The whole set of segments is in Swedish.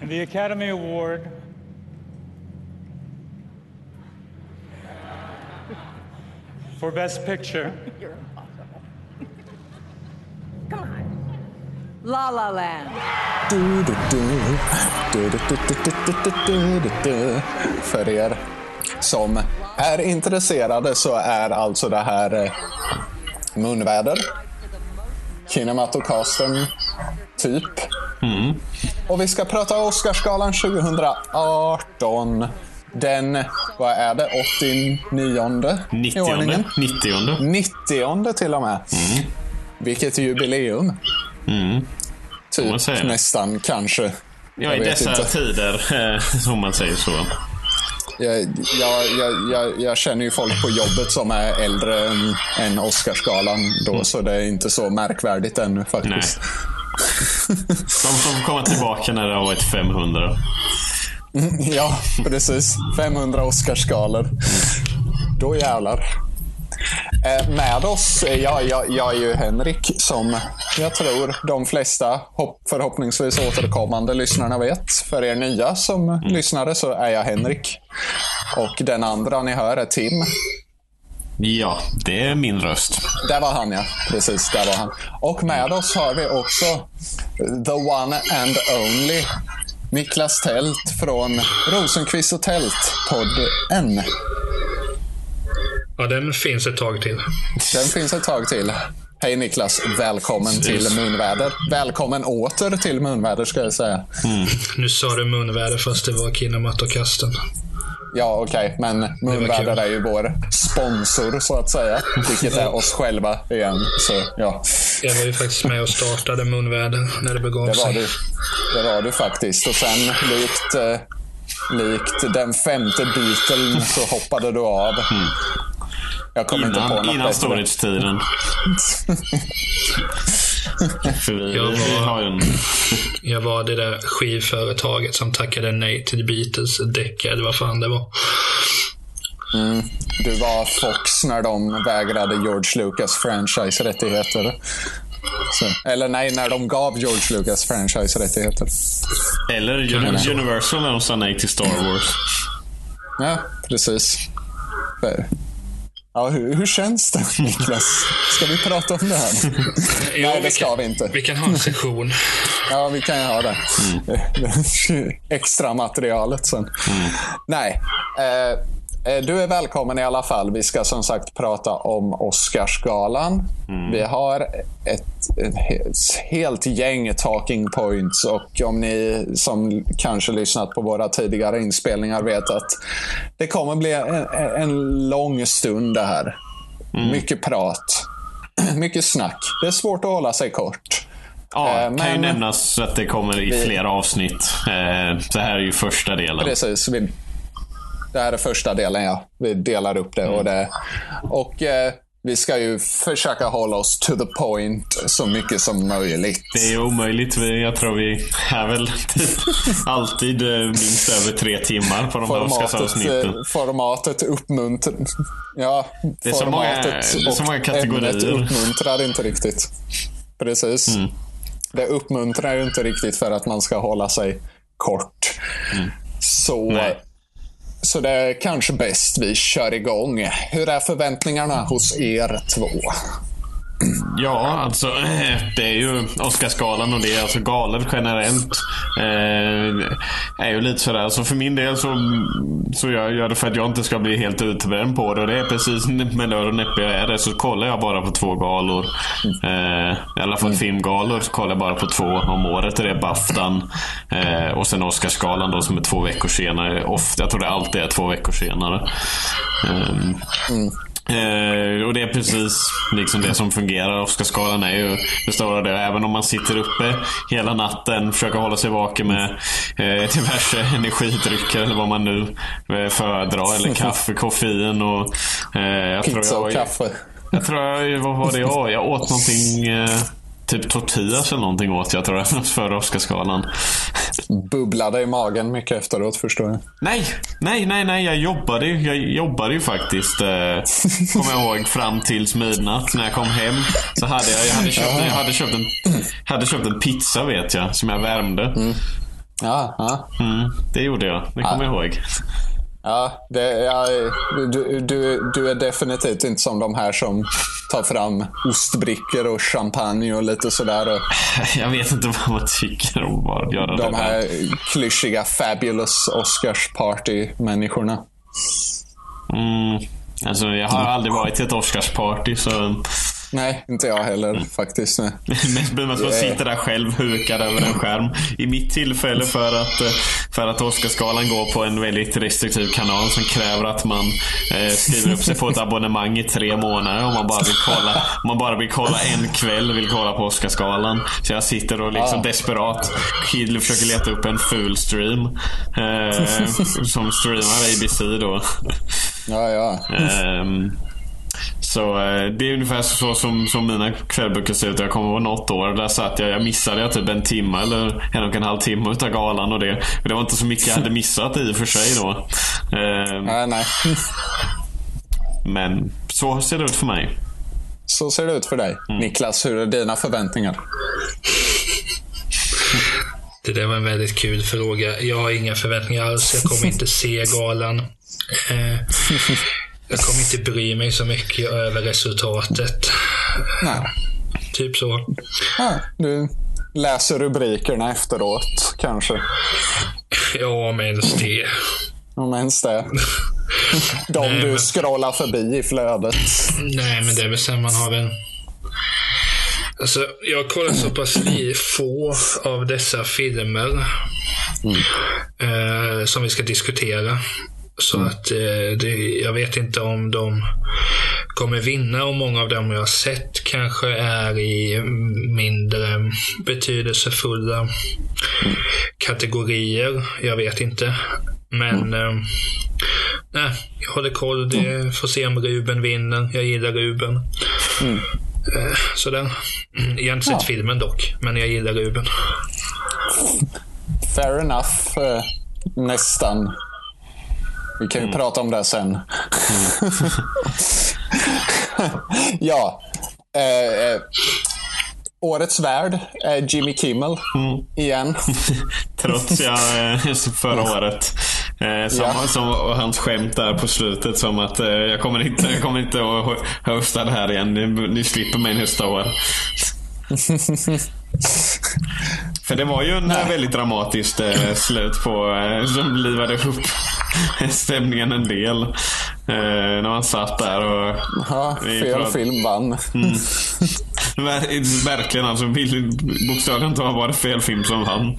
and the Academy Award for Best Picture. You're impossible. Come on. La La Land. För er som är intresserade så är alltså det här eh, munväder. Kinematocastern, typ. Mm. Och vi ska prata Oscarsgalan 2018. Den, vad är det, 89 i 90 ordningen? 90 90 till och med. Vilket jubileum. Mm. Typ nästan, kanske. Ja, Jag i dessa inte. tider, eh, om man säger så. Jag, jag, jag, jag, känner ju folk på jobbet som är äldre än, än Oscarsgalan då, så det är inte så märkvärdigt ännu faktiskt. De får komma tillbaka när det har varit 500. Ja, precis. 500 Oscarsgalor. Då jävlar. Eh, Med oss, eh, ja, jag, jag är ju Henrik som jag tror de flesta hopp, förhoppningsvis återkommande lyssnarna vet. För er nya som lyssnare så är jag Henrik. Och den andra ni hör är Tim. Ja, det är min röst. Där var han ja. Precis, där var han. Och med oss har vi också the one and only Niklas Tält från Rosenqvist och Tält, podden. Ja, den finns ett tag till. Den finns ett tag till. Hej Niklas, välkommen till Munväder. Välkommen åter till Munväder ska jag säga. Nu sa du munväder fast det var kinematokasten. Ja, okej, men Munväder kul. är ju vår sponsor så att säga. Vilket är oss själva igen. Så ja, Jag var ju faktiskt med och startade munväder när det begav det var sig. du. Det var du faktiskt. Och sen likt, eh, likt den femte Beatlen så hoppade du av. Jag kommer inte på något innan storhetstiden. För vi, Jag var- vi har ju en... Jag var det där skivföretaget som tackade nej till Beatles däck, eller vad fan det var. Du var Fox när de vägrade George Lucas franchise-rättigheter. Så, eller nej, när de gav George Lucas franchise-rättigheter. Eller Uni- Universal när de sa nej till Star Wars. Ja, precis. Ja, hur, hur känns det, Niklas? Ska vi prata om det här? Jo, nej, det vi ska kan- vi inte. Vi kan ha en session. Ja, vi kan ju ha det. Extra materialet sen. Nej. Eh, eh, du är välkommen i alla fall. Vi ska som sagt prata om Oscarsgalan. Vi har ett, ett he- helt gäng talking points och om ni som kanske lyssnat på våra tidigare inspelningar vet att det kommer bli en, en lång stund det här. Mycket prat. Mycket snack. Det är svårt att hålla sig kort. Ja, Eh, kan ju men- nämnas att det kommer i Vi- flera avsnitt. Eh, så här är ju första delen. Precis. Vi, det här är första delen, ja. Vi delar upp det. Och, det, och eh, vi ska ju försöka hålla oss to the point så mycket som möjligt. Det är omöjligt. Jag tror vi är väl typ alltid eh, minst över tre timmar på de här Formatet, Oscarsavsnitten. eh, formatet uppmuntrar... Ja, Det är så många- formatet det är så många kategorier. ämnet uppmuntrar inte riktigt. Precis. Mm. Det uppmuntrar ju inte riktigt för att man ska hålla sig kort. Så, Mm. Nej så det är kanske bäst vi kör igång. Hur är förväntningarna hos er två? Ja, alltså eh, det är ju Oscarsgalan och det är alltså galor generellt. Eh, är ju lite sådär. Så för min del så, så jag gör det för att jag inte ska bli helt utbränd på det. Och det är precis med nöd och näppe jag är det. Så kollar jag bara på två galor. Eh, I alla fall filmgalor så kollar jag bara på två om året. Det är Baftan eh, och sen Oscarsgalan då som är två veckor senare. Ofta, jag tror det alltid är två veckor senare. Ehm, Eh, och det är precis liksom det som fungerar. Oscarsgalan är ju består av det. Även om man sitter uppe hela natten, försöker hålla sig vaken med eh, diverse energidrycker eller vad man nu eh, föredrar. Eller kaffe, koffein och... Eh, jag Pizza tror och jag, kaffe. Jag tror jag, vad var det jag Jag åt någonting... Eh, typ tortillas eller någonting åt jag tror jag före Oscarsgalan. Bubblade i magen mycket efteråt, förstår jag. Nej, nej, nej, nej. Jag jobbade ju. Jag jobbade ju faktiskt. Eh, Kommer jag ihåg fram tills midnatt. När jag kom hem så hade jag, jag hade köpt, jag hade köpt, en, hade köpt en pizza vet jag. Som jag värmde. Ja, ja. Mm, det gjorde jag. Det kommer jag ihåg. Ja, det, ja du, du, du är definitivt inte som de här som tar fram ostbrickor och champagne och lite sådär. Och Jag vet inte vad man tycker om att göra det. de här klyschiga fabulous Oscars party-människorna. Mm, alltså, jag har aldrig varit i ett Oscarsparty så Nej, inte jag heller faktiskt. Nej. mest blir man som sitta där själv hukad över en skärm. I mitt tillfälle för att, eh, för att Oscarsgalan går på en väldigt restriktiv kanal som kräver att man eh, skriver upp sig på ett abonnemang i tre månader om man bara vill kolla, om man bara vill kolla en kväll vill kolla på Oscarsgalan. Så jag sitter och liksom Ja. desperat kill- försöker leta upp en full stream. Eh, som streamar ABC då. Ja, ja. Ehm, så eh, det är ungefär så som, som mina kvällar brukar se ut. Jag kommer ihåg något år. Där satt jag, jag missade jag typ en timme eller en och en halv timme utav galan och det. Det var inte så mycket jag hade missat i och för sig då. Ehm, Nej, nej. men så ser det ut för mig. Så ser det ut för dig. Niklas, hur är dina förväntningar? Det där var en väldigt kul fråga. Jag har inga förväntningar alls. Jag kommer inte se galan. Jag kommer inte bry mig så mycket över resultatet. Nej. Typ så. Ja, du läser rubrikerna efteråt, kanske. Ja, men ens det. Om ens det. De Nej, du men- scrollar förbi i flödet. Nej, men det är väl sen man har en... Alltså, jag kollar så pass få av dessa filmer eh, som vi ska diskutera. Så att eh, det, jag vet inte om de kommer vinna och många av dem jag har sett kanske är i mindre betydelsefulla kategorier. Jag vet inte. Men eh, nej, jag håller koll. Det får se om Ruben vinner. Jag gillar Ruben. Eh, sådär. Mm, Jag har inte sett Ja. filmen dock, men jag gillar Ruben. Fair enough. Eh, nästan. Vi kan ju prata om det sen. ja. Eh, eh, årets värd är Jimmy Kimmel. Igen. Trots jag eh, förra året. Eh, som, Ja. som och hans skämt där på slutet som att eh, jag kommer inte, jag kommer inte att ho- hosta det här igen. Ni, ni slipper mig nästa år. För det var ju en eh, väldigt dramatiskt eh, slut på eh, som livade upp stämningen en del. Eh, när man satt där och... Ja, fel prat- film vann. Ver- Verkligen alltså. Bokstavligen talat var det fel film som vann.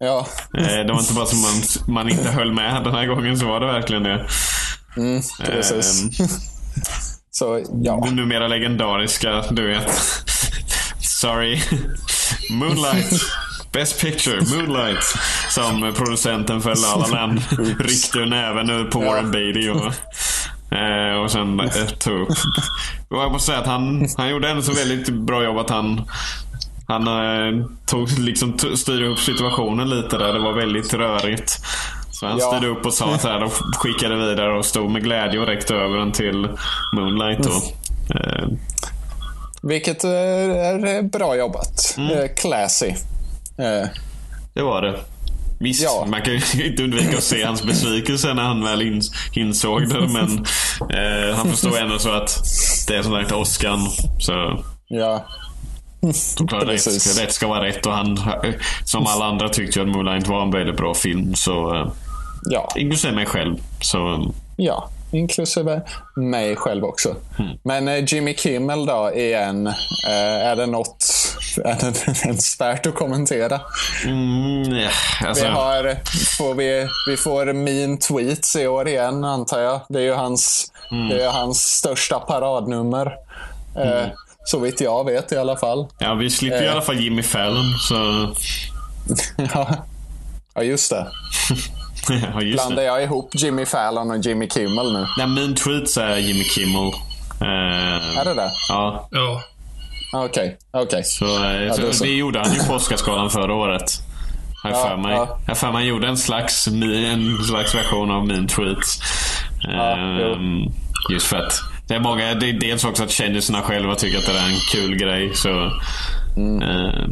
Ja, Eh, Det var inte bara som man, man inte höll med den här gången så var det verkligen det. precis. Ehm, Så ja. Det numera legendariska, du vet. Sorry. Moonlight. Best picture, Moonlight. Som producenten för La La Land ryckte ur näven nu på Warren Beatty. Och, eh, och sen eh, tog upp. Jag måste säga att han, han gjorde ändå så väldigt bra jobb att han han eh, tog, liksom, styrde upp situationen lite där. Det var väldigt rörigt. Så han Ja. styrde upp och sa så här och skickade vidare och stod med glädje och räckte över den till Moonlight. Då. Eh, Vilket eh, är bra jobbat. Eh, Classy. Eh, Det var det. Visst, Ja. man kan ju inte undvika att se hans besvikelse när han väl ins- insåg det. Men eh, han förstod ändå så att det är som sagt Oscar. Så ja. rätt, rätt ska vara rätt. Och han, som alla andra tyckte att Moonlight var en väldigt bra film. Så, eh, Ja. inklusive mig själv. Så, Ja, inklusive mig själv också. Men eh, Jimmy Kimmel då igen. Eh, är det något är det ens värt att kommentera? mm, ja, alltså, Vi, har, får vi, vi får mean tweets i år igen antar jag. Det är ju hans, det är hans största paradnummer. Eh, så vitt jag vet i alla fall. ja, vi slipper i alla fall Jimmy Fallon. Så, Ja, ja just det. ja, just Blandar det. jag ihop Jimmy Fallon och Jimmy Kimmel nu? Nej, min tweets är Jimmy Kimmel. Eh, Är det det? Ja, Ja, Okej, okej. Så, eh, då så, så. det gjorde han ju på Oscarsgalan förra året. Har jag Ja, för mig. ja. Jag för mig gjorde en slags, en slags version av min tweets. Ehm, just för att det är många, det är dels också att kändisarna själva tycker att det är en kul grej. Så, Mm. lär-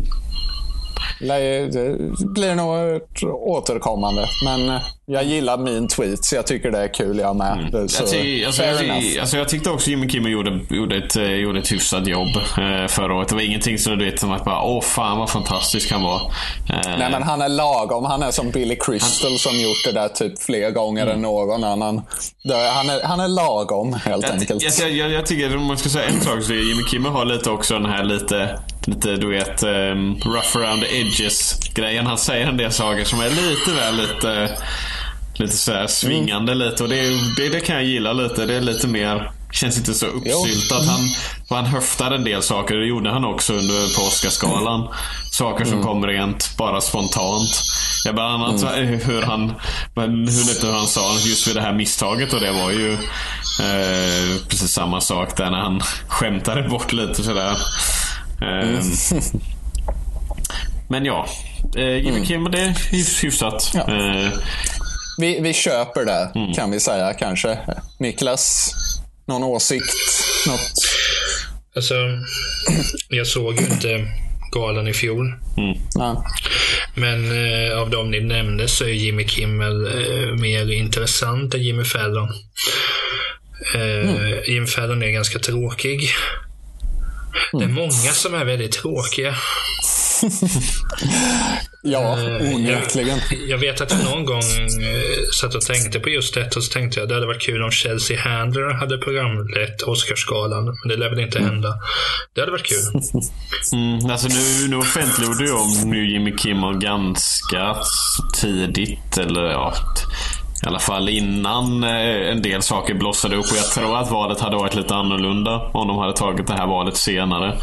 det blir nog återkommande. Men eh, jag gillar min tweet, så jag tycker det är kul jag med. Så, Mm. Jag, ty, alltså, fair jag, alltså, jag tyckte också Jimmy Kimmel gjorde, gjorde, ett, eh, gjorde ett hyfsat jobb eh, förra året. Det var ingenting som du vet som att bara, åh fan vad fantastisk han var. Eh, Nej, men han är lagom. Han är som Billy Crystal som gjort det där typ fler gånger Mm. än någon annan. Han är, han är lagom, helt jag, enkelt. jag, jag, jag tycker om man ska säga en sak så Jimmy Kimmel har lite också den här lite, lite du vet, um, rough around the edges grejen. Han säger en del saker som är lite väl lite, lite så här svingande lite och det, det, det kan jag gilla lite. Det är lite mer Känns inte så uppsyltat. Han, och han höftar en del saker. Det gjorde han också under på Oscarsgalan. Saker som kom rent bara spontant. Ja, bland annat eh, hur han hur, lite hur han sa just vid det här misstaget och det var ju eh, precis samma sak där när han skämtade bort lite sådär. Eh, Men ja, eh, Jimmy Kimmel det är hyf- hyfsat. Ja. Eh, Vi, vi köper det, Mm. kan vi säga kanske. Niklas, någon åsikt? Något? Alltså, jag såg ju inte galan i fjol. Nej. Men eh, av dem ni nämnde så är Jimmy Kimmel eh, mer intressant än Jimmy Fallon. Eh, Jimmy Fallon är ganska tråkig. Det är många som är väldigt tråkiga. Ja, Eh, onekligen. Jag, jag vet att jag någon gång eh, satt och tänkte på just detta och så tänkte jag det hade varit kul om Chelsea Handler hade programlett Oscarsgalan. Men det lär väl inte hända. Det hade varit kul. Mm, alltså nu, nu offentliggjorde ju om nu Jimmy Kimmel ganska tidigt, eller ja, i alla fall innan eh, en del saker blossade upp. Och jag tror att valet hade varit lite annorlunda om de hade tagit det här valet senare.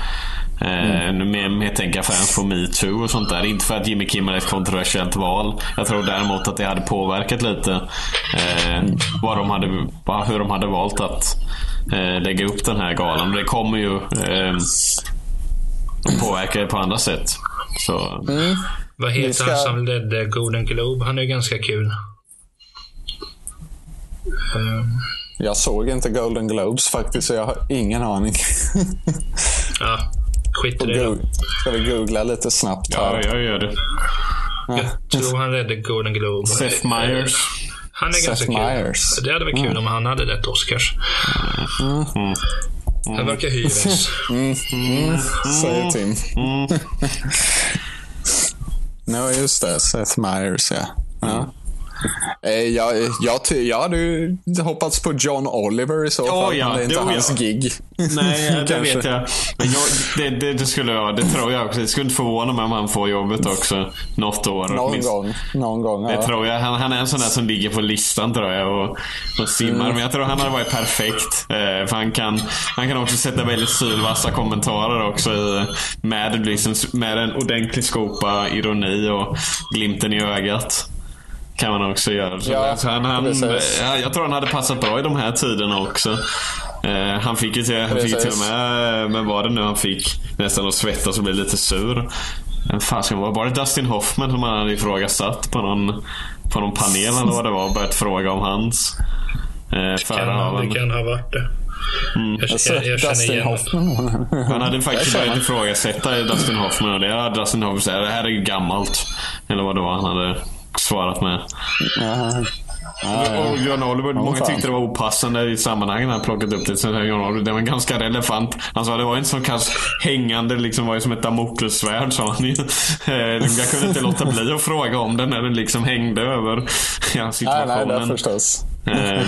Eh, nu mer, mer tänker jag främst på metoo och sånt där. Inte för att Jimmy Kimmel är ett kontroversiellt val. Jag tror däremot att det hade påverkat lite eh, vad de hade, vad- hur de hade valt att eh, lägga upp den här galan. Det kommer ju eh, påverkar det på andra sätt. Så, Vad heter ska- han som ledde Golden Globe? Han är ganska kul. Eh, Jag såg inte Golden Globes faktiskt, så jag har ingen aning. ja, skit i det. då. Ska vi googla lite snabbt ja, här? jag gör det. Jag tror han ledde Golden Globe. Seth Meyers. Han är Seth ganska kul. Meyers. Det hade varit kul om han hade lett Oscars. Han verkar hyvens. Säger Tim. no, just det. Seth Meyers, ja. ja. Eh, Jag, jag, jag hade hoppats på John Oliver i så fall. ja, men det är inte det- hans ja. gig. Nej, det vet jag. Men jag, det, det, det skulle jag, det tror jag också. Det skulle inte förvåna mig om han får jobbet också. Något år Någon åtminstone. gång. Någon gång, Det ja. tror jag. Han, han är en sån där som ligger på listan tror jag och, och simmar. Mm. Men jag tror han hade varit perfekt. Eh, för han kan, han kan också sätta väldigt sylvassa kommentarer också i, med, liksom, med en ordentlig skopa ironi och glimten i ögat. Kan man också göra. Ja, så han, han, precis. ja, jag tror han hade passat bra i de här tiderna också. Eh, han fick ju till, han fick till och med, men var det nu han fick nästan att svettas och bli lite sur. Vem fasken var var det Dustin Hoffman som han hade ifrågasatt på någon, på någon panel eller vad det var och börjat fråga om hans eh, Kan, förehavande. det kan ha varit det. Jag, Alltså, jag, jag känner Dustin igen. Hoffman. Han hade faktiskt Jag börjat ifrågasätta Dustin Hoffman och det hade Dustin Hoffman sagt, det här är gammalt. Eller vad det var han hade svarat med. Jaha. Och John Oliver, många fan. tyckte det var opassande i sammanhanget när han plockat upp det. Sen John Oliver, det var ganska relevant. Han sa det var inte så kanske hängande, liksom var ju som ett damoklessvärd sa han ju. Eh, Jag kunde inte låta bli att fråga om det när den liksom hängde över ja, Nej, situationen. nej, det förstås. Ehm,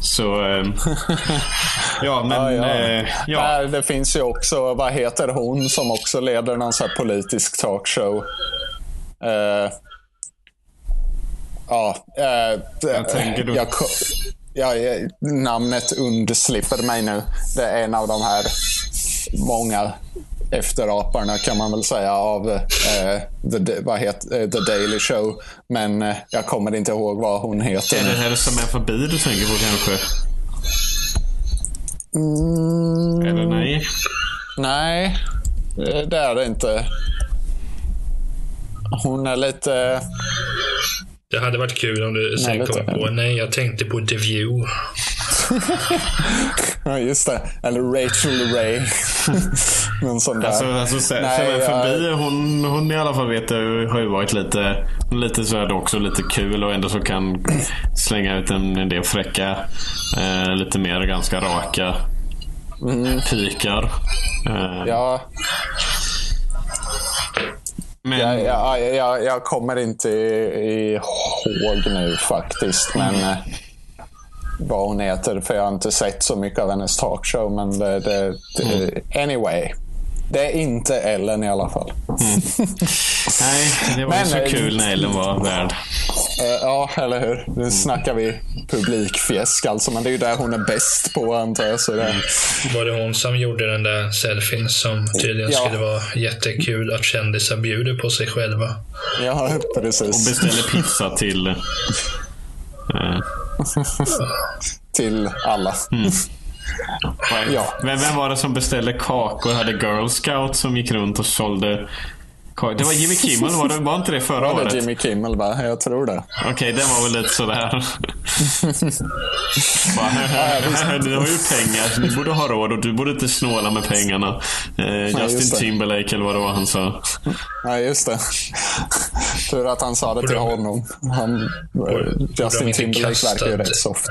så, ehm, ja men, Ja, ja. eh, ja. Nej, det finns ju också, vad heter hon som också leder någon sån här politisk talkshow? Eh, ja, eh, Jag tänker du- Jag, ja, eh, namnet undslipper mig nu. Det är en av de här många efteraparna kan man väl säga av eh, the, vad heter, eh, the Daily Show. Men eh, jag kommer inte ihåg vad hon heter. Är det här som är förbi du tänker på kanske? Mm, Eller nej? Nej, det är det inte. Hon är lite... Det hade varit kul om du sen vet kom på, nej jag tänkte på The View. Ja, just det. Eller Rachel Ray. Någon sån där. Alltså, alltså Nej, jag- förbi, hon, hon i alla fall vet jag har ju varit lite, lite så här också lite kul och ändå så kan slänga ut en, en del fräcka, eh, lite mer ganska raka pikar. Eh, Mm. Ja, men, jag, jag, jag, jag kommer inte i- ihåg nu faktiskt. Men eh, vad hon heter. För jag har inte sett så mycket av hennes talkshow. Men det, det, det, anyway. Det är inte Ellen i alla fall. nej, det var Men, ju så kul när Ellen var värd. Eh, ja, eller hur? Nu snackar vi publikfjäsk alltså. Men det är ju det hon är bäst på antar jag. Så det, Var det hon som gjorde den där selfien som tydligen Ja. skulle vara jättekul att kändisar bjuder på sig själva? ja, Och precis. beställer pizza till... Eh, Till alla. vad- Ja. vem, vem var det som beställde kakor? Hade Girl Scout som gick runt och sålde kakor? Det var Jimmy Kimmel, var, det, var inte det förra Var året? det Jimmy Kimmel va? Jag tror det. Okej, den var väl lite sådär. Bara, ni har ju pengar, ni borde ha råd och du borde inte snåla med pengarna. Eh, just Justin det. Timberlake eller vad det var han sa. Ja, just det. Tur att han sa det till honom. Han, Justin Timberlake verkar ju rätt soft.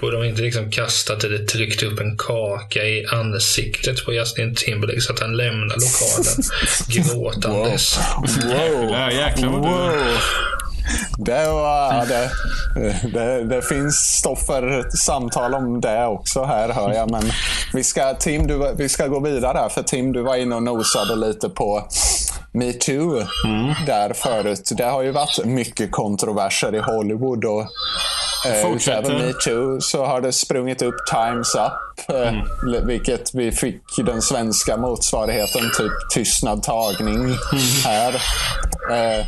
Borde de inte liksom kastat eller tryckt upp en kaka i ansiktet på Justin Timberlake så att han lämnar lokalen gråtandes? Wow. Ja, jäklar vad du... Wow. Det, var, det, det, det finns stoff för samtal om det också här hör jag. Men vi ska, Tim, du, vi ska gå vidare här. För Tim, du var inne och nosade lite på metoo där förut. Det har ju varit mycket kontroverser i Hollywood. Och, eh, utöver metoo så har det sprungit upp Times Up. Eh, Vilket vi fick den svenska motsvarigheten, typ tystnad tagning här. Eh,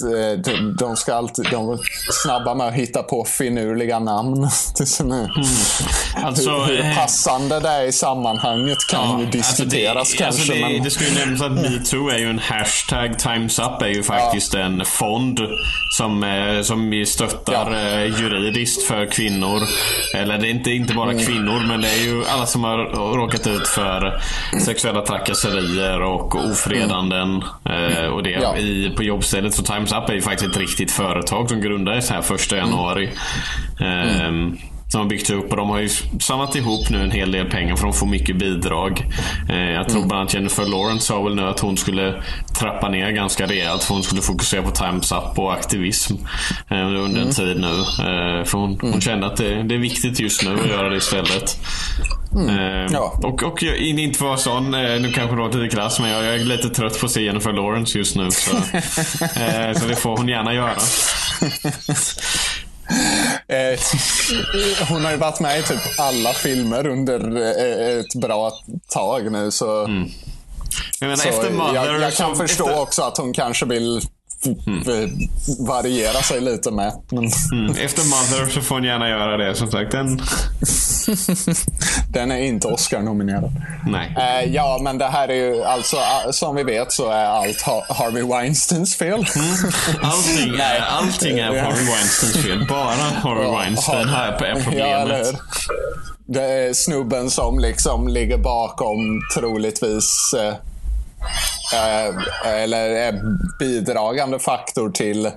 de, de- de ska alltid, de är snabba med att hitta på finurliga namn. Är så nu- Alltså, hur, hur eh, passande det är i sammanhanget kan ju diskuteras alltså det, kanske. Alltså det, men, det ska ju nämnas att metoo är ju en hashtag. Times Up är ju faktiskt en fond som, eh, som stöttar Ja. eh, juridiskt för kvinnor. Eller det är inte, inte bara Mm. kvinnor, men det är ju alla som har råkat ut för sexuella trakasserier och ofredanden. eh, och det Ja. I, på jobbstället. Så Times Up är ju faktiskt ett riktigt företag som grundades här första januari. Ehm, som har byggt upp och de har ju samlat ihop nu en hel del pengar för de får mycket bidrag. Eh, jag tror bland annat Jennifer Lawrence sa väl nu att hon skulle trappa ner ganska rejält för hon skulle fokusera på Times Up och aktivism eh, under en tid nu. Eh, för hon, hon kände att det, det är viktigt just nu att göra det istället. Eh, Ja. och, och jag, inte vara sån, nu kanske det låter lite krass, men jag, jag är lite trött på att se Jennifer Lawrence just nu. Så, så det får hon gärna göra. eh, hon har ju varit med i typ alla filmer under eh, ett bra tag nu. Så, Jag menar, så efter Mother... jag, jag kan förstå efter, också att hon kanske vill f- variera sig lite med. Mm, efter Mother så får hon gärna göra det. Som sagt, den... den är inte Oscar-nominerad. Nej. Eh, ja, men det här är ju alltså, som vi vet så är allt ha- Harvey Weinsteins fel. Allting är, allting är Ja. Harvey Weinsteins fel. Bara Harvey Ja, Weinstein har- här är Ja, eller problemet. hur? Det är snubben som liksom ligger bakom troligtvis eh, eh, Eh, eh, eller är bidragande faktor till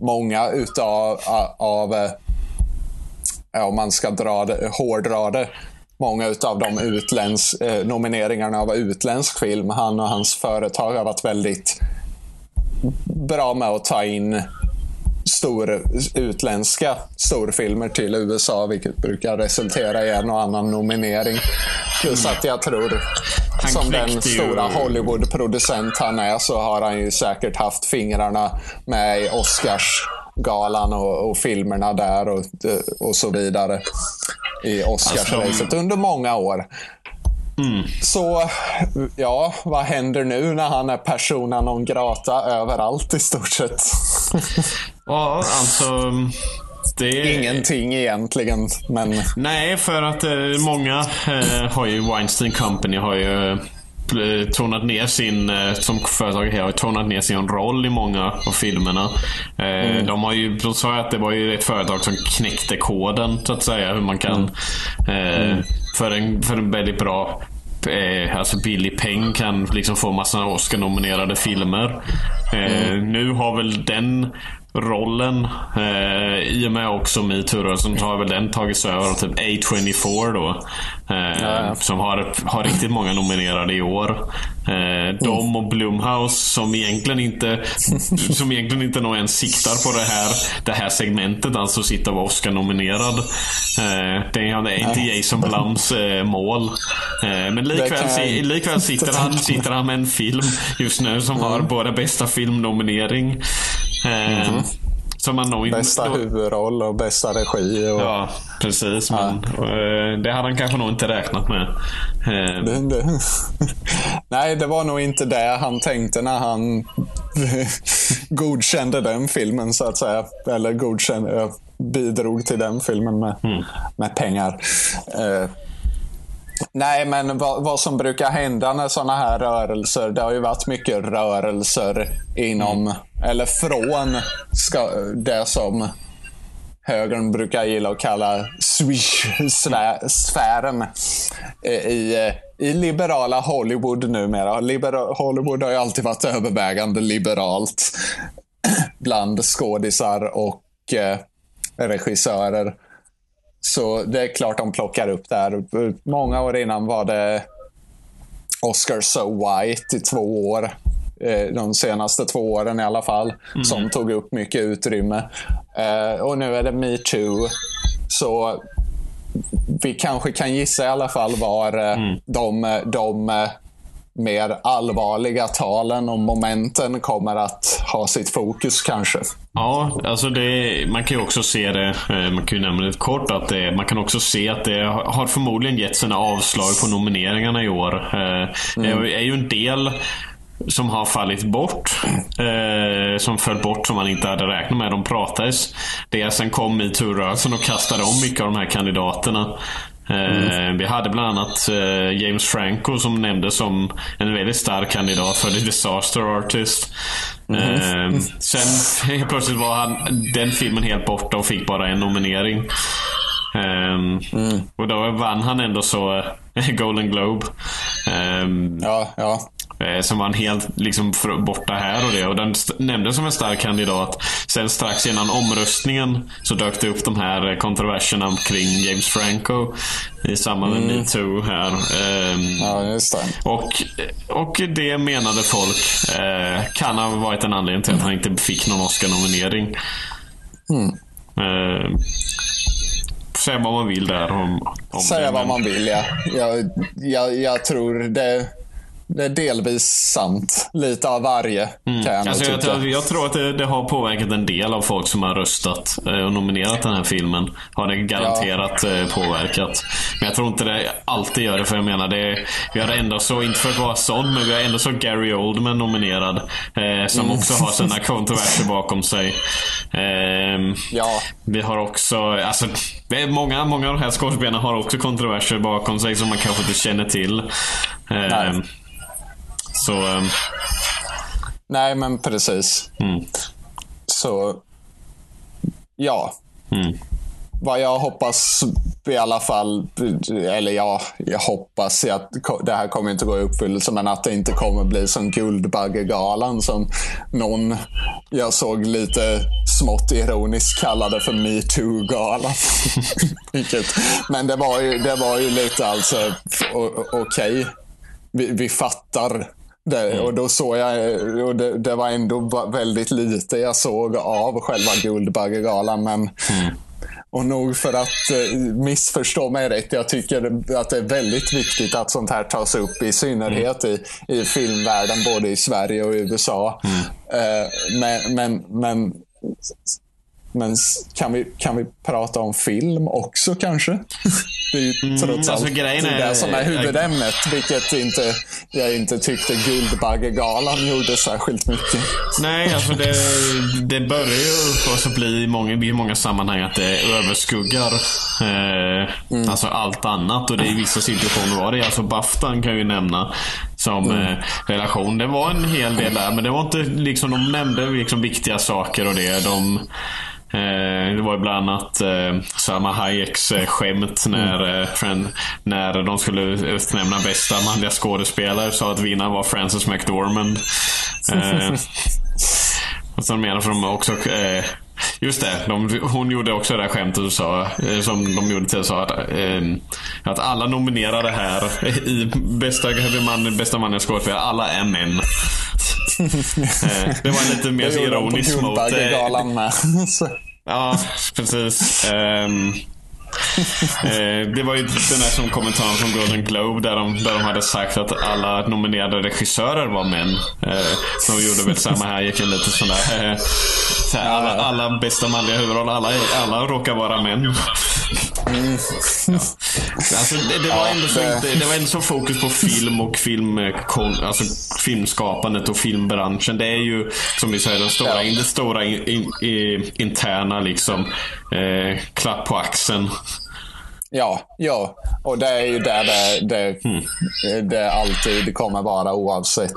många utav av, eh, om man ska dra det, hårdra det, många utav de utländsk, eh, nomineringarna av utländsk film. Han och hans företag har varit väldigt bra med att ta in stor, utländska storfilmer till USA, vilket brukar resultera i en och annan nominering. Plus att jag tror, Han som den stora Hollywood-producent han är, så har han ju säkert haft fingrarna med i Oscarsgalan och, och filmerna där och, och så vidare i Oscarsracet Alltså, under många år. Så, ja, vad händer nu när han är persona non grata överallt i stort sett? Ja, alltså... Det är... Ingenting egentligen, men Nej, för att eh, många eh, har ju Weinstein Company har ju eh, tonat ner sin, eh, som företaget här, har tonat ner sin roll i många av filmerna. Eh, De har ju, de sa att det var ju ett företag som knäckte koden så att säga. Hur man kan eh, för, en, för en väldigt bra alltså billig peng kan liksom få massa Oscar-nominerade filmer. Eh, Nu har väl den rollen, eh, i och med också metoo-rörelsen, så har väl den tagits över av typ A24 då. Eh, Som har, har riktigt många nominerade i år. Eh, de och Blumhouse som egentligen inte som egentligen inte nog ens siktar på det här, det här segmentet, alltså sitta och vara Oscar-nominerad. Eh, det är inte Jason Blums eh, mål. Eh, men likväl, kan likväl sitter, han, sitter han med en film just nu som har både bästa filmnominering eh, som man nog inte... Bästa huvudroll och bästa regi. Och, Ja, precis. Men eh, det hade han kanske nog inte räknat med. Eh, Det- det- Nej, det var nog inte det han tänkte när han godkände den filmen så att säga. Eller godkände, bidrog till den filmen med, med pengar. Nej, men vad, vad som brukar hända när sådana här rörelser, det har ju varit mycket rörelser inom, eller från ska, det som högern brukar gilla att kalla swish-sfären i, i liberala Hollywood numera. Libera- Hollywood har ju alltid varit övervägande liberalt bland skådisar och eh, regissörer. Så det är klart de plockar upp det här. Många år innan var det Oscar So White i två år. Eh, De senaste två åren i alla fall. Som tog upp mycket utrymme. Eh, Och nu är det metoo. Så vi kanske kan gissa i alla fall var eh, de, de eh, mer allvarliga talen och momenten kommer att ha sitt fokus kanske. Ja, alltså det, man kan ju också se det, eh, man kan ju nämna lite kort att det, man kan också se att det har förmodligen gett sina avslag på nomineringarna i år. Eh, Det är ju en del som har fallit bort. Eh, som föll bort som man inte hade räknat med. De pratades. Det sen kom metoo-rörelsen och kastade om mycket av de här kandidaterna. Eh, Vi hade bland annat eh, James Franco som nämndes som en väldigt stark kandidat för The Disaster Artist. Eh, sen helt plötsligt var han, den filmen helt borta och fick bara en nominering. Ehm, Och då vann han ändå så Golden Globe. Ehm, Ja, ja. Eh, Som var en helt liksom borta här och det. Och den nämndes som en stark kandidat. Sen strax innan omröstningen så dök det upp de här eh, kontroverserna kring James Franco. I samband med metoo här. Ehm, ja just det. och, och det menade folk eh, kan ha varit en anledning till att han inte fick någon Oscar-nominering. Eh, säga vad man vill där om, om Säga vad man vill, ja. Jag, jag, jag tror det, det är delvis sant. Lite av varje, kan jag Alltså jag, tycka. jag, jag tror att det, det har påverkat en del av folk som har röstat eh, och nominerat den här filmen. Har det garanterat eh, påverkat. Men jag tror inte det alltid gör det. För jag menar, det, vi har ändå så, inte för att vara sån, men vi har ändå så Gary Oldman nominerad. Eh, som Mm. också har sina kontroverser bakom sig. Ehm, Ja. vi har också, alltså, många, många av de här skådespelarna har också kontroverser bakom sig som man kanske inte känner till. Ehm, Nej. Så, ehm, Nej, men precis. mm, Så, ja. mm. Vad jag hoppas i alla fall, eller ja, jag hoppas att det här kommer inte gå i uppfyllelse, men att det inte kommer bli som Guldbaggegalan som någon jag såg lite smått ironiskt kallade för metoo-galan. Men det var, ju, det var ju lite alltså, okej, vi, vi fattar. Det, och då såg jag, och det, det var ändå väldigt lite jag såg av själva Guldbaggegalan. Men, Och nog för att eh, missförstå mig rätt, jag tycker att det är väldigt viktigt att sånt här tas upp, i synnerhet i, i filmvärlden, både i Sverige och i USA. Eh, men, men, men, men kan, vi, kan vi prata om film också kanske? Det är ju trots alltså allt grejen är- det som är huvudämnet, vilket inte, jag inte tyckte Guldbaggegalan gjorde särskilt mycket. Nej, alltså det, det börjar ju också bli i många, i många sammanhang att det överskuggar eh, alltså allt annat. Och det är i vissa situationer var det. Alltså Baftan kan ju nämna. som eh, relation. Det var en hel del där, men det var inte liksom, de nämnde liksom viktiga saker och det. De, det var ju bland annat eh, Salma Hayeks eh, skämt när, eh, fran- när de skulle utnämna bästa manliga skådespelare. Så att vinnaren var Frances McDormand. Eh, och sen menar de också... Eh, just det, de, hon gjorde också det där skämtet och sa, eh, som de gjorde till sa att, eh, att alla nominerade här i bästa, man, bästa manliga skådespelare, alla är män. Eh, det var lite mer Det gjorde de på mot... eh, Guldbaggegalan med. Så- Ja, precis. Eh, det var ju den där som kommentaren från Golden Globe där de, där de hade sagt att alla nominerade regissörer var män. Eh, så de gjorde väl samma här, gick en lite sån där... Eh, så här, alla, alla bästa manliga huvudroller, alla, alla råkar vara män. Ja. Alltså, det, det, var ändå så, det- inte- det var ändå så fokus på film och film, eh, alltså filmskapandet och filmbranschen. Det är ju som vi säger den stora, Ja. det stora in, in, i, interna liksom eh, klapp på axeln. Ja, ja. Och det är ju där det, det, Mm. det alltid kommer vara oavsett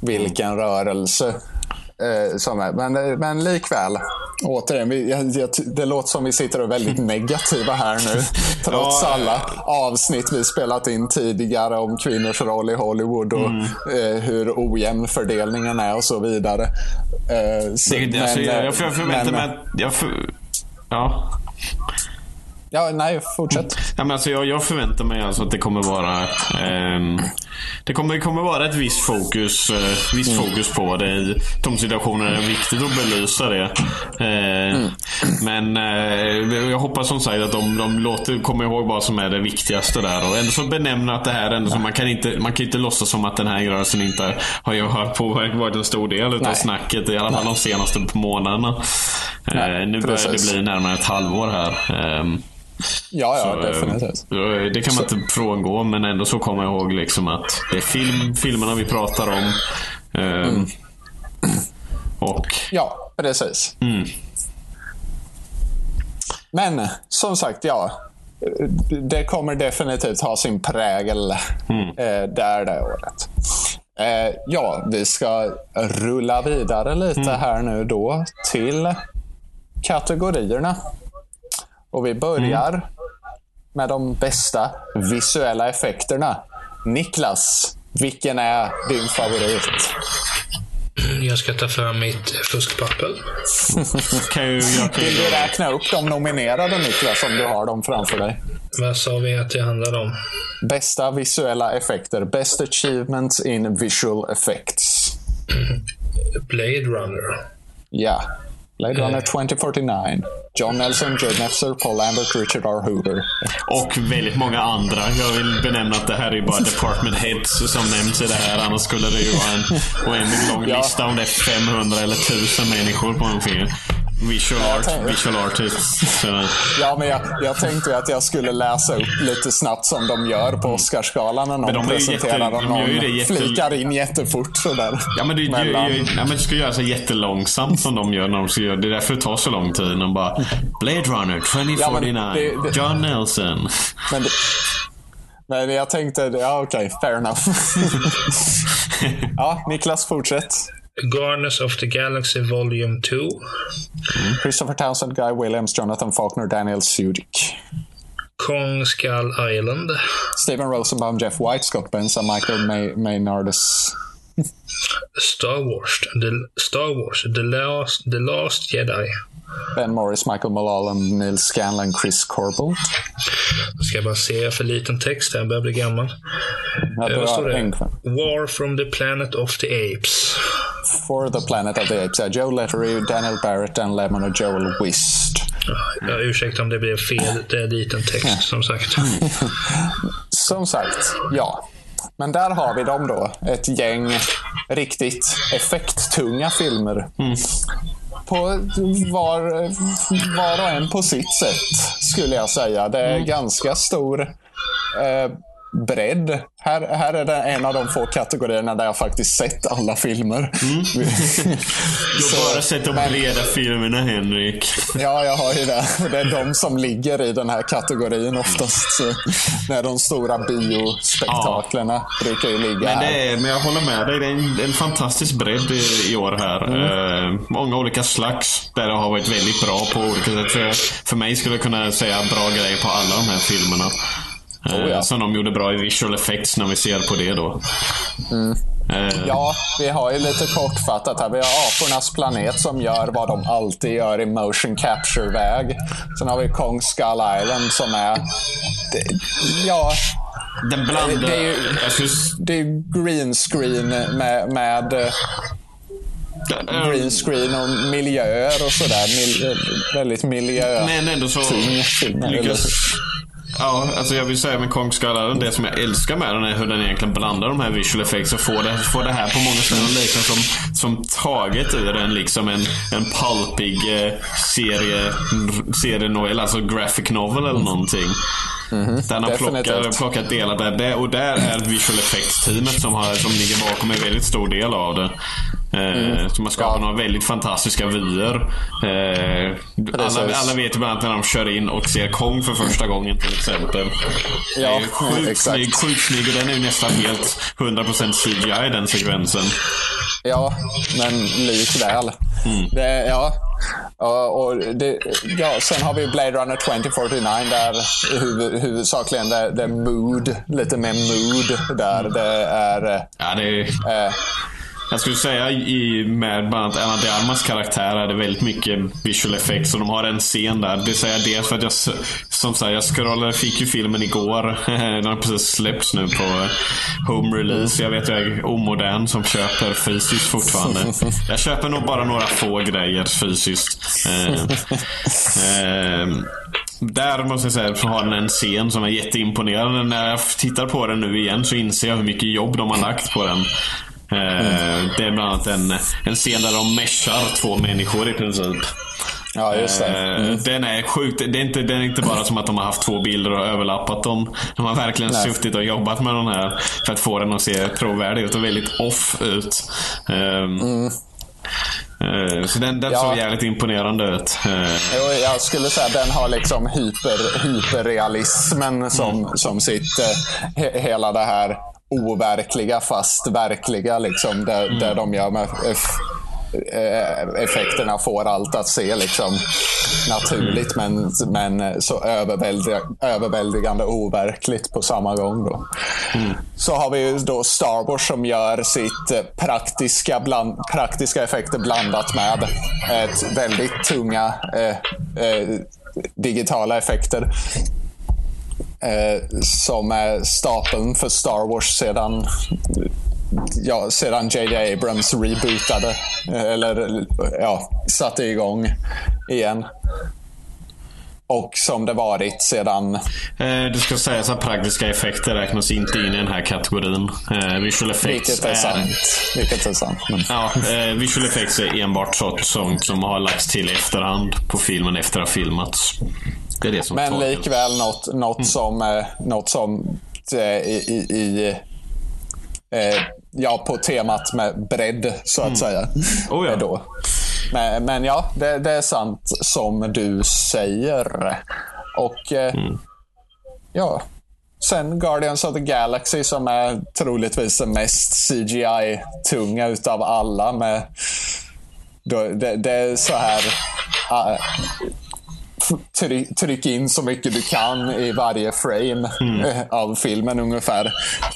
vilken rörelse. Eh, som är. Men, men likväl, återigen, vi, jag, jag, det låter som vi sitter och är väldigt negativa här nu. Trots Ja, alla avsnitt vi spelat in tidigare om kvinnors roll i Hollywood och Mm. eh, hur ojämn fördelningen är och så vidare. Eh, så, Det, alltså, jag, jag, jag förväntar men- mig att... Ja. Ja, nej, fortsätt. Ja, men alltså, jag, jag förväntar mig alltså att det kommer vara ehm, Det kommer, kommer vara ett visst fokus, eh, visst fokus på det i de situationerna det är viktigt att belysa det. Eh, Men eh, jag hoppas som sagt att de, de låter, kommer ihåg vad som är det viktigaste där och ändå så benämna att det här ändå så man kan inte Man kan inte låtsas som att den här rörelsen inte har jag hört på varit en stor del utav Nej. snacket. I alla fall de senaste månaderna. Nej, Eh, nu börjar det bli närmare ett halvår här. Ja, ja, så, definitivt. så, eh, Det kan man inte frångå, men ändå så kommer jag ihåg liksom att det är film, filmerna vi pratar om. Ehm, Och Ja, precis. Mm. Men som sagt, ja. Det kommer definitivt ha sin prägel Mm. eh, där det året. Eh, ja, vi ska rulla vidare lite Mm. här nu då till kategorierna. Och vi börjar Mm. med de bästa visuella effekterna. Niklas, vilken är din favorit? Jag ska ta fram mitt fuskpapper. kan ju, jag kan Vill du räkna upp de nominerade Niklas, om du har dem framför dig? Vad sa vi att det handlade om? Bästa visuella effekter. Best achievements in visual effects. Blade Runner. Ja. Blade Runner 2049. John Nelson, Judd Nefzer, Paul Lambert, Richard R. Hoover. Och väldigt många andra. Jag vill benämna att det här är bara department heads som nämns i det här. Annars skulle det ju vara en oändligt lång Ja. lista om det är 500 eller 1000 människor på en film. Visual art, tänkte- visual artists. Ja, men jag, jag tänkte ju att jag skulle läsa upp lite snabbt som de gör på Oscarsgalan när någon de ju presenterar jätte- och ju någon jätte- flikar in jättefort sådär. Ja men, du, Mellan- du, du, ja, men du ska göra så jättelångsamt som de gör när de ska göra. Det är därför det tar så lång tid. De bara Blade Runner 2049, Ja, det- det- John Nelson. Men, det, men jag tänkte, ja okej, fair enough. ja, Niklas, fortsätt. Guardians of the Galaxy Volume 2. Christopher Townsend, Guy Williams, Jonathan Faulkner, Daniel Sudik. Kong Skull Island. Steven Rosenbaum, Jeff White, Scott Benson, Michael May- Maynardus. Star Wars. The, Star Wars. The Last, the Last Jedi. Ben Morris, Michael Mulholland, Neil Scanlon, Chris Corbold. Jag ska bara se, jag har för liten text här, jag börjar bli gammal. Ja, Eh, vad står det? en kvar. War from the Planet of the Apes. For the Planet of the Apes. Ja, Joe Lettery, Daniel Barrett, Dan Lemon och Joel Wist. Jag ursäkta om det blev fel, det är liten text som sagt. Som sagt, ja. Men där har vi dem då. Ett gäng riktigt effekttunga filmer. På var, var och en på sitt sätt, skulle jag säga. Det är ganska stor eh, bredd. Här, här är det en av de få kategorierna där jag faktiskt sett alla filmer. Du har bara sett de breda filmerna Henrik. Ja, jag har ju det. Det är de som ligger i den här kategorin oftast. Så, när de stora biospektaklerna brukar ju ligga Men, det är, men jag håller med dig. Det är en, en fantastisk bredd i, i år här. Mm. Eh, många olika slags där det har varit väldigt bra på olika sätt. För, för mig skulle jag kunna säga bra grejer på alla de här filmerna. Eh, Oh, ja. Som de gjorde bra i visual effects när vi ser på det då. Eh, Ja, vi har ju lite kortfattat här. Vi har Apornas planet som gör vad de alltid gör i motion capture-väg. Sen har vi Kong Skull Island som är... Det, ja, Den blandar... det är ju- det är green screen med, med eh, green screen och miljöer och sådär. Mil, väldigt miljö... Men ändå så lyckas... Ja, alltså jag vill säga med Kong Skull det som jag älskar med den är hur den egentligen blandar de här visual effects och får det, får det här på många ställen likna som, som taget ur en liksom en, en pulpig eh, serie, serienovel, alltså graphic novel eller någonting. Den har plockat, definitivt. plockat delar där. Det, och där är visual effects-teamet som, har, som ligger bakom en väldigt stor del av det. Eh, Som har skapat Ja. några väldigt fantastiska vyer. Eh, alla, alla vet ju bland annat när de kör in och ser Kong för första gången till exempel. Ja, ju sjukt exakt. snygg, sjukt snygg och den är ju nästan helt 100% CGI den sekvensen. Ja, men likväl. Det, ja. Och det, ja, sen har vi Blade Runner 2049 där huvud, huvudsakligen det, det är mood, lite mer mood där. Det är... eh, Ja, det är, Eh, jag skulle säga i, med bland annat Anna de Armas karaktär är det väldigt mycket visual effects och de har en scen där. Det säger jag dels för att jag som sagt, jag scrollade, fick ju filmen igår. Den har precis släppts nu på home release. Jag vet jag är omodern som köper fysiskt fortfarande. Jag köper nog bara några få grejer fysiskt. Eh, eh, där måste jag säga så har den en scen som är jätteimponerande. När jag tittar på den nu igen så inser jag hur mycket jobb de har lagt på den. Eh, Det är bland annat en, en scen där de meshar två människor i princip. ja, just det. Eh, Den är sjukt. Det är, inte, det är inte bara som att de har haft två bilder och överlappat dem. De har verkligen Nej. suttit och jobbat med den här för att få den att se trovärdig ut och väldigt off ut. Ehm, eh, Så den, den Mm. Ja. såg jävligt imponerande ut. Jo, jag skulle säga att den har liksom hyper, hyperrealismen som, som sitt, he, hela det här overkliga fast verkliga. Liksom, där, där de gör med eff, eh, effekterna får allt att se liksom naturligt men, men så överväldig, överväldigande overkligt på samma gång. Då. Så har vi då Star Wars som gör sitt eh, praktiska, bland, praktiska effekter blandat med ett väldigt tunga eh, eh, digitala effekter. Eh, som är stapeln för Star Wars sedan ja, sedan JJ Abrams rebootade, eh, eller ja, satte igång igen. Och som det varit sedan... Eh, Det ska sägas att praktiska effekter räknas inte in i den här kategorin. Eh, Visual effects Vilket är sant. Vilket är sant. Men, Ja, eh, visual effects är enbart sånt som, som har lagts till i efterhand på filmen efter att ha filmats. Det är det som men tar- likväl något, något som, eh, något som eh, i, i, i eh, ja, på temat med bredd, så att säga. Oh ja. Då. Men, men ja, det, det är sant som du säger. Och eh, ja, sen Guardians of the Galaxy som är troligtvis den mest CGI-tunga utav alla. Med, då, det, det är så här... ah, tryck, tryck in så mycket du kan i varje frame eh, av filmen ungefär.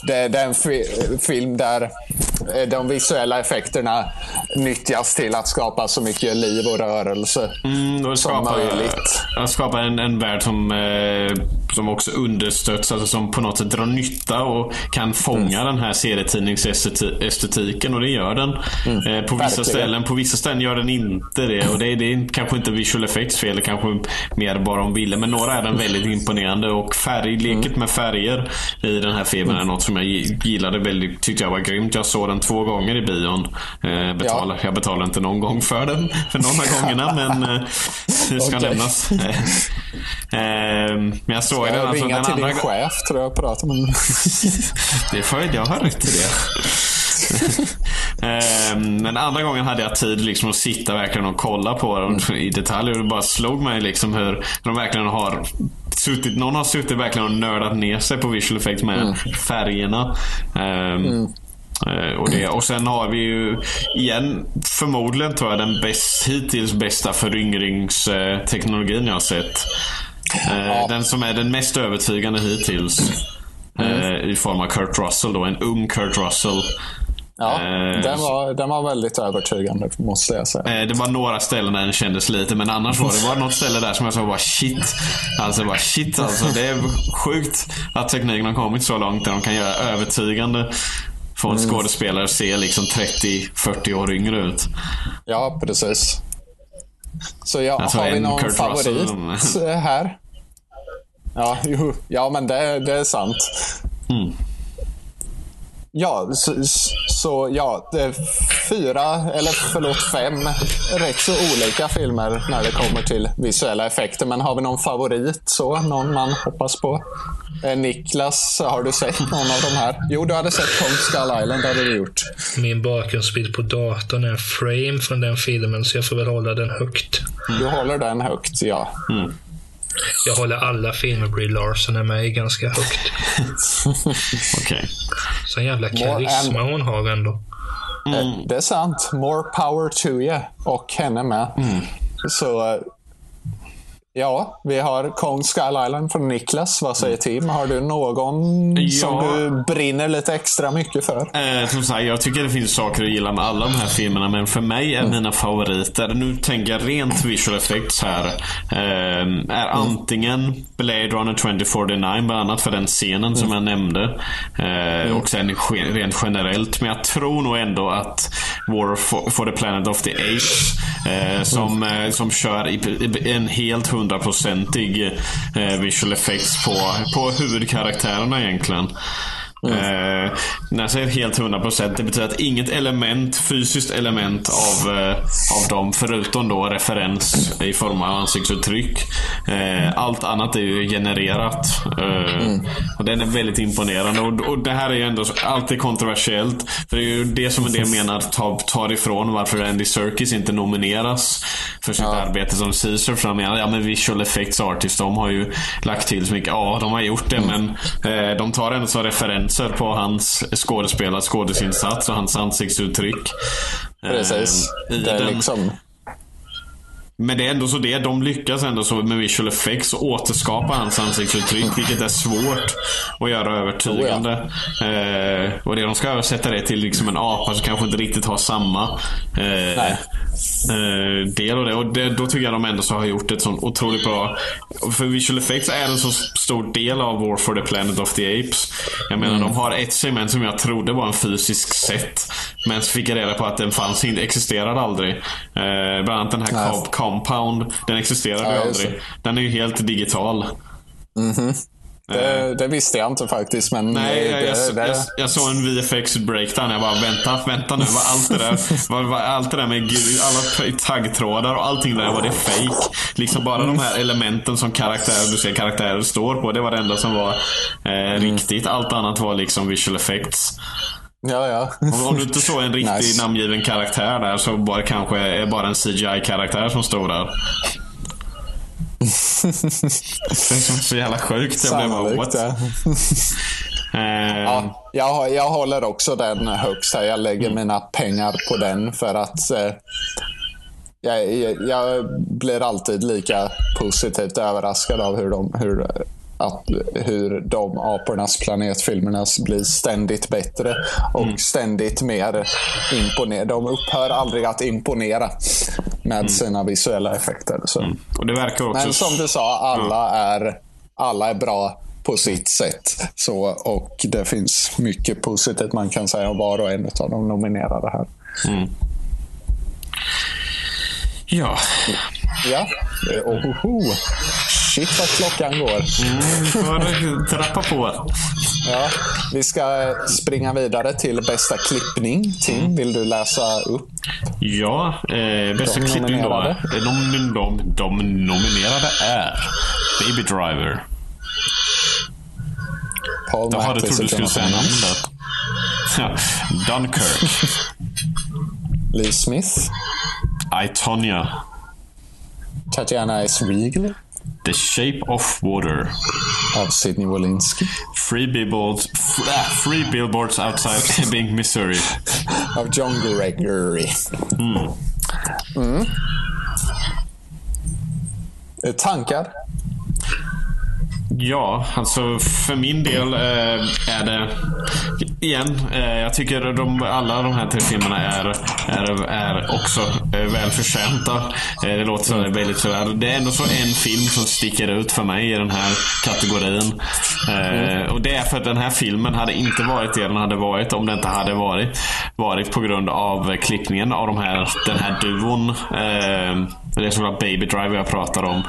Det, det är en fi, film där eh, de visuella effekterna nyttjas till att skapa så mycket liv och rörelse Mm, och som skapa, möjligt. att skapa en, en värld som, eh, som också understöds, alltså som på något sätt drar nytta och kan fånga Mm. den här serietidningsestetiken och det gör den. Eh, på vissa Verkligen. ställen På vissa ställen gör den inte det och det, är- det är kanske inte visual effects fel, det kanske mer bara om ville. Men några är den väldigt imponerande och färg, leket med färger i den här filmen är något som jag gi- gillade väldigt, tyckte jag var grymt. Jag såg den två gånger i bion. Eh, betalar, Jag betalar inte någon gång för den, för någon av gångerna, men eh, det ska Okej. nämnas. Eh, men jag såg den, Jag alltså, ringa den till andra din chef tror jag och prata med. Det får jag, jag har rätt till det. Ehm, Men andra gången hade jag tid liksom att sitta verkligen och kolla på dem i detalj. Och det bara slog mig liksom hur de verkligen har suttit, någon har suttit verkligen och nördat ner sig på visual effects med färgerna. Ehm, eh, Och, det, och sen har vi ju igen, förmodligen tror jag den bäst, hittills bästa föryngringsteknologin jag har sett. Eh, Den som är den mest övertygande hittills. eh, I form av Kurt Russell då, en ung Kurt Russell. Ja, Eh, den, var, den var väldigt övertygande måste jag säga. Eh, Det var några ställen där den kändes lite, men annars var det var något ställe där som jag sa bara shit. Alltså bara shit alltså. Det är sjukt att tekniken har kommit så långt där de kan göra övertygande få en skådespelare att se liksom 30-40 år yngre ut. Ja, precis. Så ja, Alltså, har vi någon Kurt favorit Russell. här? Ja, jo, ja men det, det är sant. Mm. Ja, så, så ja, det är fyra, eller förlåt fem, rätt så olika filmer när det kommer till visuella effekter. Men har vi någon favorit så? Någon man hoppas på? Eh, Niklas, har du sett någon av de här? Jo, du hade sett Kong Skull Island, det hade du gjort. Min bakgrundsbild på datorn är en frame från den filmen, så jag får väl hålla den högt. Du håller den högt, ja. Jag håller alla filmer Brie Larson är med i ganska högt. Okej. Så jävla karisma hon har ändå. Eh, Det är sant. More power to you. Och henne med. Så eh, ja, vi har Kong Skull Island från Niklas. Vad säger Tim? Har du någon som Ja. du brinner lite extra mycket för? Eh, som sagt, jag tycker det finns saker att gilla med alla de här filmerna, men för mig är mina favoriter, nu tänker jag rent visual effects här, eh, är antingen Blade Runner 2049, bland annat för den scenen som jag nämnde. Eh, Och sen rent generellt. Men jag tror nog ändå att War for, for the Planet of the Apes, eh, som, eh, som kör i, i, en helt hundraprocentig eh, visual effects på, på huvudkaraktärerna egentligen. Eh, när jag säger helt 100% det betyder att inget element, fysiskt element av, eh, av dem förutom då referens i form av ansiktsuttryck. Eh, allt annat är ju genererat. Eh, och Den är väldigt imponerande. Och, och det här är ju ändå alltid kontroversiellt. För det är ju det som en del menar tar, tar ifrån varför Andy Serkis inte nomineras för sitt arbete som Caesar. För de menar ja men visual effects artist, de har ju lagt till så mycket. Ja, de har gjort det men eh, de tar ändå som referenser på hans skådespelar, skådesinsats och hans ansiktsuttryck. Precis. Eh, i Det är den- liksom... men det är ändå så det. De lyckas ändå så med visual effects och återskapa hans ansiktsuttryck. Vilket är svårt att göra övertygande. eh, och det de ska översätta det till liksom en apa som kanske inte riktigt har samma eh, eh, del av det. Och det, då tycker jag de ändå så har gjort ett sånt otroligt bra... För visual effects är en så stor del av War for the Planet of the Apes. Jag menar, de har ett segment som jag trodde var en fysisk set. Men så fick jag reda på att den fanns inte, existerade aldrig. Eh, bland annat den här Nej. Compound. Den existerade Ja, ju aldrig. Den är ju helt digital. Det, det visste jag inte faktiskt, men Nej, det, jag, det, jag, jag såg en VFX breakdown. Jag bara, vänta, vänta nu. Var allt det där, var, var allt det där med gud- alla taggtrådar och allting där, var det fake? Liksom bara de här elementen som karaktärer, du ser karaktärer står på. Det var det enda som var eh, riktigt. Allt annat var liksom visual effects. Ja, ja. Om, om du inte såg en riktig Nice. namngiven karaktär där så det kanske är bara en CGI-karaktär som stod där. det är så jävla sjukt. Jag blev bara, what? ja. Ja, jag, jag håller också den högst här. Jag lägger mina pengar på den för att eh, jag, jag, jag blir alltid lika positivt överraskad av hur de, hur, att, hur de apornas planetfilmerna blir ständigt bättre och ständigt mer imponerande. De upphör aldrig att imponera med sina visuella effekter. Så. Och det verkar också... Men som du sa, alla är, alla är bra på sitt sätt. Så, och det finns mycket positivt man kan säga om var och en av de nominerade här. Ja. Ja, eh, ohoho. Shit vad klockan går. Får trappa på. Ja, vi ska springa vidare till bästa klippning. Tim, vill du läsa upp? Ja, eh, bästa De klippning då. Eh, De, de, de nominerade är Baby Driver. Paul Jag hade Mattis trott du skulle säga namnet. Ja, Dunkirk. Lee Smith. I, Tonya. Tatiana S. Regal The Shape of Water. av Sidney Wolinski. Free billboards, free billboards outside Ebbing, Missouri. Av John Gregory. Mm. Eh, Tankar? Ja, alltså för min del eh, är det... Igen, eh, jag tycker de, alla de här tre filmerna är, är, är också eh, välförtjänta. Eh, det låter så väldigt sådär. Det är ändå så en film som sticker ut för mig i den här kategorin. Eh, och det är för att den här filmen hade inte varit det den hade varit om det inte hade varit, varit på grund av klippningen av de här, den här duon. Eh, det är såklart Baby Driver jag pratar om.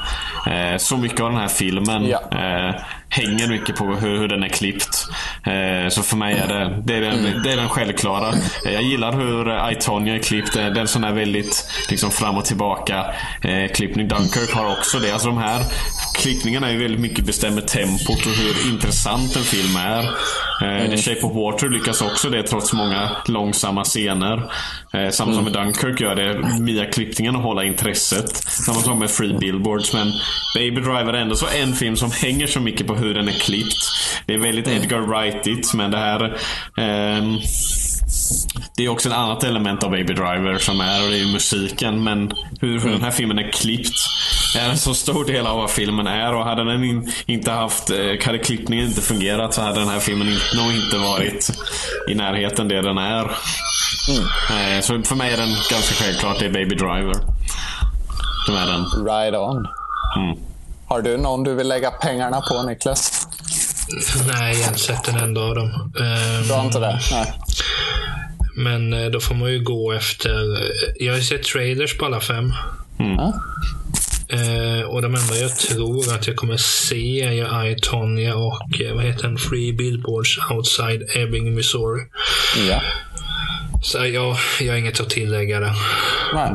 Eh, så mycket av den här filmen Ja. eh, hänger mycket på hur, hur den är klippt. Eh, så för mig är det, det, är den, det är den självklara. Eh, jag gillar hur eh, I, Tonya är klippt. Det är en sån här väldigt liksom, fram och tillbaka eh, klippning. Dunkirk har också det. Alltså de här klippningarna är väldigt mycket bestämmer tempot och hur intressant en film är. Eh, The Shape of Water lyckas också det trots många långsamma scener. Eh, samma som med Dunkirk gör det via klippningen att hålla intresset. Samma som med Free Billboards. Men Baby Driver är ändå så en film som hänger så mycket på hur den är klippt. Det är väldigt Edgar Wrightigt men det här ehm, det är också ett annat element av Baby Driver som är och det är ju musiken. Men hur, hur den här filmen är klippt är en så stor del av vad filmen är. Och hade den in, inte haft, eh, hade klippningen inte fungerat så hade den här filmen inte, nog inte varit i närheten det den är. Eh, Så för mig är den ganska självklart det är Baby Driver. Som är den. Right on. Har du någon du vill lägga pengarna på, Niklas? Nej, jag har inte sett en enda av dem. Ehm, Du har inte det? Nej. Men eh, då får man ju gå efter... eh, Jag har sett trailers på alla fem. Ja. Eh, och de enda jag tror att jag kommer se är I, Tonya och vad heter den? Free Billboards Outside Ebbing, Missouri. ja. Så jag, jag har inget att tillägga där. Nej.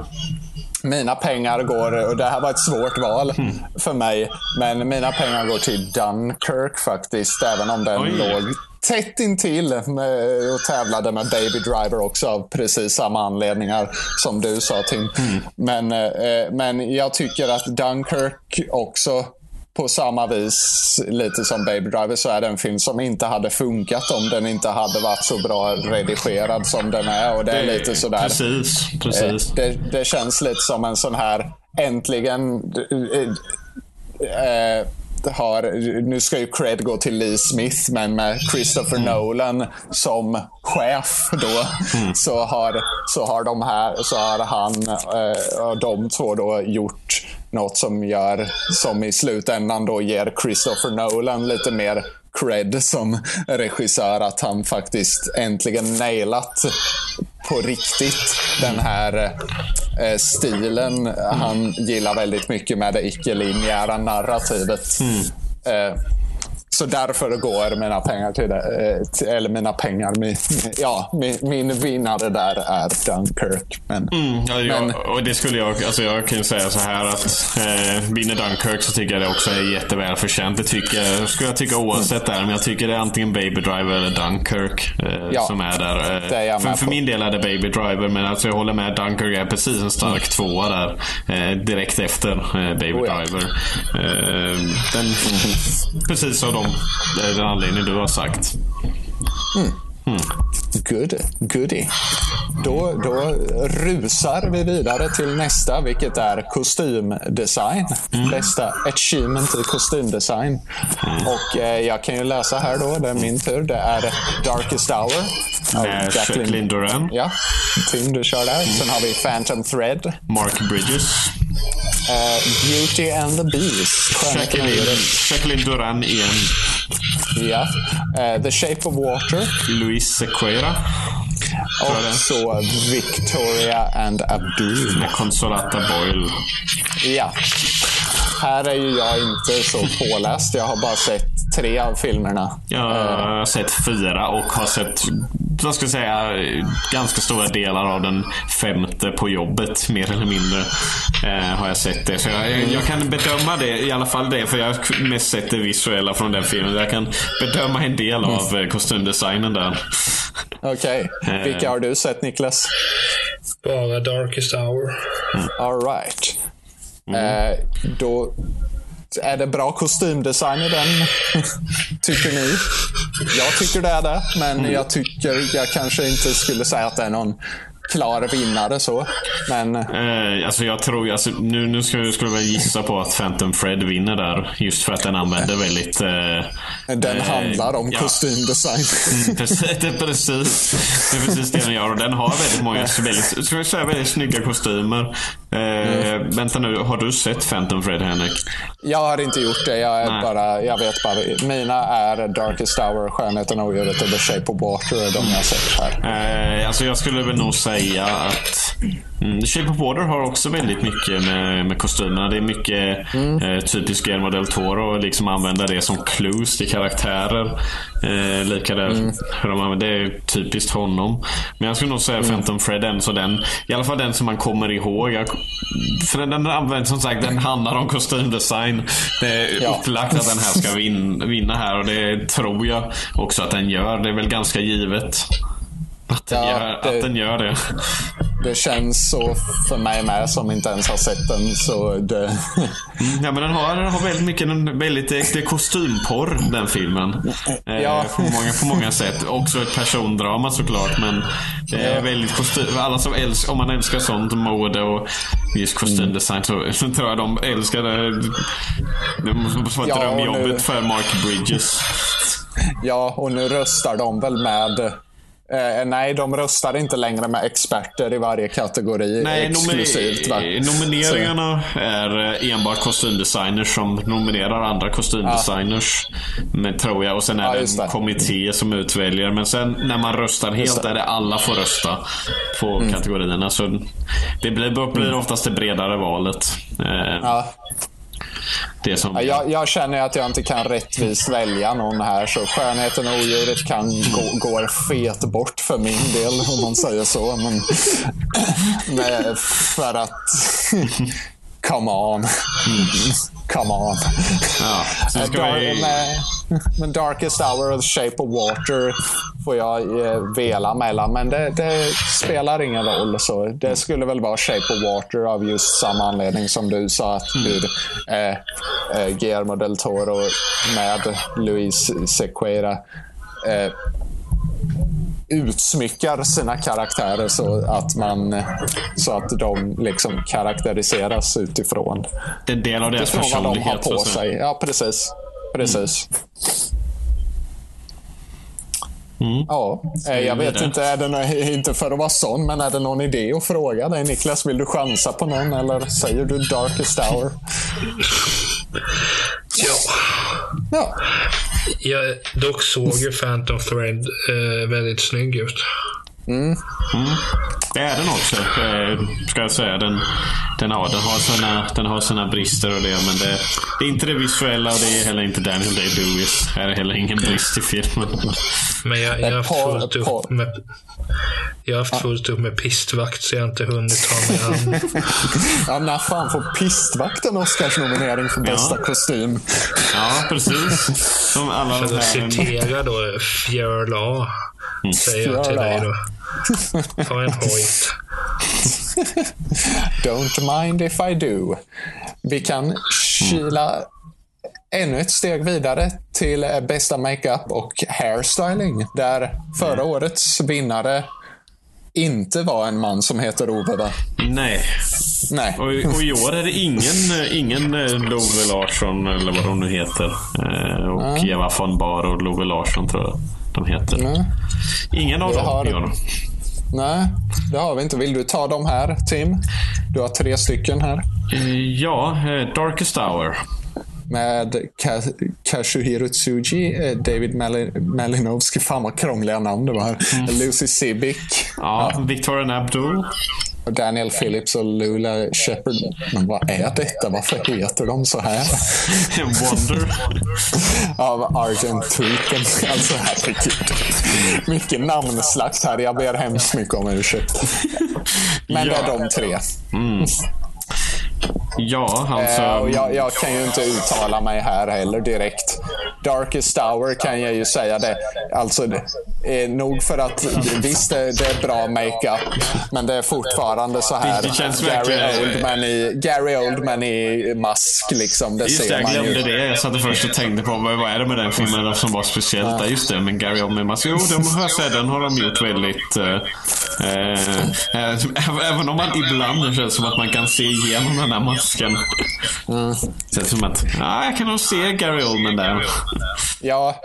Mina pengar går, och det här var ett svårt val för mig, men mina pengar går till Dunkirk faktiskt, även om den Oj. låg tätt intill med, och tävlade med Baby Driver också av precis samma anledningar som du sa Tim. Men, eh, men jag tycker att Dunkirk också på samma vis, lite som Baby Driver, så är det en film som inte hade funkat om den inte hade varit så bra redigerad som den är. Och det är lite sådär. Precis, precis. Eh, Det, det känns lite som en sån här, äntligen eh, har, nu ska ju cred gå till Lee Smith, men med Christopher Nolan som chef då, så, har, så har de här, så har han eh, och de två då gjort något som gör, som i slutändan då ger Christopher Nolan lite mer cred som regissör, att han faktiskt äntligen nailat på riktigt den här eh, stilen han gillar väldigt mycket med det icke-linjära narrativet. Eh, så därför går mina pengar till det. Eh, eller mina pengar, min, ja, min, min vinnare där är Dunkirk. Men, Ja, jag, men och det skulle jag, alltså jag kan ju säga så här att eh, vinner Dunkirk så tycker jag det också är jättevälförtjänt. Det tycker, skulle jag tycka oavsett där. Men jag tycker det är antingen Baby Driver eller Dunkirk eh, Ja, som är där. Eh, det är jag för, för min del är det Baby Driver men alltså jag håller med. Dunkirk är precis en stark tvåa där. Eh, direkt efter eh, Baby Oh ja. Driver. Eh, den, precis av de, den anledning du har sagt. Mm good, goody. Då, då rusar vi vidare till nästa, vilket är kostymdesign. Bästa achievement i kostymdesign. Och eh, jag kan ju läsa här då, det är min tur. Det är Darkest Hour. Med Jacqueline Duran, Ja, Tim du kör där. Sen har vi Phantom Thread. Mark Bridges, Eh, Beauty and the Beast. Jacqueline. Jacqueline Duran igen. Ja. Eh, The Shape of Water. Luis Sequeira. Och så Victoria and Abdul. Med Consolata Boyle. Ja. Här är ju jag inte så påläst. Jag har bara sett tre av filmerna. Jag har sett fyra och har sett, jag säga, ganska stora delar av den femte på jobbet. Mer eller mindre eh, har jag sett det. Så jag, jag, kan bedöma det, i alla fall det, för jag har mest sett det visuella från den filmen. Jag kan bedöma en del av eh, kostymdesignen där. Okej. Eh. Vilka har du sett Niklas? Bara Darkest Hour. All right. Mm. Eh, då är det bra kostymdesign i den, tycker ni? Jag tycker det är det, men Mm. jag tycker jag kanske inte skulle säga att det är någon klar vinnare så. Men Eh, alltså jag tror, alltså, nu, nu skulle jag gissa på att Phantom Fred vinner där. Just för att den använder väldigt... Eh, den eh, handlar om ja. kostymdesign. Mm, precis, det, är precis, det är precis det den gör. Och den har väldigt många väldigt, ska vi säga, väldigt snygga kostymer. Eh, Vänta nu, har du sett Phantom Fred Henrik? Jag har inte gjort det. Jag, är Nej. bara, jag vet bara. Mina är Darkest Hour, Skönheten och Odjuret och The Shape of Water. är de jag har sett här. Eh, alltså jag skulle väl nog säga att mm, Shape of Water har också väldigt mycket med, med kostymerna. Det är mycket eh, typiskt Guillermo del Toro. Liksom använda det som clues till karaktärer. Eh, lika där, hur de använder, det är typiskt honom. Men jag skulle nog säga Phantom Fred, den, så den, i alla fall den som man kommer ihåg. Jag, för den, den används som sagt, den handlar om kostymdesign. Det är Ja. upplagt att den här ska vin, vinna här och det tror jag också att den gör. Det är väl ganska givet. Att den, Ja, gör, det- att den gör det. Det känns så för mig med som inte ens har sett den. Så det, Ja, men den har, den har väldigt mycket, den, väldigt, det är kostymporr den filmen. Eh, Ja. på, många, på många sätt. Också ett persondrama såklart. Men det är Ja. väldigt kostym, alla som älskar, om man älskar sånt mode och just kostymdesign så, så tror jag de älskar det. Det måste vara Ja, drömjobbet nu- för Mark Bridges. ja, och nu röstar de väl med... Eh, nej, de röstar inte längre med experter i varje kategori Nej, exklusivt. Va? nomi- nomineringarna är eh, enbart kostymdesigners som nominerar andra kostymdesigners. Men, tror jag. Och sen är Ja, det en kommitté som utväljer. Men sen när man röstar helt. Mm. är det alla får rösta på kategorierna. Så det blir, blir oftast det bredare valet. Eh, Ja. Det som... Ja, jag, jag känner att jag inte kan rättvist välja någon här, så skönheten och odjuret kan gå, går fet bort för min del, om man säger så. Men, nej, för att... Come on. Come on. Ja, ska Dar- vi... med, men Darkest Hour och Shape of Water får jag eh, vela mellan, men det, det spelar ingen roll. Så det skulle väl vara Shape of Water av just samma anledning som du sa, att hur eh, eh, Guillermo del Toro med Luis Sequeira eh, utsmyckar sina karaktärer så att, man, så att de liksom karaktäriseras utifrån Det är en del av deras utifrån vad de har personlighet. på sig. Ja, precis. Precis. Ja, eh, jag vet inte, är det inte för att vara sån, men är det någon idé att fråga dig Niklas? Vill du chansa på någon eller säger du Darkest Hour? Ja. Ja, jag dock såg ju Phantom Thread eh, väldigt snygg ut. Det är den också, eh, ska jag säga. Den, den, har, den, har sina, den har sina brister och det, men det, det är inte det visuella och det är heller inte Daniel Day-Lewis. Det är heller ingen brist i filmen. Men jag, jag har haft fullt upp med jag har haft fullt upp med pistvakt så jag har inte hunnit ta mig an. ja när fan får Pistvakt en Oscarsnominering för bästa kostym? Ja, precis. Som alla de att här... citera då Fjörl A. Säger jag till dig då. Ta en hojt. Don't mind if I do. Vi kan kila ännu ett steg vidare till bästa makeup och hairstyling. Där förra årets vinnare inte var en man som heter Ove, va? Nej. Nej. Och, och i år är det ingen, ingen eh, Love Larsson, eller vad hon nu heter. Eh, och Eva von Bar och Love Larsson tror jag de heter. Ingen av Det dem har- i år. Nej, det har vi inte. Vill du ta dem här, Tim? Du har tre stycken här. Ja, eh, Darkest Hour. Med Ka- Kazuhiro Tsuji, eh, David Mali- Malinowski. Fan vad krångliga namn det var här. Lucy Sibic. Ja, Victoria Abdul. Daniel Phillips och Lula Shepard. Men vad är detta? Varför heter de så här? Wonder. Av Argenturiken. Alltså herregud. Mycket namnslakt här. Jag ber hemskt mycket om ursäkt. Men det är de tre. Ja, alltså. Eh, och jag, jag kan ju inte uttala mig här heller direkt. Darkest Hour kan jag ju säga det. Alltså, det är nog för att visst, det, det är bra makeup, men det är fortfarande så här. Det känns Gary, verkligen- Oldman i, Gary Oldman i mask, liksom. Det Just det, ser jag man glömde ju. det. Jag satt först och tänkte på vad, vad är det med den filmen som var speciellt? Ja. Just det, men Gary Oldman mask. Jo, de har jag sett, den har de gjort väldigt... eh, eh, eh, även om man ibland känns som att man kan se igenom den här masken. Mm. Känns som att, ja, jag kan nog se Gary Oldman där. Ja,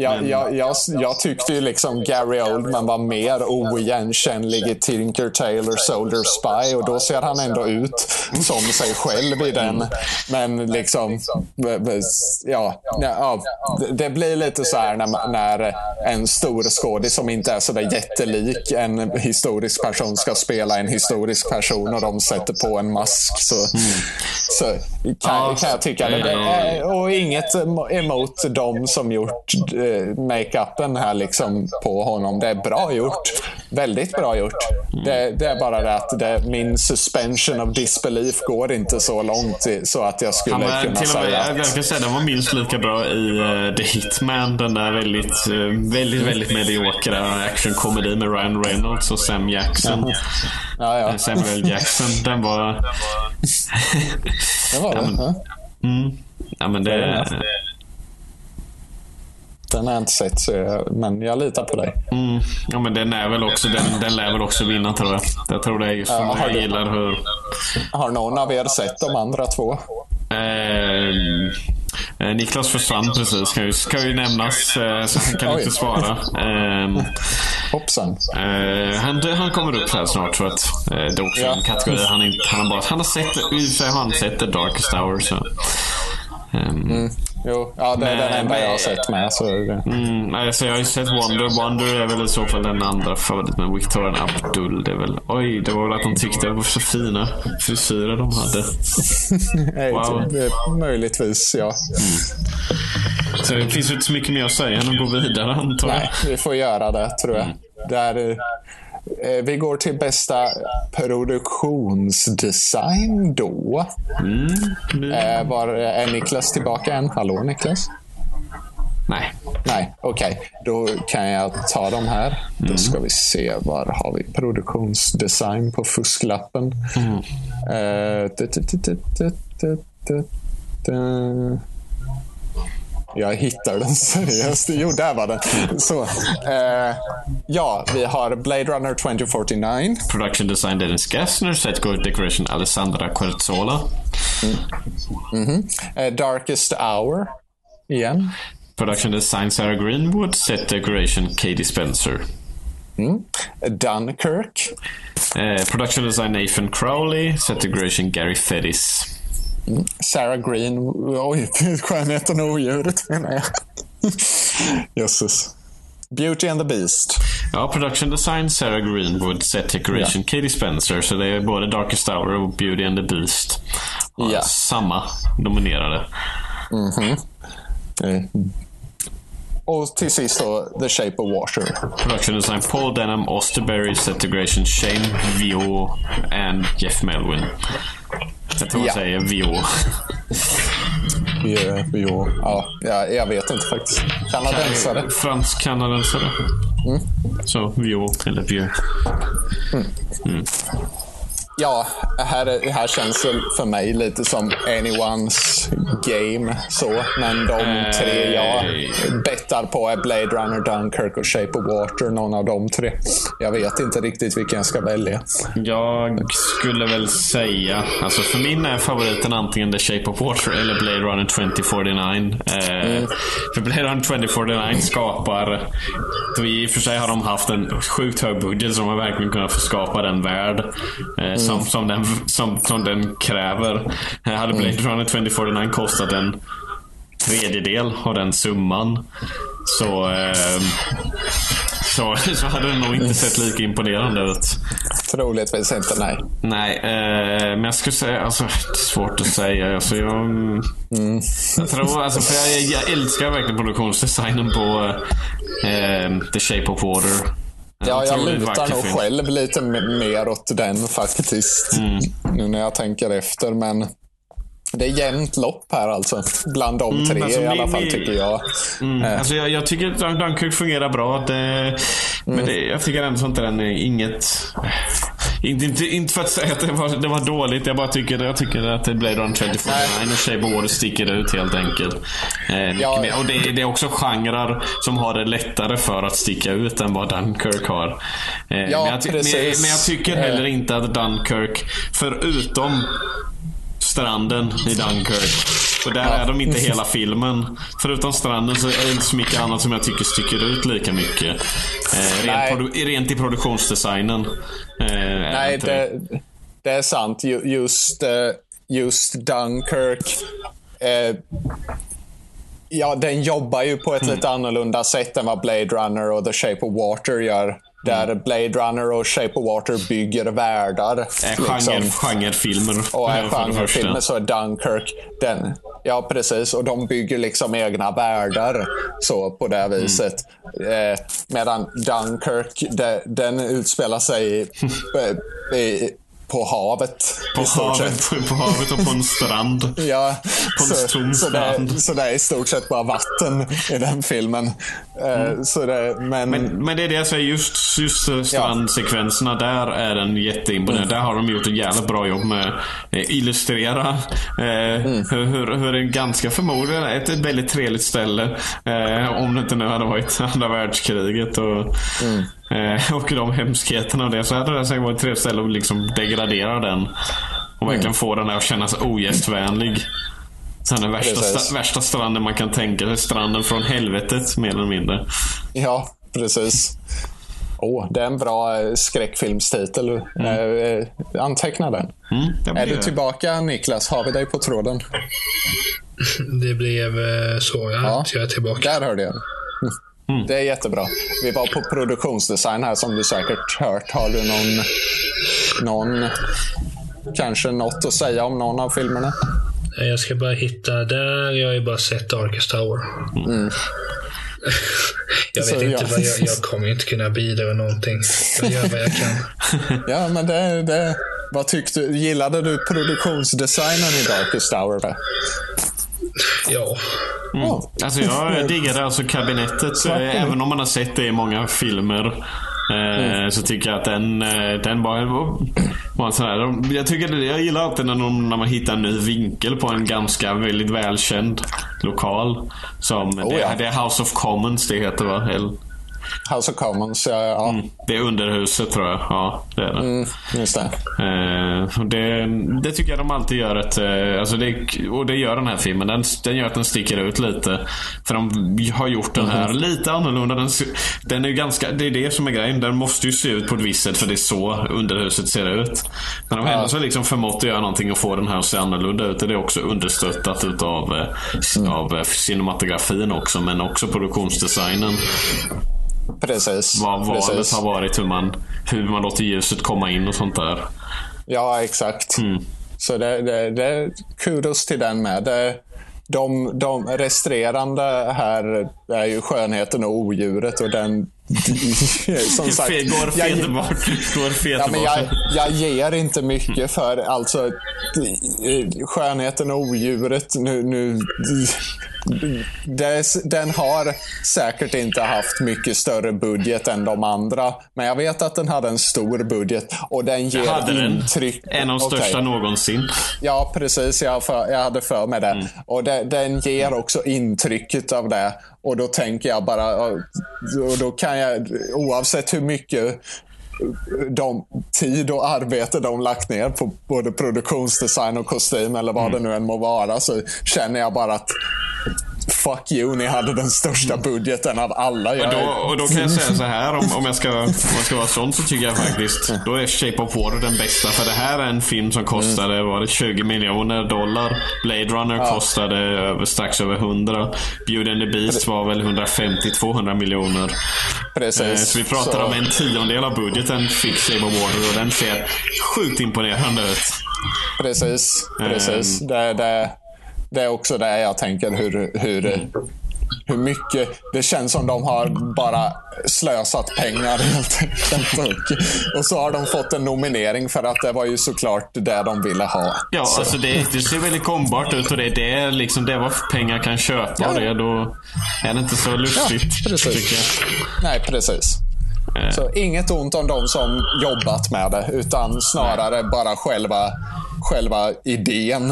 jag, jag, jag, jag tyckte ju liksom Gary Oldman var mer oigenkännlig i Tinker Tailor Soldier Spy och då ser han ändå ut som sig själv i den. Men liksom, ja, ja det- blir lite så här när, när en stor skådis som inte är så där jättelik en historisk person ska spela en historisk person och de sätter på en mask. Så, så kan, kan jag tycka. Det, och inget emot de som gjort eh, makeupen här liksom på honom. Det är bra gjort. Väldigt bra gjort. Det, det är bara det att det, min suspension of disbelief går inte så långt i- så att jag skulle var, kunna och med, säga jag, att... kan säga den var minst lika bra i eh, The Hitman. Den där väldigt, uh, väldigt, väldigt mediokra actionkomedi med Ryan Reynolds och Sam Jackson. Ja, ja. Eh, Samuel Jackson. Den var... Det var Ja, men- det. Ja. Mm. Ja, men det... Den har jag inte sett, så jag, men jag litar på dig. Mm. Ja, men den är väl också... Den, den lär väl också vinna, tror jag. Jag tror det är just för Ja, har du- gillar hur... Har någon av er sett de andra två? Eh, eh, Niklas försvann precis, kan ju, kan ju nämnas. Eh, så han kan Oj. inte svara. Eh, Hoppsan. Eh, han, han kommer upp här snart för att eh, det är också Ja. en kategori han, inte, han har bara han har sett, i och för sig har han sett The Darkest Hour. Så. Ehm, Jo, ja, det är den enda jag har sett med. Så mm, nej, så jag har ju sett Wonder. Wonder är väl i så fall den andra favoriten. Men Victoria Abdul, det är väl... Oj, det var väl att de tyckte det var så fina frisyrer de hade. Wow. möjligtvis, ja. Så det finns ju inte så mycket mer att säga än att gå vidare antar jag. Nej, vi får göra det, tror jag. Där, eh, vi går till bästa produktionsdesign då. Mm. Eh, var, är Niklas tillbaka än? Hallå, Niklas? Nej. Nej, okej. Då kan jag ta dem här. Då ska vi se. Var har vi produktionsdesign på fusklappen? Eh, du- du- du- du- du- du- du- du. Jag hittar den seriöst. Jo, där var den. Så, eh, ja, vi har Blade Runner 2049. Production design Dennis Gassner, set decoration Alessandra Querzola. Eh, Darkest Hour. Igen. Production design Sarah Greenwood, set decoration Katie Spencer. Dunkirk. Eh, production design Nathan Crowley, set decoration Gary Fedis. Sarah Green. Oj, Skönheten och odjuret menar jag. Jösses. Beauty and the Beast. Ja, production design Sarah Greenwood, set decoration Katie Spencer. Så det är både Darkest Hour och Beauty and the Beast. Ja. Samma nominerade. Eh, Och till sist då, The Shape of Water. Production design Paul Denham, Osterberry, set decoration Shane Vio and Jeff Melvin. Jag tror Ja. jag säger Vio. Jo, ja, ja, jag vet inte faktiskt. Kanadensare. Fransk-kanadensare. Så Vio eller Vio. Ja, här, här känns det för mig lite som anyone's game. Så, men de tre jag bettar på är Blade Runner, Dunkirk och Shape of Water. Någon av de tre. Jag vet inte riktigt vilken jag ska välja. Jag skulle väl säga, alltså för min är favoriten antingen The Shape of Water eller Blade Runner 2049. Eh, För Blade Runner 2049 skapar, i och för sig har de haft en sjukt hög budget så de har verkligen kunnat få skapa den värld eh, som, som, den, som, som den kräver. Eh, hade Blade Runner 2049 kostat en tredjedel av den summan så, eh, så så, så hade den nog inte sett lika imponerande ut. Troligtvis inte, nej. Nej, eh, men jag skulle säga, alltså, det är svårt att säga. Alltså, jag, Mm. jag tror, alltså, för jag, jag älskar verkligen produktionsdesignen på eh, The Shape of Water. Ja, jag lutar nog film. själv lite mer åt den faktiskt. Mm. Nu när jag tänker efter. Men det är jämnt lopp här alltså. Bland de tre alltså, i alla fall tycker jag. Mm. Eh, Alltså jag, jag tycker att Dunkirk fungerar bra. Det, Men det, jag tycker ändå sånt där är inget... Inte, inte, inte för att säga att det var, det var dåligt. Jag bara tycker, jag tycker att det Blade Runner 2049 och Shape of Water sticker ut helt enkelt. Eh, Ja. Och det, det är också genrer som har det lättare för att sticka ut än vad Dunkirk har. Eh, men, jag, ty- men, precis. men jag tycker Eh. heller inte att Dunkirk, förutom stranden i Dunkirk. Och där är de inte hela filmen. Förutom stranden så är det inte så mycket annat som jag tycker sticker ut lika mycket. Eh, rent, rent i produktionsdesignen. Eh, Nej, det, det är sant. Ju- Just, eh, just Dunkirk. Eh, ja, den jobbar ju på ett Mm. lite annorlunda sätt än vad Blade Runner och The Shape of Water gör. Där Mm. Blade Runner och Shape of Water bygger världar. Är genre, genrefilmer. Och är genrefilmer så är Dunkirk den. Ja, precis. Och de bygger liksom egna världar så på det Mm. viset. Eh, medan Dunkirk, det, den utspelar sig i, i, på havet. På havet, på, havet och på en strand. Ja, På en så, tom så, det, strand. så det är i stort sett bara vatten i den filmen. Eh, så det, men, Mm. Men, men det är det jag säger, just, just strandsekvenserna där är den jätteimponerande. Där har de gjort ett jävligt bra jobb med eh, illustrera eh, hur, hur, hur en ganska förmodligen ett, ett väldigt trevligt ställe. Eh, om det inte nu hade varit andra världskriget och, eh, och de hemskheterna och det. Så hade det säkert varit trevligt ställe att liksom degradera den. Och verkligen få den här att kännas ogästvänlig. Sen den värsta, sta, värsta stranden man kan tänka sig. Stranden från helvetet mer eller mindre. ja, precis. Åh, det är en bra eh, skräckfilmstitel. Eh, eh, anteckna den. Mm, Är du tillbaka Niklas? Har vi dig på tråden? Det blev så, ja. Ja. Så jag är tillbaka. Där hörde jag. Mm. Det är jättebra. Vi var på produktionsdesign här som du säkert hört. Har du någon, någon kanske något att säga om någon av filmerna? Jag ska bara hitta där. Jag har ju bara sett Darkest Tower. jag vet Så, inte ja. vad jag, jag kommer inte kunna bidra någonting. Jag gör vad jag kan. Ja, men det, det, vad tyckte Gillade du produktionsdesignen i Darkest Hour? Då? Ja. Ja. Alltså jag diggade alltså kabinettet. Även om man har sett det i många filmer. Eh, Så tycker jag att den, eh, den var, var en sån här, de- jag, tycker, det- jag gillar alltid när, de, när man hittar en ny vinkel på en ganska väldigt välkänd lokal. Som det, Oh, ja. det är House of Commons det heter va? Eller, House of Commons, ja. ja. det är underhuset tror jag. Ja, det är det. Mm, just det. Eh, det, det tycker jag de alltid gör ett, eh, alltså det, och det gör den här filmen. Den, den gör att den sticker ut lite. För de har gjort den här lite annorlunda. Den, den är ganska, det är det som är grejen. Den måste ju se ut på ett visst sätt för det är så underhuset ser ut. Men de har ändå så liksom förmått att göra någonting och få den här att se annorlunda ut. Det är också understöttat utav eh, av eh, cinematografin också. Men också produktionsdesignen. Precis. Vad valet Precis. har varit hur man, hur man låter ljuset komma in och sånt där. Ja, exakt. Mm. Så det, det, det kudos till den med. Det, de, de resterande här är ju skönheten och odjuret och den... som sagt, går jag- fet bort. Går fet Ja, men jag, jag ger inte mycket för alltså skönheten och odjuret. Nu, nu, det, den har säkert inte haft mycket större budget än de andra. Men jag vet att den hade en stor budget och den ger hade den. intryck. En av de största någonsin. Ja, precis. Jag, för, jag hade för mig det. Mm. Och det, den ger också intrycket av det. Och då tänker jag bara, då kan jag, oavsett hur mycket de, tid och arbete de lagt ner på både produktionsdesign och kostym eller vad Mm. det nu än må vara så känner jag bara att fuck you, ni hade den största budgeten av alla. Jag, Och då, och då kan jag säga så här, om, om, jag ska, om jag ska vara sån så tycker jag faktiskt, då är Shape of Water den bästa. För det här är en film som kostade, var det 20 miljoner dollar. Blade Runner kostade över, strax över 100. Beauty and the Beast var väl 150-200 miljoner. precis. Eh, Så vi pratar Så- om en tiondel av budgeten fick Shape of Water och den ser sjukt imponerande ut. Precis, precis. Ehm. Det, det, det är också det jag tänker hur, hur, hur mycket... Det känns som de har bara slösat pengar helt enkelt. Och, och så har de fått en nominering för att det var ju såklart det de ville ha. Ja, så, alltså det, det ser väldigt gångbart ut och det, det är liksom det vad pengar kan köpa och det, då är det inte så lustigt. precis. tycker jag. Nej, precis. Eh. Så inget ont om de som jobbat med det, utan snarare bara själva, själva idén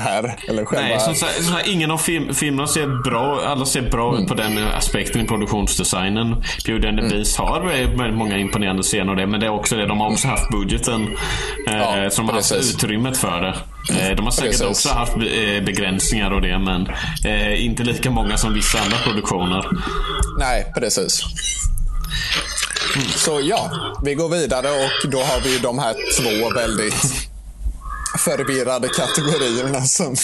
här. Eller själva... Nej, som sagt, som sagt, ingen av film, filmerna ser bra Alla ser bra Mm. ut på den aspekten i produktionsdesignen. Beauty and the Beast har väldigt många imponerande scener och det, men det är också det. De har också haft budgeten. Eh, Ja, så de har haft utrymmet för det. Eh, de har säkert Precis. också haft eh, begränsningar och det, men eh, inte lika många som vissa andra produktioner. Nej, precis. Så ja, vi går vidare och då har vi ju de här två väldigt förvirrade kategorierna som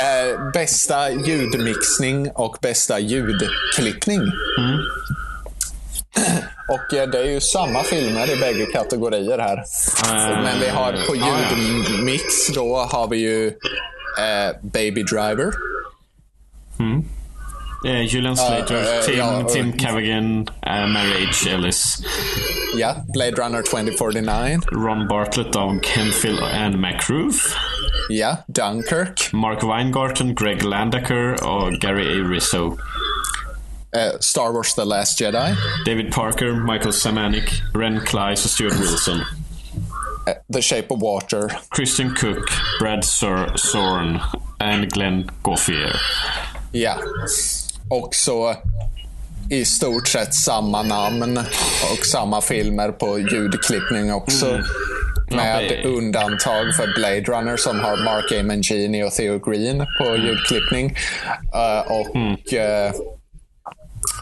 eh, bästa ljudmixning och bästa ljudklippning. Och eh, det är ju samma filmer i bägge kategorier här. Eh, Men vi har på ljudmix då har vi ju eh, Baby Driver. Eh, Julian Slater, eh, Tim, ja, och- Tim Cavigan, eh, Mary H. Ellis, Ja, Blade Runner 2049. Ron Bartlett av Kenfield and McRoof. Ja, Dunkirk. Mark Weingarten, Greg Landaker och Gary A. Rizzo. Eh, Star Wars The Last Jedi. David Parker, Michael Samanik, Ren Klyce Stuart Wilson. Eh, The Shape of Water. Christian Cook, Brad Sor- Soren and Glenn Goffier. Ja. Och så i stort sett samma namn och samma filmer på ljudklippning också. Med det- undantag för Blade Runner som har Mark A. Mangini och Theo Green på ljudklippning. Eh, och eh,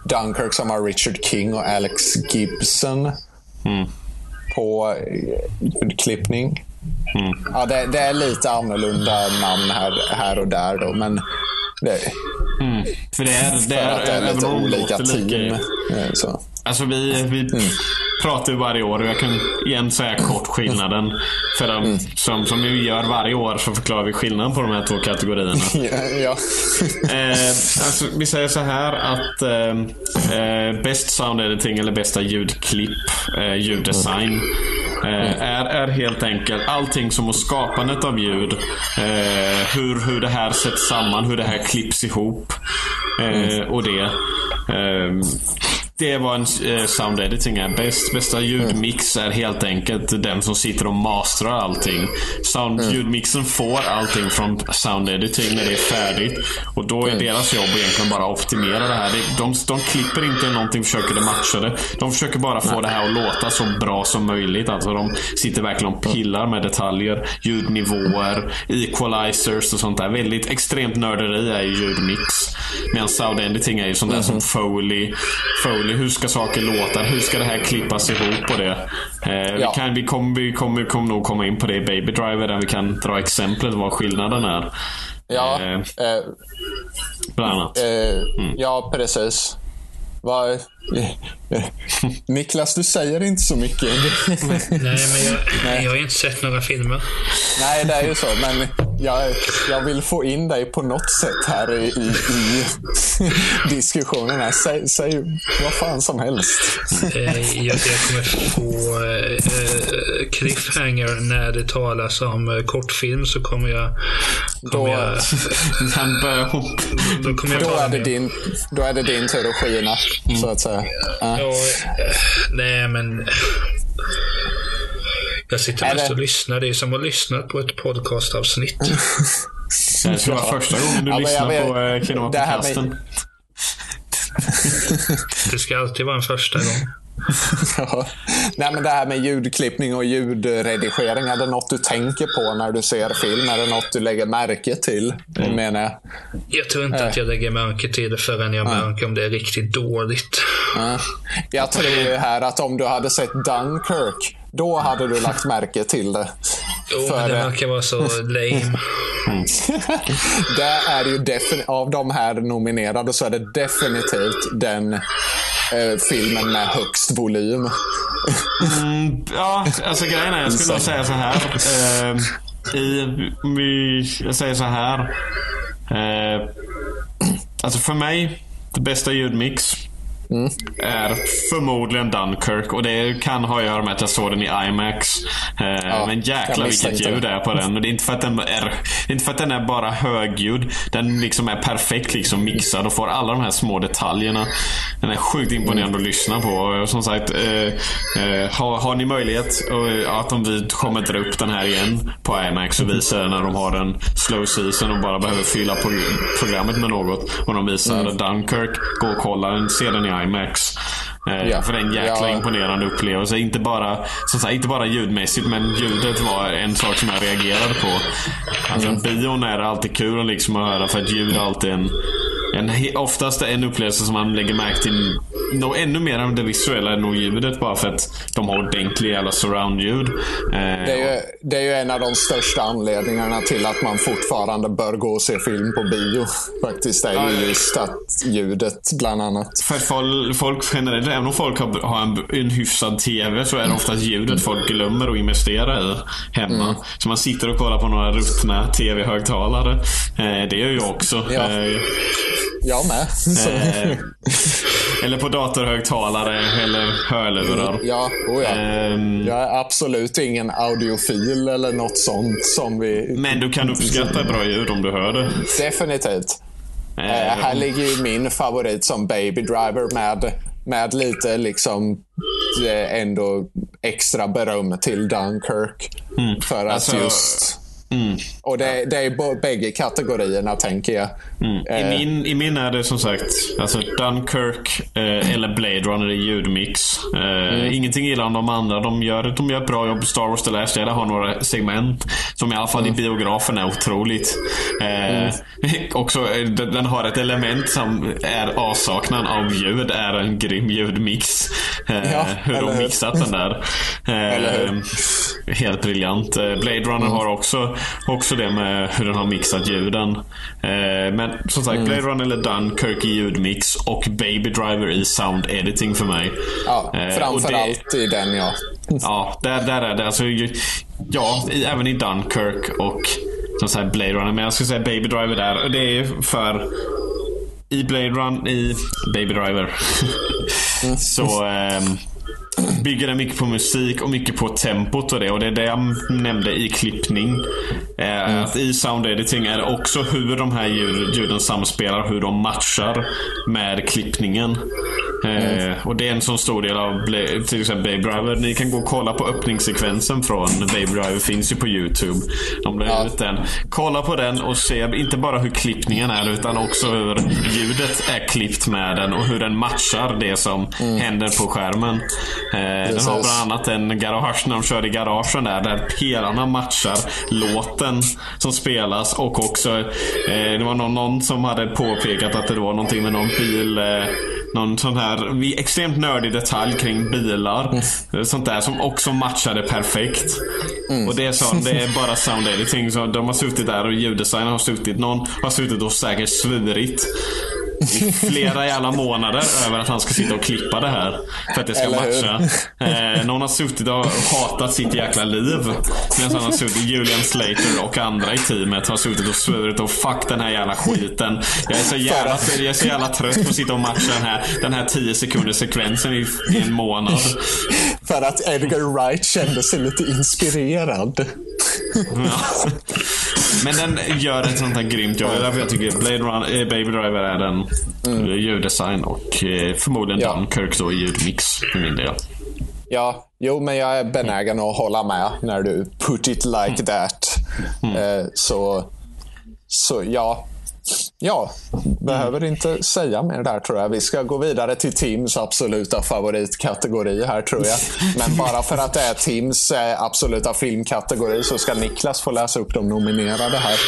Dunkirk som har Richard King och Alex Gibson på eh, ljudklippning. Ja, det, det är lite annorlunda namn här, här och där då, men det, För det är, det för är, att det är lite olika låter lika- team. eh, Så. Alltså vi, vi Mm. Pratar ju varje år och jag kan igen säga kort skillnaden. För de, Mm. som, som vi gör varje år så förklarar vi skillnaden på de här två kategorierna. Ja. Eh, alltså, vi säger så här att eh, eh, Best sound editing eller bästa ljudklipp, eh, ljuddesign. Eh, är, är helt enkelt allting som skapandet av ljud. Eh, hur, hur det här sätts samman, hur det här klipps ihop. Eh, och det. Det vad en eh, sound editing är. Bäst, bästa ljudmix är helt enkelt den som sitter och masterar allting. Sound, Ljudmixen får allting från sound editing när det är färdigt. Och då är deras jobb egentligen bara att optimera det här. De, de klipper inte någonting, försöker det matcha det. De försöker bara få det här att låta så bra som möjligt. Alltså de sitter verkligen och pillar med detaljer, ljudnivåer, equalizers och sånt där. Väldigt extremt nörderi är ju ljudmix. Medan sound editing är ju sånt där som Foley. Foley, hur ska saker låta? Hur ska det här klippas ihop och det? Eh, vi, Ja. kan, vi kommer vi kommer, kommer nog komma in på det i Baby Driver där vi kan dra exemplet vad skillnaden är. Ja, Eh, eh, bland annat. eh, ja, precis. Vad- eh, Niklas, du säger inte så mycket. Nej, men jag, jag har inte sett några filmer. Nej, det är ju så. Men jag, jag vill få in dig på något sätt här i, i, i diskussionen. Här. Säg, säg vad fan som helst. Eh, Jag, jag kommer få eh, cliffhanger när det talas om eh, kortfilm så kommer jag... Kommer Då- jag då kommer jag Då är det din, då är det din tur att skina, så att säga. Ja. Ja, eh, nej, men... Jag sitter mest det- och lyssnar. Det är som att lyssna på ett podcastavsnitt. Det ska vara första gången du Ja, jag lyssnar vet- på eh, det här med-. Det ska alltid vara en första gång. Ja. Nej, men det här med ljudklippning och ljudredigering, är det något du tänker på när du ser film? Är det något du lägger märke till? Mm. Menar jag. Jag tror inte att jag lägger märke till det förrän jag märker om det är riktigt dåligt. Ja. Jag tror ju här att om du hade sett Dunkirk, då hade du lagt märke till det. Jo, För, men det verkar vara så lame. det är ju defin- av de här nominerade så är det definitivt den eh, filmen med högst volym. Ja, alltså grejen är, jag skulle nog säga så här. Eh, i, vi, jag säger så här. Eh, alltså för mig, det bästa ljudmix är förmodligen Dunkirk. Och det kan ha att göra med att jag såg den i IMAX. Eh, men jäklar vilket ljud det. är på den. Och det är inte för att den är, inte för att den är bara högljudd. Den liksom är perfekt liksom mixad och får alla de här små detaljerna. Den är sjukt imponerande att lyssna på. Och som sagt, eh, eh, har, har ni möjlighet och, att om vi kommer dra upp den här igen på IMAX och visa den när de har en slow season och bara behöver fylla på programmet med något. Och de visar Dunkirk, gå och kolla den, se den i IMAX. Eh, Ja. För en jäkla Ja. imponerande upplevelse. Inte bara, som sagt, inte bara ljudmässigt, men ljudet var en sak som jag reagerade på. Alltså, Mm. bion är alltid kul liksom att höra för att ljud är alltid en, en oftast en upplevelse som man lägger märke till nog ännu mer än det visuella är nog ljudet bara för att de har ordentligt jävla surround-ljud. Eh, Det är, ju, det är ju en av de största anledningarna till att man fortfarande bör gå och se film på bio. Faktiskt. Är ju just att ljudet bland annat. För folk, folk generellt, även om folk har, har en, en hyfsad TV så är det oftast ljudet folk glömmer att investera i hemma. Mm. Så man sitter och kollar på några ruttna TV-högtalare. Eh, det gör jag också. Ja. Eh, Jag med. Eh, eller på datorhögtalare eller hörlurar. ja, oh ja. Ehm, Jag är absolut ingen audiofil eller något sånt som vi... Men du kan uppskatta bra ljud om du hör det. Definitivt. Eh, här ligger ju min favorit som Baby Driver med, med lite liksom eh, ändå extra beröm till Dunkirk. För att Alltså, just... Och det, det är bägge kategorierna tänker jag. I Eh, min, I min är det som sagt alltså Dunkirk eh, eller Blade Runner i ljudmix. Eh, Ingenting illa om de andra. De gör, de gör ett bra jobb. Star Wars The Last Jedi har några segment som i alla fall i biografen är otroligt. Eh, också, eh, den har ett element som är avsaknad av ljud. är en grym ljudmix. Ja, hur de hur? mixat den där. Helt briljant. Blade Runner har också, också det med hur den har mixat ljuden. Eh, Men som sagt, Blade Runner eller Dunkirk i ljudmix och Baby Driver i sound editing för mig. ja, Eh, framförallt i den ja. Ja, där, där är det. Alltså, ja, även i Dunkirk och som sagt Blade Runner. Men jag skulle säga Baby Driver där. Och det är för i Blade Run, i Baby Driver, så ehm, bygger den mycket på musik och mycket på tempot och det. Och det är det jag nämnde i klippning. Eh, Att I sound editing är det också hur de här ljud, ljuden samspelar, hur de matchar med klippningen. Eh, och det är en sån stor del av till exempel Baby Driver. Ni kan gå och kolla på öppningssekvensen från Baby Driver. Finns ju på Youtube. De la Ja. ut den. Kolla på den och se inte bara hur klippningen är utan också hur ljudet är klippt med den och hur den matchar det som händer på skärmen. Eh, den har bland annat en garage när de kör i garagen där. Där pelarna matchar låten som spelas och också eh, det var någon, någon som hade påpekat att det var någonting med någon bil eh, någon sån här extremt nördig detalj kring bilar. Eh, Sånt där som också matchade perfekt. Och det är, så, det är bara sound editing. Så de har suttit där och ljuddesignen har suttit. Någon har suttit och säkert svurit i flera jävla månader över att han ska sitta och klippa det här. För att det ska Eller matcha. Eh, någon har suttit och hatat sitt jäkla liv. Medan han har suttit, Julian Slater och andra i teamet har suttit och svurit och fuck den här jävla skiten. Jag är så jävla, jag är så jävla trött på att sitta och matcha den här, den här 10 sekunders sekvensen i, i en månad. För att Edgar Wright kände sig lite inspirerad. Ja. Men den gör ett sånt här grymt jobb. Det är därför jag tycker Blade Run, eh, Baby Driver är den mm. ljuddesign och eh, förmodligen Ja. Dunkirk då i ljudmix för min del. Ja, jo, men jag är benägen att hålla med när du put it like that. Eh, så, så ja. Ja, behöver inte säga mer där tror jag. Vi ska gå vidare till Tims absoluta favoritkategori här tror jag. Men bara för att det är Tims eh, absoluta filmkategori så ska Niklas få läsa upp de nominerade här.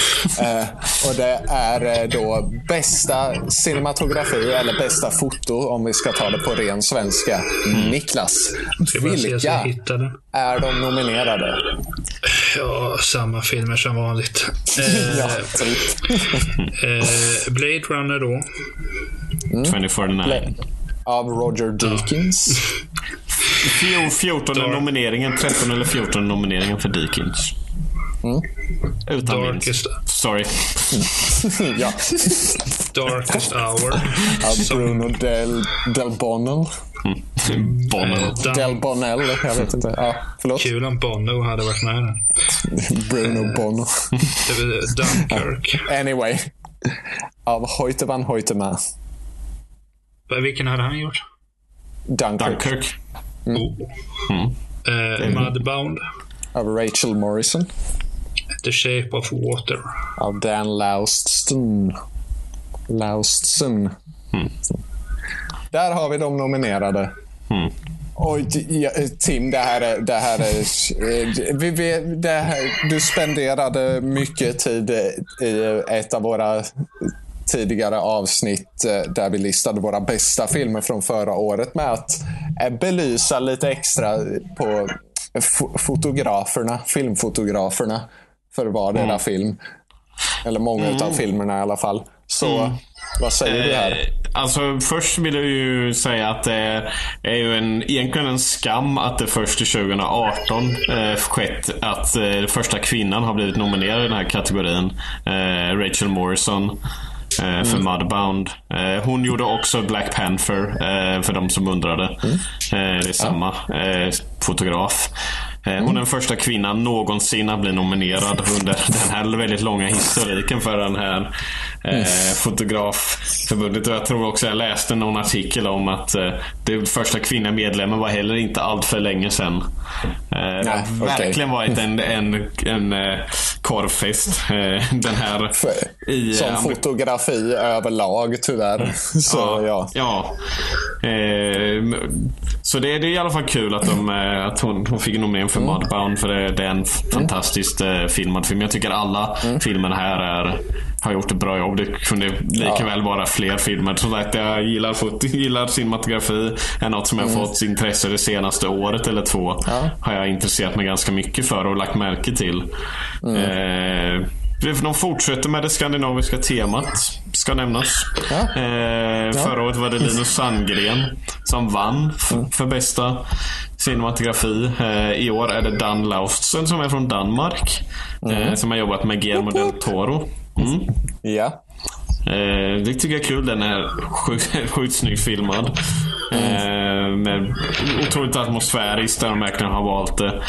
Eh, och det är eh, då bästa cinematografi eller bästa foto om vi ska ta det på ren svenska. Niklas, så jag vilka är de nominerade? Ja, samma filmer som vanligt. Ja, typ. eh, Blade Runner då. 2049. Av Roger Deakins. Fjol- 14 nomineringen, 13 eller 14 nomineringen för Deakins. Utan vinst. Darkest, Sorry. ja. Darkest Hour. Av Bruno Del, Del Bonnell. Bono. Dun- Del Bonnell, jag vet inte. Ja, förlåt. Kul om Bono hade varit med. Bruno Bono. Dunkirk. Anyway. Av Hoyteman Hoytema. Vilken hade han gjort? Dunkirk. Dunkirk. Oh. Eh, Mudbound. Av Rachel Morrison. The Shape of Water. Av Dan Laustsen. Laustsen. Där har vi de nominerade. Oj, ja, Tim, det här är... Det här är eh, vi, vi, det här, du spenderade mycket tid i ett av våra tidigare avsnitt eh, där vi listade våra bästa filmer från förra året med att eh, belysa lite extra på fo- fotograferna, filmfotograferna för vardera film. Eller många utav filmerna i alla fall. Så vad säger du här? Eh, Alltså först vill jag ju säga att det är ju en, egentligen en skam att det först i 2018 eh, skett att eh, första kvinnan har blivit nominerad i den här kategorin. Eh, Rachel Morrison. eh, För Mudbound. Eh, hon gjorde också Black Panther, för de som undrade. Eh, det är samma eh, fotograf. Hon är den första kvinnan någonsin att bli nominerad under den här väldigt långa historiken för den här eh, fotograförbundet. Och jag tror också jag läste någon artikel om att eh, det första kvinnliga medlemmen var heller inte allt för länge sedan. Eh, det har okej. verkligen varit en, en, en eh, korvfest. Eh, den här i, Som fotografi överlag tyvärr. Så ja. Ja. Eh, så det, det är i alla fall kul att, de, att hon, hon fick nominering för Mudbound. För det, det är en fantastiskt eh, filmad film. Jag tycker alla filmerna här är, har gjort ett bra jobb. Det kunde lika väl vara fler filmer. Som sagt, jag gillar, fot, gillar cinematografi. är något som jag har fått intresse det senaste året eller två. Har jag intresserat mig ganska mycket för och lagt märke till. Eh, de fortsätter med det skandinaviska temat, ska nämnas. Ja. Eh, Förra året var det Linus Sandgren som vann f- för bästa cinematografi. Eh, I år är det Dan Laustsen som är från Danmark. Eh, som har jobbat med Guillermo del Toro. Mm. ja. Eh, det tycker jag är kul. Den är sjukt, sjukt snyggt filmad. Eh, med otroligt atmosfäriskt där de verkligen har valt det.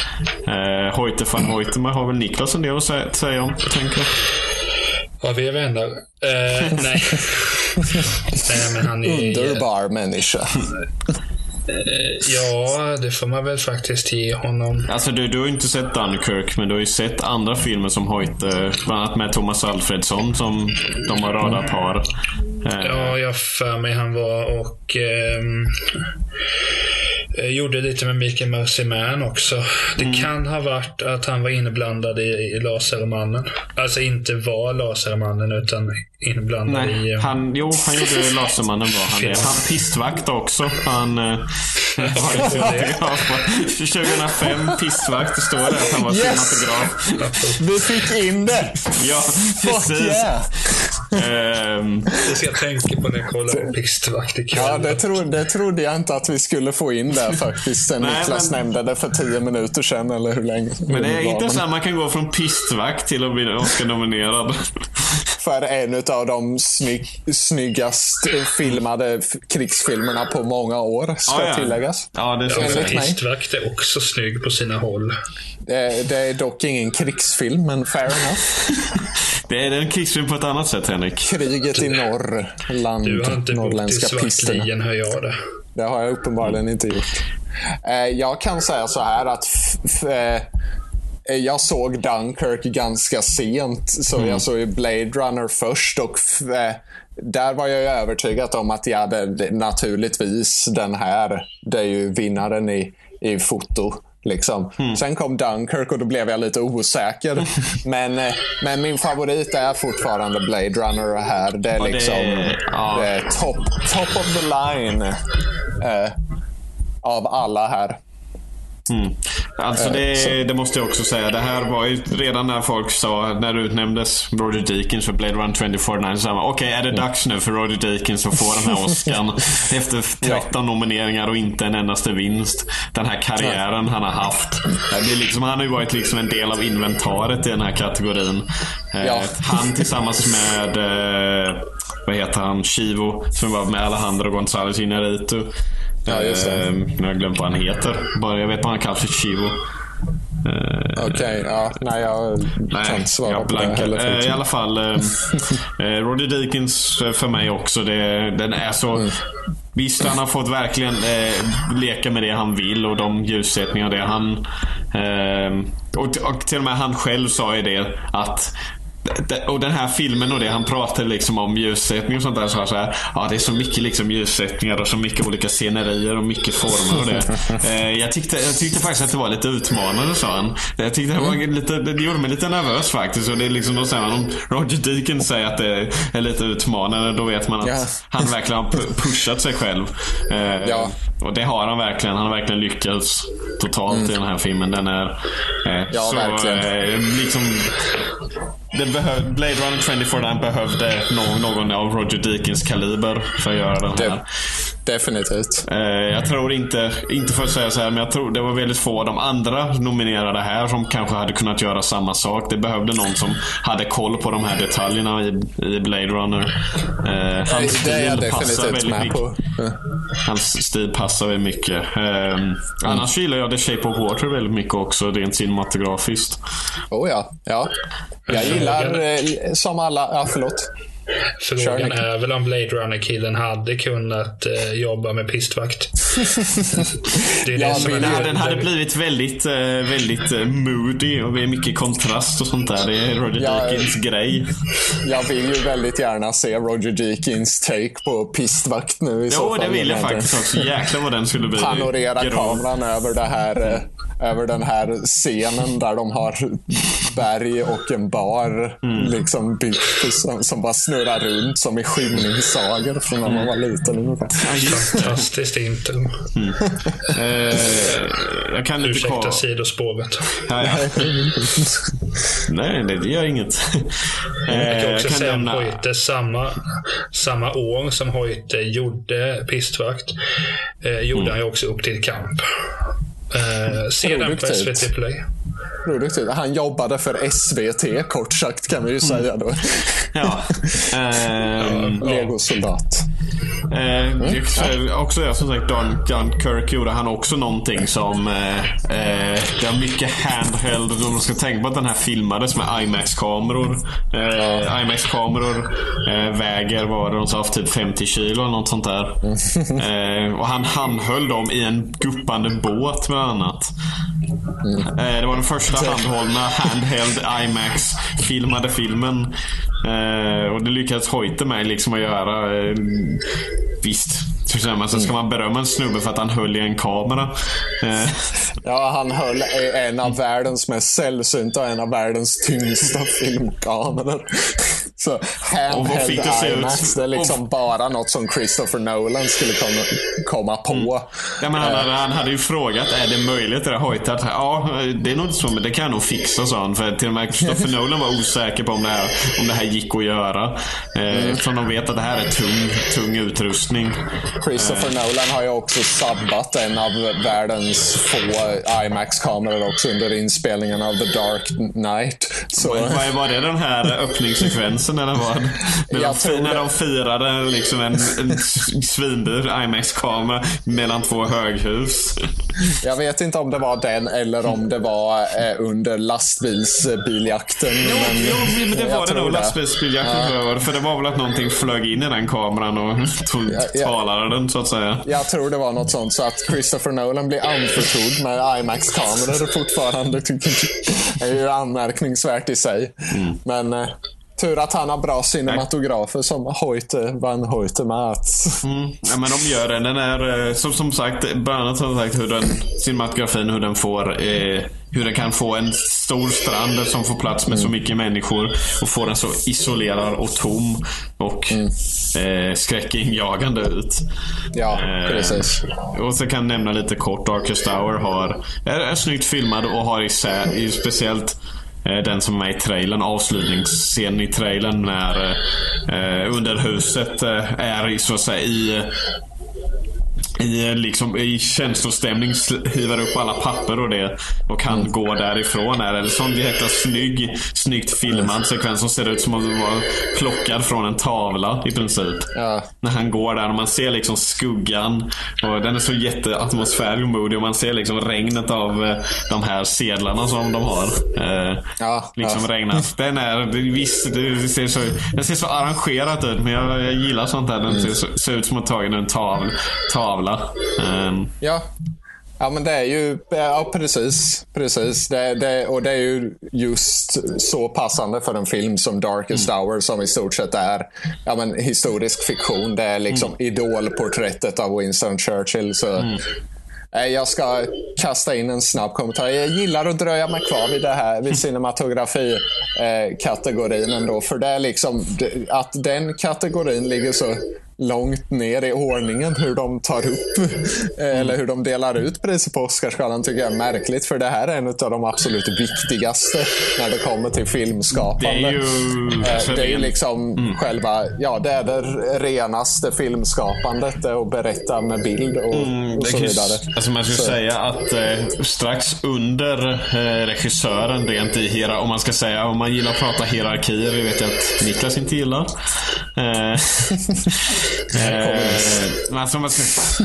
Hoyte van Hoytema har väl Niklas en del att sä- säga om, tänker jag. Har vi vänner? Eh, nej. nej, men han är... Underbar människa. Ja, det får man väl faktiskt ge honom. Alltså du, du har ju inte sett Dunkirk, men du har ju sett andra filmer som Hoyte, bland annat med Thomas Alfredsson som de har radat par. Eh, Ja, jag för mig han var och ehm, eh, gjorde lite med Mikael Mercy Man också. Det Mm. kan ha varit att han var inblandad i, i Lasermannen. Alltså inte var Lasermannen utan inblandad i... Nej, eh, han, jo, han gjorde Lasermannen var han. Är. Han pistvakt också. Han eh, på- 2005 pistvakt. Det står det att han var Yes! cinematograf. Vi fick in det! Ja, Fuck precis. yeah! Ehm, Det ska jag tänka på när jag kollar på Pistvakt ikväll. Ja, det, tro, det trodde jag inte att vi skulle få in där faktiskt. Sen Nej, Niklas men- nämnde det för tio minuter sedan eller hur länge men det är var, intressant. Man kan gå från pistvakt till att bli Oscar-nominerad. För en av de snygg, snyggast filmade krigsfilmerna på många år, ska Ja, ja. tilläggas. Ja, det är så. Ja. Pistvakt är också snygg på sina håll. Det, det är dock ingen krigsfilm, men fair enough. Det är en krigsfilm på ett annat sätt, Henrik. Kriget i norr, land, Du har inte bott i norrländska pisterna. Svartlien, hör jag det. Det har jag uppenbarligen inte gjort. Eh, Jag kan säga så här att eh, jag såg Dunkirk ganska sent. Så Mm. jag såg ju Blade Runner först och eh, där var jag ju övertygad om att jag hade naturligtvis den här. Det är ju vinnaren i, i foto. Liksom. Mm. Sen kom Dunkirk och då blev jag lite osäker. men, men min favorit är fortfarande Blade Runner här. Det är liksom ja. det är top, top of the line eh, av alla här. Alltså Eh, det, så- det måste jag också säga. Det här var ju redan när folk sa, när det utnämndes Roger Deakins för Blade Runner 2049, så sa man okej är det dags nu för Roger Deakins att få den här Oscarn efter 13 nomineringar och inte en endaste vinst. Den här karriären han har haft. Det är liksom, han har ju varit liksom en del av inventaret i den här kategorin. Eh, Ja. Han tillsammans med, eh, vad heter han, Chivo, som var med Alejandro González Inarritu. Ja, just det. Eh, nu har jag glömt vad han heter. Bara, jag vet bara han kallas för Chivo. Eh, Okej, ja. Nej, jag kan inte svara jag på det heller. Eh, I alla fall, eh, eh, Roger Deakins eh, för mig också. Det, den är så... Mm. Visst, han har fått verkligen eh, leka med det han vill och de ljussättningar det han... Eh, och, och till och med han själv sa ju det att och den här filmen och det han pratade liksom om ljussättning och sånt där. Så var så här, ja, det är så mycket liksom ljussättningar och så mycket olika scenerier och mycket former och det. Eh, jag, tyckte, jag tyckte faktiskt att det var lite utmanande sa han. Jag tyckte det, var lite, det gjorde mig lite nervös faktiskt. Och det är liksom, då säger om Roger Deakins säger att det är lite utmanande då vet man att Ja. han verkligen har pu- pushat sig själv. Eh, Ja. Och det har han verkligen. Han har verkligen lyckats totalt i den här filmen. Den är eh, Ja, så verkligen. eh, liksom behöv, Blade Runner 2049 behövde någon, någon av Roger Deakins kaliber för att göra den här. Det, definitivt. Eh, jag tror inte, inte för att säga så här, men jag tror det var väldigt få av de andra nominerade här som kanske hade kunnat göra samma sak. Det behövde någon som hade koll på de här detaljerna i, i Blade Runner. Eh, hans stil passar väldigt mycket. Ja. Hans stil passar väldigt mycket. Eh, Annars gillar jag The Shape of Water väldigt mycket också, rent cinematografiskt. Oh ja. ja. Jag gillar eh, som alla... Ja, förlåt. Frågan är väl om Blade Runner-killen hade kunnat eh, jobba med pistvakt. Det är Ja, det som är men Den hade, den hade blivit väldigt, eh, väldigt eh, moody och med mycket kontrast och sånt där. Det är Roger Ja, Deakins grej. Jag vill ju väldigt gärna se Roger Deakins take på pistvakt nu i så Jo, det vill jag faktiskt också. Jäklar vad den skulle bli Panorera grov. kameran över, det här, eh, över den här scenen där de har berg och en bar Mm. liksom byggt som, som bara snurrar runt som i skymningssagor från när man var liten ungefär. Fantastiskt intro. Eh, jag kan inte Ursäkta sidospåret. Ja, ja. Nej, det gör inget. Eh, Jag kan jag också kan säga nämna... Hoyte samma, samma år som Hoyte gjorde pistvakt eh, gjorde Mm. han ju också upp till kamp. Eh, se den på. SVT Play. Produktivt. Han jobbade för SVT kort sagt kan vi ju säga då. Ja. Ehm, Legosoldat. Eh, är också- som sagt, John Kirk gjorde han också någonting som... Eh, eh, det var mycket handheld. Om man ska tänka på att den här filmades med IMAX-kameror. Eh, IMAX-kameror eh, väger, vad var det de sa, typ 50 kilo eller något sånt där. Eh, och han handhöll dem i en guppande båt bland annat. Eh, det var den första handhållna handheld IMAX filmade filmen. Eh, och det lyckades Hoyte med liksom att göra. Eh, så säger man, så ska man berömma en snubbe för att han höll i en kamera. Eh, Ja, han höll i en av världens mest sällsynta och en av världens tyngsta filmkameror. Så Och handheld? IMAX, det är liksom bara något som Christopher Nolan skulle komma, komma på. ja, men han, hade, han hade ju frågat, är det möjligt? Det där att, ja, det är nog inte så, men det kan jag nog fixa, sa han. För till och med Christopher Nolan var osäker på om det här, om det här gick att göra. Eh, Eftersom de vet att det här är tung, tung utrustning. Christopher Nolan har ju också sabbat en av världens få IMAX-kameror också under inspelningen av The Dark Knight. Så, Vad var det den här öppningssekvensen eller vad? När, de, tror när de firade liksom en, en svindyr IMAX-kamera mellan två höghus. Jag vet inte om det var den eller om det var eh, under lastbilsbiljakten. Jo, men jo, men det var det nog. Lastbilsbiljakten var det. För det var väl att någonting flög in i den kameran och tog, ja. talade den så att säga. Jag tror det var något sånt så att Christopher Nolan blir anförtrodd med IMAX-kameror fortfarande. jag är ju anmärkningsvärt i sig. Mm. Men eh, tur att han har bra cinematografer som Hoyte, Van Hoytemaat. Mm. Ja, men de gör det. Den är, eh, som, som sagt, bland annat som sagt hur den, cinematografin, hur den får, eh, hur den kan få en stor strand som får plats med så mycket människor och få den så isolerad och tom och eh, skräckinjagande ut. Ja, Eh, precis. Och så kan jag nämna lite kort, Darkest Hour har, är, är snyggt filmad och har isär, i speciellt eh, den som är med i trailern, avslutningsscenen i trailern när eh, under huset eh, är i, så att säga i i, liksom, i känslostämning sl- hivar upp alla papper och det och han går därifrån. Är en sån jäkla snygg, snyggt filmad sekvens som ser ut som att vara plockad från en tavla i princip. Ja. När han går där och man ser liksom skuggan och den är så jätteatmosfärisk och modig och man ser liksom regnet av eh, de här sedlarna som de har. Eh, Ja, liksom ja. regnas. Den är, visst, det ser så, den ser så arrangerat ut men jag, jag gillar sånt där. Den ser, så- ser ut som att tagen ur en tavla. tavla. Ehm, Ja. Ja, men det är ju, ja precis. precis. Det, det, och det är ju just så passande för en film som Darkest Hour som i stort sett är ja, men, historisk fiktion. Det är liksom idolporträttet av Winston Churchill. Så, eh, Jag ska kasta in en snabb kommentar. Jag gillar att dröja mig kvar vid det här, vid cinematografi-kategorin ändå. För det är liksom, att den kategorin ligger så långt ner i ordningen hur de tar upp eh, eller hur de delar ut priser på Oscarsgalan tycker jag är märkligt. För det här är en av de absolut viktigaste när det kommer till filmskapande. Det är ju- Eh, det är ju liksom själva, ja det är det renaste filmskapandet. Att berätta med bild och, och Mm, Det så vidare. Alltså man skulle Så- säga att eh, strax under eh, regissören rent i hierarki, om man ska säga, om man gillar att prata hierarkier, det vet jag att Niklas inte gillar. Eh, eh, alltså, man ska,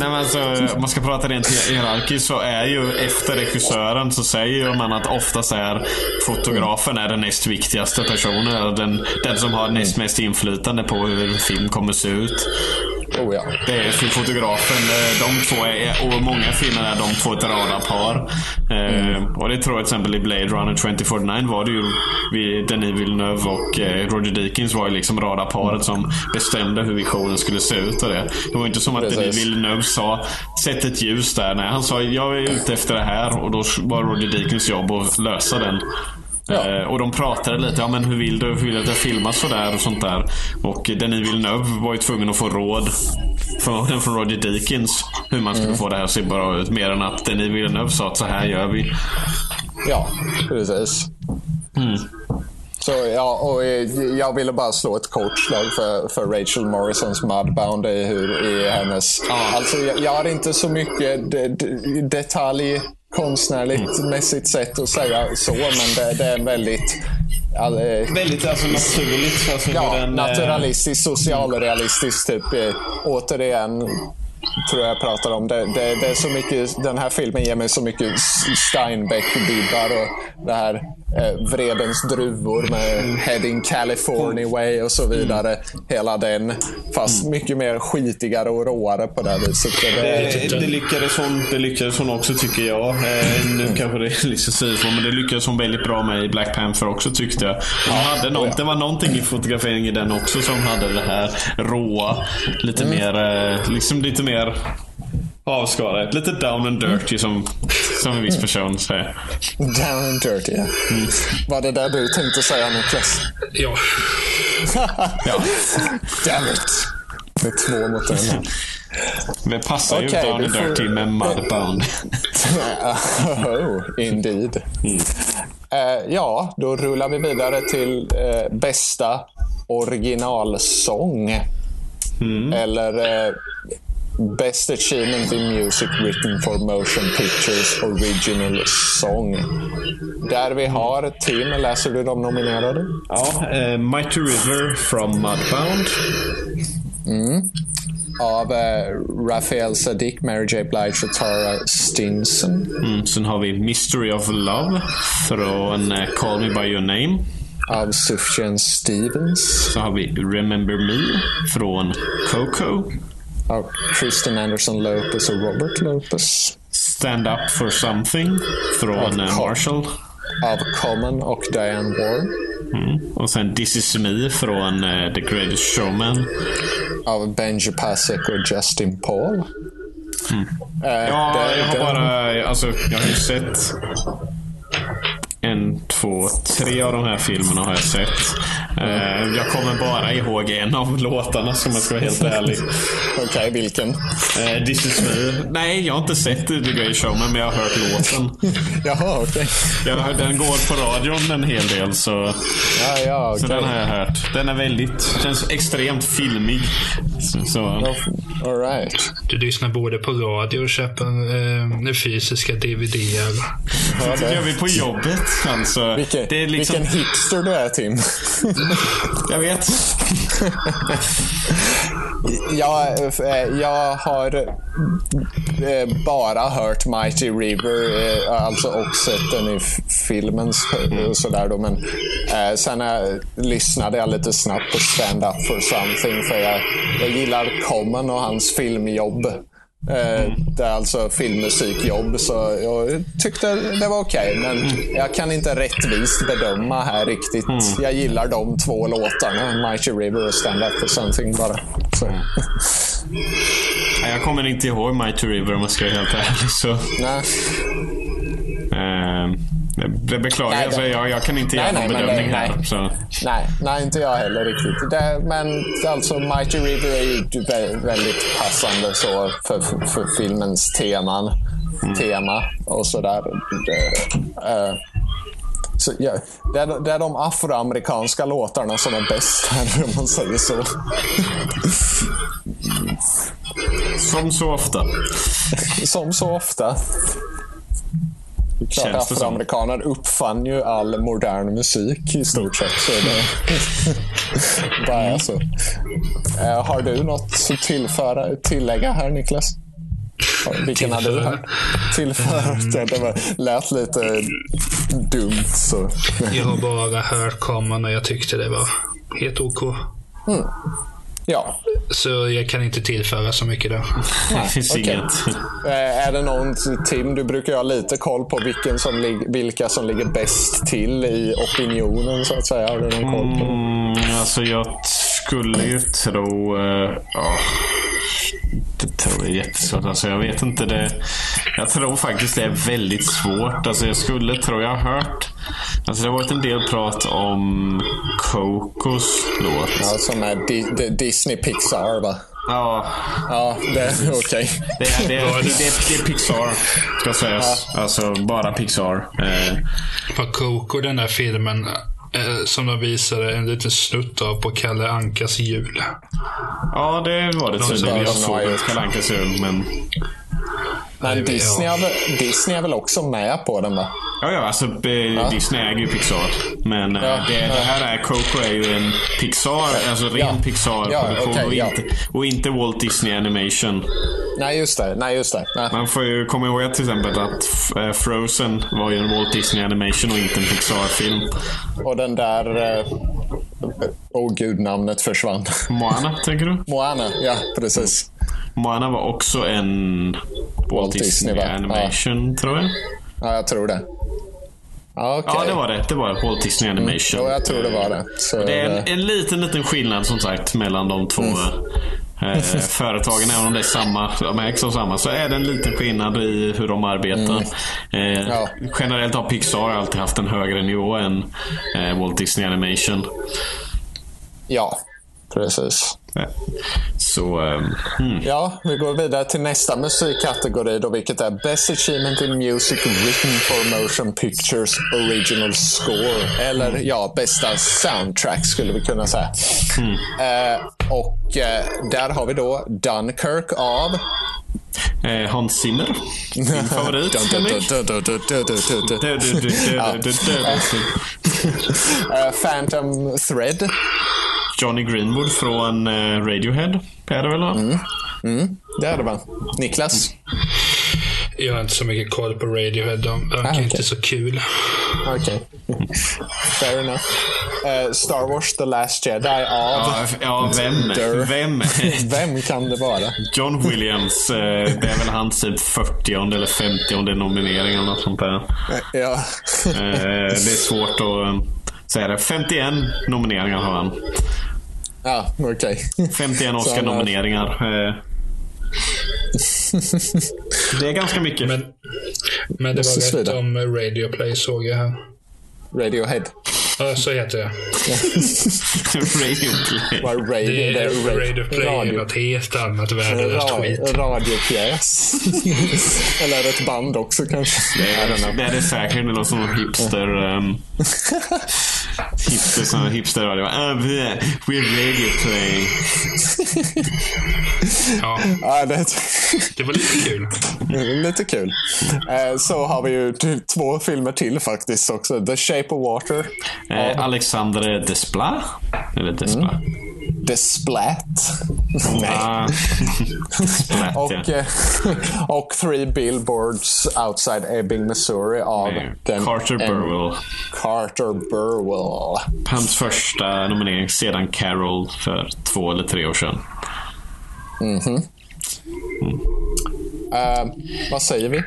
nej, men alltså, om man ska prata rent hierarkiskt så är ju efter regissören så säger man att oftast är fotografen är den näst viktigaste personen. Den, den som har näst mest inflytande på hur en film kommer se ut. Oh, ja. Det är för fotografen. De två är, och många filmer är de två ett radarpar. Eh, och det tror jag till exempel i Blade Runner 2049 var det ju vi, Denis Villeneuve och eh, Roger Deakins var ju liksom radarparet som bestämde hur visionen skulle se ut och det. Det var inte som att Precis. Denis Villeneuve sa sätt ett ljus där. Nej, han sa jag är ute efter det här och då var Roger Deakins jobb att lösa den. Ja. Eh, och de pratade lite, ja men hur vill du? Hur vill du att jag filmar sådär och sånt där? Och Denis Villeneuve var ju tvungen att få råd från, från Roger Deakins hur man skulle få det här att se bra ut. Mer än att Denis Villeneuve sa att så här gör vi. Ja, precis. Mm. Så ja, och eh, jag ville bara slå ett kort slag för, för Rachel Morrisons Mudbound i, hur, i hennes... Alltså, jag, jag har inte så mycket de, de, detalj konstnärligt Mm. mässigt sätt att säga så, men det, det är en väldigt... all- eh, Väldigt alltså, naturligt. Alltså, Ja, den, eh, naturalistisk, socialrealistisk typ. Eh, återigen, tror jag jag pratar om. Det, det, det är så mycket, den här filmen ger mig så mycket Steinbeck-vibbar och det här eh, Vredens druvor med Heading California Way och så vidare. Hela den. Fast mycket mer skitigare och råare på det viset. Så det, Det, det, lyckades hon, det lyckades hon också tycker jag. Eh, nu kanske det är lite sidospår men det lyckades hon väldigt bra med i Black Panther också tyckte jag. Hon hade något, oh ja. Det var någonting i fotograferingen i den också som hade det här råa. Lite Mm. mer, eh, liksom lite mer avskalat. Lite down and dirty som, som en viss person säger. down and dirty. Ja. Var det där du tänkte säga Niklas? Ja. Ja, Damn it. Det är två mot en. det passar ju Okej, down and får- dirty med mudbound. oh, indeed. Eh, ja, då rullar vi vidare till eh, bästa originalsång. Eller eh, Best Achievement in Music Written for Motion Pictures Original Song. Där vi har Tim, läser du de nominerade? Ja, eh, Mighty River from Mudbound. Av eh, Raphael Sadiq, Mary J. Blige och Tara Stinson. Mm, sen har vi Mystery of Love från eh, Call Me By Your Name. Av Sufjan Stevens. Så har vi Remember Me från Coco. Av Kristen Anderson Lopez och Robert Lopez. Stand Up For Something från eh, Marshall. Av Common och Diane Warren. Mm. Och sen This Is Me från eh, The Greatest Showman. Av Benji Pasek och Justin Paul. Eh, Ja, det- jag har den- bara... Alltså, jag har ju sett... En, två, tre av de här filmerna har jag sett. Eh, jag kommer bara ihåg en av låtarna som jag ska vara helt ärlig. Okej, vilken? Eh, This is me. Nej, jag har inte sett The Great Showman, men jag har hört låten. Jaha, okej. Jag, har- den går på radion en hel del, så, Ja, ja, så okej. den har jag hört. Den är väldigt... Känns extremt filmig. Så, så. All right. Du lyssnar både på radio och köper eh, fysiska DVDer. Ja, Det gör vi på jobbet. Alltså, Vilken, det är liksom, vilken hipster du är, Tim. Jag vet. jag, eh, jag har eh, bara hört Mighty River, eh, alltså och sett den i filmen så- och sådär då. Men eh, sen eh, lyssnade jag lite snabbt på Stand Up For Something för jag, jag gillar Common och hans filmjobb. Eh, det är alltså filmmusikjobb, så jag tyckte det var okej. men jag kan inte rättvist bedöma här riktigt. Jag gillar de två låtarna, Mighty River och Stand Up For Something bara. Så. Nej, Jag kommer inte ihåg Mighty River om jag ska vara helt ärlig. Så, Nej. eh, det beklagar Nej, jag. Alltså, det- jag. Jag kan inte Nej, göra någon nej, bedömning det- här. nej. Så. Nej, nej, inte jag heller riktigt. Det, men alltså Mighty River är ju vä- väldigt passande så för, för, för filmens teman, tema och sådär. Eh, så, ja, det, är, det är de afroamerikanska låtarna som är bäst här, om man säger så. Som så ofta. Som så ofta. Klart, afroamerikaner uppfann ju all modern musik i stort sett. Så det bara är så. Eh, har du något att tillföra, tillägga här, Niklas? Vilken har du Tillföra? här? Tillföra? Det, det var, lät lite dumt. Så. Jag har bara hört Common och jag tyckte det var helt OK. Ja. Så jag kan inte tillföra så mycket där. Det finns inget. Eh, Är det någon, Tim, du brukar ju ha lite koll på vilken som, lig- vilka som ligger bäst till i opinionen, så att säga. Har du någon koll på? Mm, alltså jag skulle ju tro... eh, ja, det tror jag är jättesvårt. Alltså jag vet inte. det. Jag tror faktiskt det är väldigt svårt. Alltså jag skulle tro, jag har hört... Alltså det har varit en del prat om Cocos låt. Ja, som är Di- Di- Disney Pixar, va? Ja, Ja, det är okej. det är, det, det, är, det är Pixar, ska sägas. Alltså bara Pixar. Eh, På Coco, den där filmen eh, som de visade en liten snutt av på Kalle Ankas jul. ja, det var det tydligen. Jag såg. Kalle Ankas jul, men... Men Disney, ja. är väl, Disney är väl också med på den, va? Ja, ja, alltså eh, Disney äger ju Pixar. Men eh, Ja, det, ja. det här är, Coco är ju en Pixar, alltså ren Ja. Pixar-produktion Ja, okej, och, ja. inte, och inte Walt Disney Animation. Nej, just det. Nej, just det. Nej. Man får ju komma ihåg till exempel att eh, Frozen var ju en Walt Disney Animation och inte en Pixar-film. Och den där... eh, Åh oh, gud, namnet försvann. Moana, tänker du? Moana, ja precis. Moana var också en Walt, Disney, Disney? Animation, tror jag. Ja, jag tror det. Ja, okej. Ja, det var det. Det var Walt Disney Animation. Jo, jag tror det var det. Så Det är en, en liten, liten skillnad som sagt mellan de två eh, företagen. Även om det är samma, de ägs av samma, så är det en liten skillnad i hur de arbetar. Eh, Ja. Generellt har Pixar alltid haft en högre nivå än eh, Walt Disney Animation. Ja, Precis. Så, mm. Ja, vi går vidare till nästa musikkategori då, vilket är Best Achievement in Music Written for Motion Pictures Original Score. Eller ja, bästa soundtrack skulle vi kunna säga. Eh, och eh, där har vi då Dunkirk av... eh, Hans Zimmer. Din favorit, Phantom Thread. Johnny Greenwood från eh, Radiohead. Är det väl? va? Det är det va? Niklas? Jag har inte så mycket koll på Radiohead. De verkar Ah, okej. inte så kul. Okej. Fair enough. Eh, Star Wars The Last Jedi av... Ja, ja, vem? Vem? Vem kan det vara? John Williams. Eh, det är väl hans typ 40 eller 50 nominering eller något sånt där. Ja. Eh, det är svårt att säga det. 51 nomineringar har han. Ja, okej. 51 Oscar-nomineringar. Eh, det är ganska mycket. Men, men det var rätt om Radio Play såg jag här. Radiohead. Ja, så heter det. Radio Play. Radio, Det är, ra- Radio Play är radio, något helt annat värdelöst ra- skit. radiopjäs. Eller ett band också kanske. Det är, det är det säkert. Det är någon sån hipster... Um, hipster, sån hipster radio. Uh, we're, we're radio play. Ja, Ja, det det var lite kul. är lite kul. Eh, Så har vi ju två filmer till faktiskt också. The Shape of Water. Eh, Alexandre Desplat. Eller Desplat. The Splat. Nej. Ah, Desplat, Och, ja. eh, och Three Billboards Outside Ebbing, Missouri av den, Carter Burwell. Carter Burwell. Hans första nominering sedan Carol för två eller tre år sedan. Eh, vad säger vi?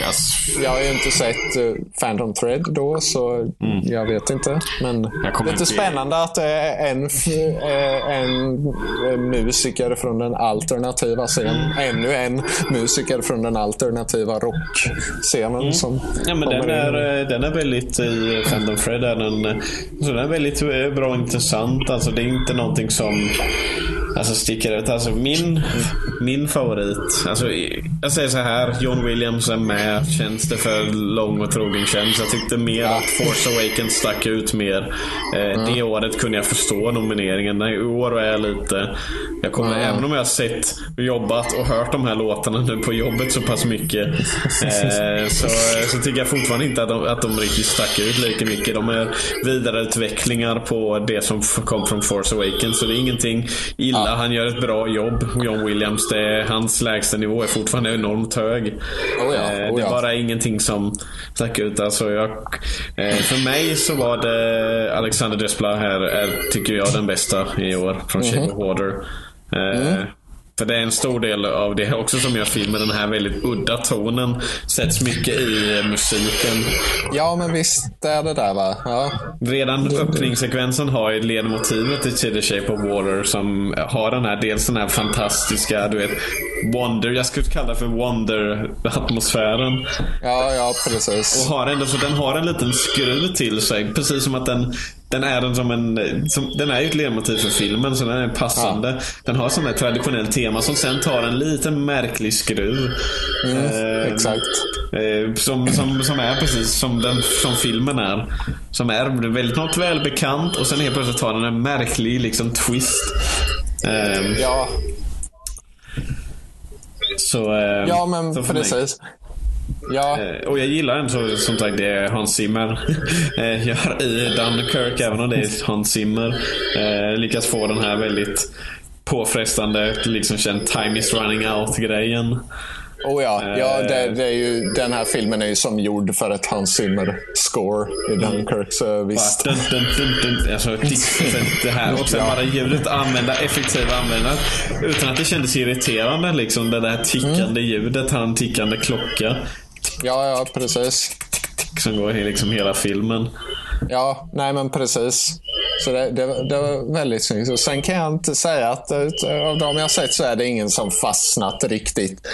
Yes. Jag har ju inte sett uh, Phantom Thread då, så jag vet inte. Men Mm. Lite inte- spännande att det är en, eh, en eh, musiker från den alternativa scenen. Mm. Ännu en musiker från den alternativa rockscenen som Mm. Ja, men den in. är, den är väldigt i Phantom Fred är den, så den är väldigt bra och intressant. Alltså, det är inte någonting som alltså, sticker ut. Alltså, min, min favorit. Alltså, jag säger så här. John Williams är med. Känns det för lång och trogen tjänst. Jag tyckte mer att Force Awakens stack ut mer. Eh, Det året kunde jag förstå nomineringen. I år är jag lite... Jag kommer, Även om jag har sett, jobbat och hört de här låtarna nu på jobbet så pass mycket. Eh, så, så tycker jag fortfarande inte att de, att de riktigt stack ut lika mycket. De är vidareutvecklingar på det som kom från Force Awakens. Så det är ingenting illa. Han gör ett bra jobb. John Williams. Det hans lägsta nivå är fortfarande enormt hög. Oh ja, det är bara ingenting som stack ut. Alltså jag, eh, för mig så var det Alexander Desplat här, är, tycker jag, den bästa i år. Från Mhm. Shape of Water. Eh, För det är en stor del av det också som gör filmen. Den här väldigt udda tonen sätts mycket i musiken. Ja, men visst är det där va? Ja. Redan öppningssekvensen har ju ledmotivet To the Shape of Water som har den här, dels den här fantastiska, du vet, Wonder, jag skulle kalla det för Wonder-atmosfären. Ja, ja, precis. Och har ändå, så den har en liten skruv till sig. Precis som att den, den är en som en... Som, den är ju ett ledmotiv för filmen, så den är passande. Den har sån här traditionellt tema som sen tar en liten märklig skruv. Eh, Exakt. Eh, som, som, som är precis som, den, som filmen är. Som är väldigt något välbekant och sen helt plötsligt tar den en märklig liksom twist. Eh, Ja, så, eh, ja men precis. Ja, Eh, Och jag gillar ändå som sagt det Hans Zimmer eh, gör i Dunkirk, även om det är Hans Zimmer. Eh, lyckas få den här väldigt påfrestande, liksom känd time is running out-grejen oh ja. ja Eh. det, det är ju, den här filmen är ju som gjord för ett Hans Zimmer-score i Dunkirk, så visst. Dun, dun, dun, dun. Alltså, det- här. Och sen bara ljudet använda, effektiva använda. Utan att det kändes irriterande liksom. Det där tickande ljudet, har en tickande klocka. Ja, ja, precis. Som går i liksom hela filmen. Ja, nej men precis. Så det, det, det var väldigt snyggt. Och sen kan jag inte säga att eh, av de jag sett så är det ingen som fastnat riktigt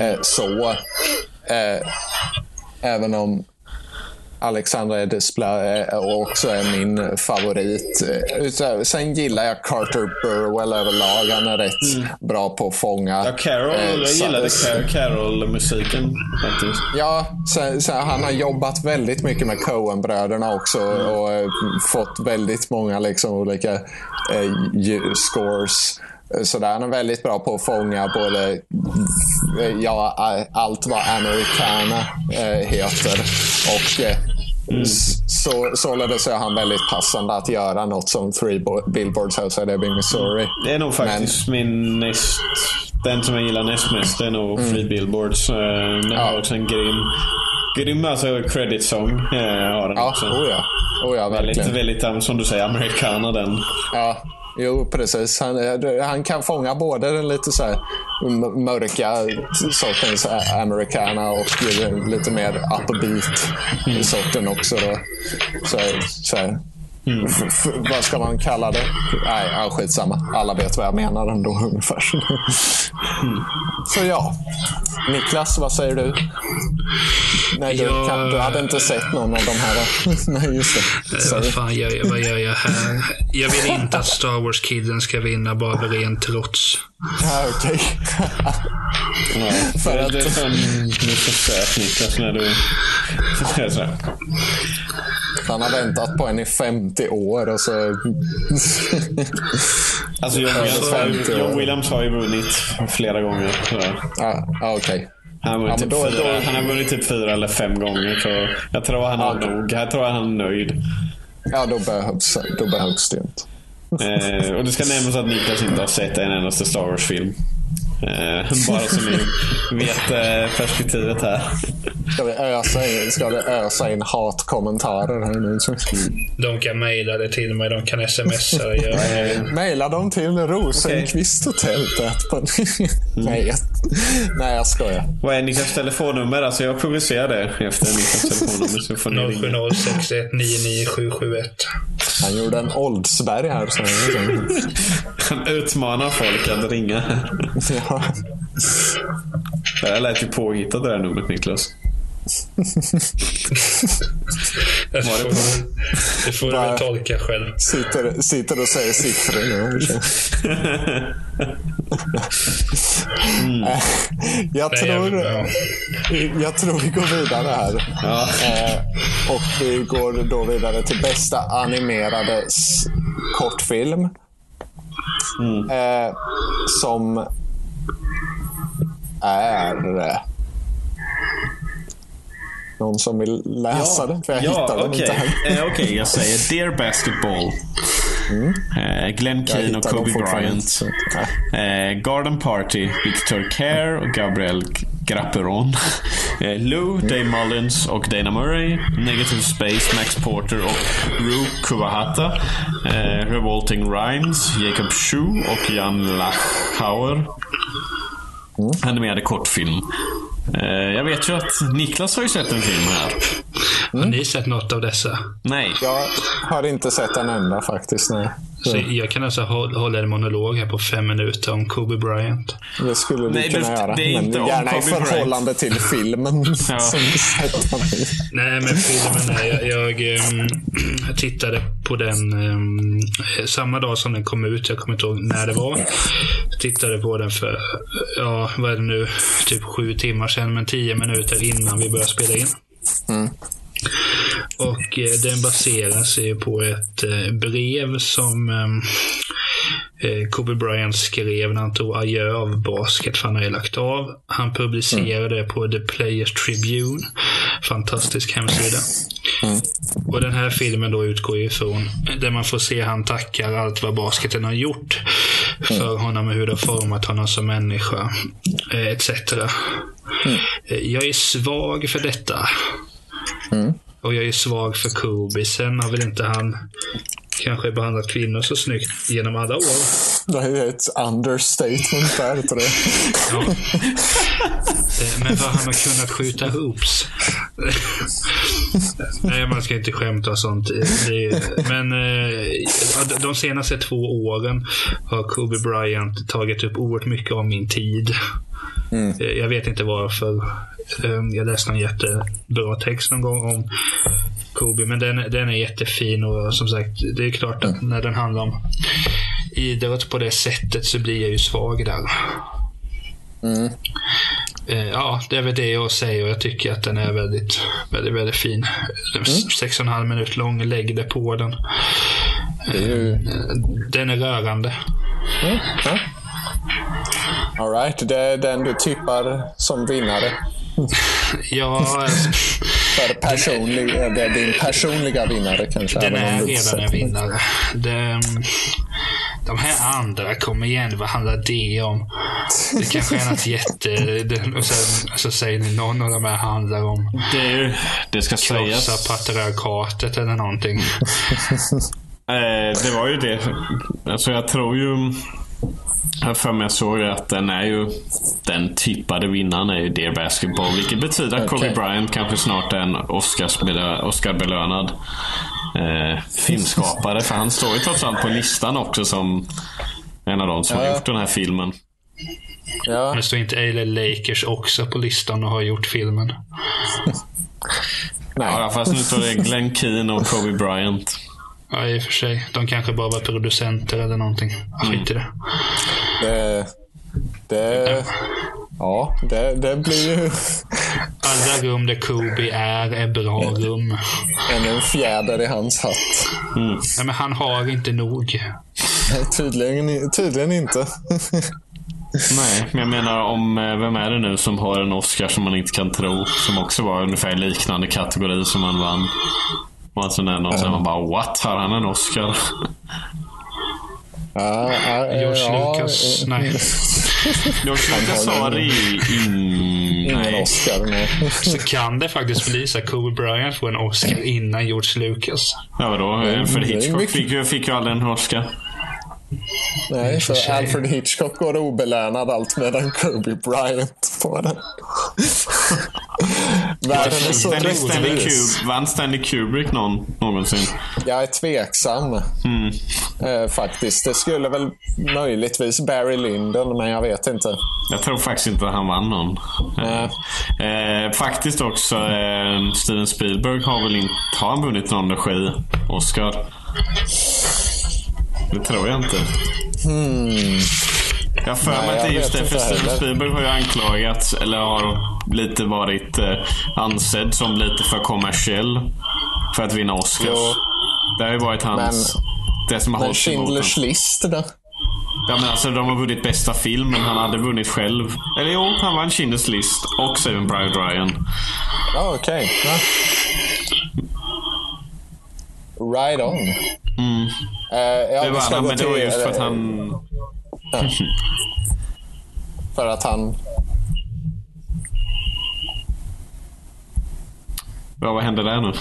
eh, så. Eh, även om Alexandra Desplat är också är min favorit. Eh, Sen gillar jag Carter Burwell överlag. Han är rätt bra på att fånga. Ja, Carol. eh, Jag gillade Car- Carol-musiken faktiskt. Ja, sen, sen, han har jobbat väldigt mycket med Coen-bröderna också och eh, fått väldigt många liksom, olika eh, scores. Eh, Så där, han är väldigt bra på att fånga både eh, ja, allt vad americana eh, heter. Och eh, s- så, således är han väldigt passande att göra något som Three Bo- Billboards Outside Ebbing, Missouri. Det är nog faktiskt min näst... Den som jag gillar näst mest. Det är nog Free Billboards. Eh, Den Ja. har också en grym... Grym alltså credit song. eh, har den Ja, också. oh ja. Oh ja, Väldigt, verkligen. väldigt, um, som du säger, americana den. Ja, jo precis. Han, eh, han kan fånga både den lite så här mörka sortens americana och lite mer upbeat sorten också. Då. Så, så här, f- vad ska man kalla det? Nej, ja, skitsamma. Alla vet vad jag menar ändå ungefär. Så ja. Niklas, vad säger du? Nej, du, Jag- kan, du hade inte sett någon av de här? Nej, just det. Eh, Sorry. Vad fan gör jag, vad gör jag här? Jag vill inte att Star Wars-kidden ska vinna bara av ren trots. Ja, okej. Ja, För att- det är som du försök Niklas när du... Han har väntat på en i 50 år och så... Alltså John Williams, har ju, 50 år. John Williams har ju vunnit flera gånger. Ja, ja, okej. Han har, vunnit Ja, typ då- fyra, då- han har vunnit typ fyra eller fem gånger. Så jag tror han har Ja, nog. Jag tror han är nöjd. Ja, då behövs, då behövs det inte. Eh, och det ska nämnas att Niklas inte har sett en endaste Star Wars-film. Eh, bara så ni vet eh, perspektivet här. Ska vi ösa in, ska vi ösa in hatkommentarer här nu? De kan mejla det till mig, de kan smsa det. Jag, Maila dem till Rosenqvist Hotellet. På... Nej, nej, jag skojar. Vad är Niklas telefonnummer? Alltså jag provocerar det efter Niklas telefonnummer. Så får ni ringa. 07061997771. Han gjorde en Oldsberg här. Så... Han utmanar folk att ringa. Ja. Det här lät ju påhittat det där numret Niklas. Det får, det får du väl tolka själv. Sitter, sitter och säger siffror nu. Eh, Jag tror, jag- ja. tror vi går vidare här. Eh, och vi går då vidare till bästa animerade kortfilm. Eh, som är... Någon som vill läsa den? För jag hittar den okej. inte här. Eh, Okej, jag säger Dear Basketball. Eh, Glenn Keane och den Kobe Bryant. Eh, Garden Party, Victor Care och Gabriel Grapperon. Eh, Lou, Dave Mullins och Dana Murray. Negative Space, Max Porter och Ru Kuwahata. Revolting Rhymes, Jacob Shu och Jan Lachauer. Animerade kortfilm. Eh, jag vet ju att Niklas har ju sett en film här. Har ni sett något av dessa? Nej. Jag har inte sett en enda faktiskt. Nej. Så jag kan alltså hå- hålla en monolog här på fem minuter om Kobe Bryant. Det skulle du Nej, kunna det- göra. det är men inte om gärna i Bryant. förhållande till filmen Ja. som. Nej, men filmen är... Jag, jag ehm, tittade på den ehm, samma dag som den kom ut. Jag kommer inte ihåg när det var. Jag tittade på den för, ja, vad är det nu? Typ sju timmar sedan, men tio minuter innan vi började spela in. Och eh, den baseras ju på ett eh, brev som ehm, eh, Kobe Bryant skrev när han tog adjö av basket för han har ju lagt av. Han publicerade det på The Players Tribune. Fantastisk hemsida. Och den här filmen då utgår ifrån där man får se han tackar allt vad basketen har gjort för honom och hur det har format honom som människa. Eh, etc. Eh, Jag är svag för detta. Och jag är svag för Kobe. Sen har väl inte han kanske behandlat kvinnor så snyggt genom alla år. Det är ett understatement där tror jag. Ja. Eh, Men vad han har kunnat skjuta hoops. Nej, man ska inte skämta och sånt. Är, men eh, de senaste två åren har Kobe Bryant tagit upp oerhört mycket av min tid. Eh, Jag vet inte varför. Eh, Jag läste en jättebra text någon gång om Kobe, men den, den är jättefin och som sagt, det är klart att när den handlar om idrott på det sättet så blir jag ju svag där. Eh, Ja, det är väl det jag säger och jag tycker att den är väldigt, väldigt, väldigt fin. Sex och en halv minut lång, lägg det på den. Det är ju... Den är rörande. Mm, ja. All right, det är den du tippar som vinnare. Ja, För personlig, det är din personliga vinnare kanske. den är redan en vinnare. Det, de här andra, kom igen, vad handlar det om? Det kanske är något jätte... Och sen så säger ni någon av de här handlar om Det, det ska sägas. krossa patriarkatet eller någonting. Eh, det var ju det. Alltså jag tror ju... Jag för mig jag såg att den är ju... Den tippade vinnaren är ju Dear Basketball. Vilket betyder att Kobe Okej. Bryant kanske snart är en Oscarsbelö- Oscarbelönad eh, filmskapare. För han står ju trots allt på listan också som en av de som har Ja. gjort den här filmen. Ja, Det står inte LA Lakers också på listan och har gjort filmen. nej. Ja, fast nu står det Glenn Keane och Kobe Bryant. Ja, i och för sig. De kanske bara var producenter eller någonting. Skit i det. Det, det, ja, det, det blir ju Alla rum där Kobe är, är bra rum. ännu en fjäder i hans hatt. Nej, men han har inte nog. Nej, Tydligen, tydligen inte. Nej, men jag menar om, eh, vem är det nu som har en Oscar som man inte kan tro? Som också var ungefär liknande kategori som han vann. Och alltså när någon säger man bara what? Har han en Oscar? Ja, George Lucas. Nej. George Lucas har i... In, Ingen nej. Oscar. Nej. Så kan det faktiskt bli så att Kobe Bryant får en Oscar innan George Lucas. Ja, vadå? Det är Hitchcock fick ju, fick ju aldrig en Oscar. Nej, för. Alfred Hitchcock går obelönad allt medan Kobe Bryant får den. Världen är så Stanley, Stanley, vann Stanley Kubrick någon, någonsin? Jag är tveksam. Eh, faktiskt. Det skulle väl möjligtvis Barry Lyndon, men jag vet inte. Jag tror faktiskt inte att han vann någon. Nej. Eh, faktiskt också eh, Steven Spielberg har väl inte... Har han vunnit någon regi? Oscar? Det tror jag inte. Jag har för mig att det jag är just det. För Steven. Spielberg har ju anklagats, eller har lite varit eh, ansedd som lite för kommersiell. För att vinna Oscars. Jo. Det har ju varit hans... det som har Men. Schindler's list då? Ja, men alltså, de har vunnit bästa film, men han hade vunnit själv. Eller jo, han vann Schindler's list och Saving Private Ryan. Ja, okej. Ja. Right on. Eh, ja, Det ska han, men det var just för att eh, han... För att han... Ja, vad hände där nu?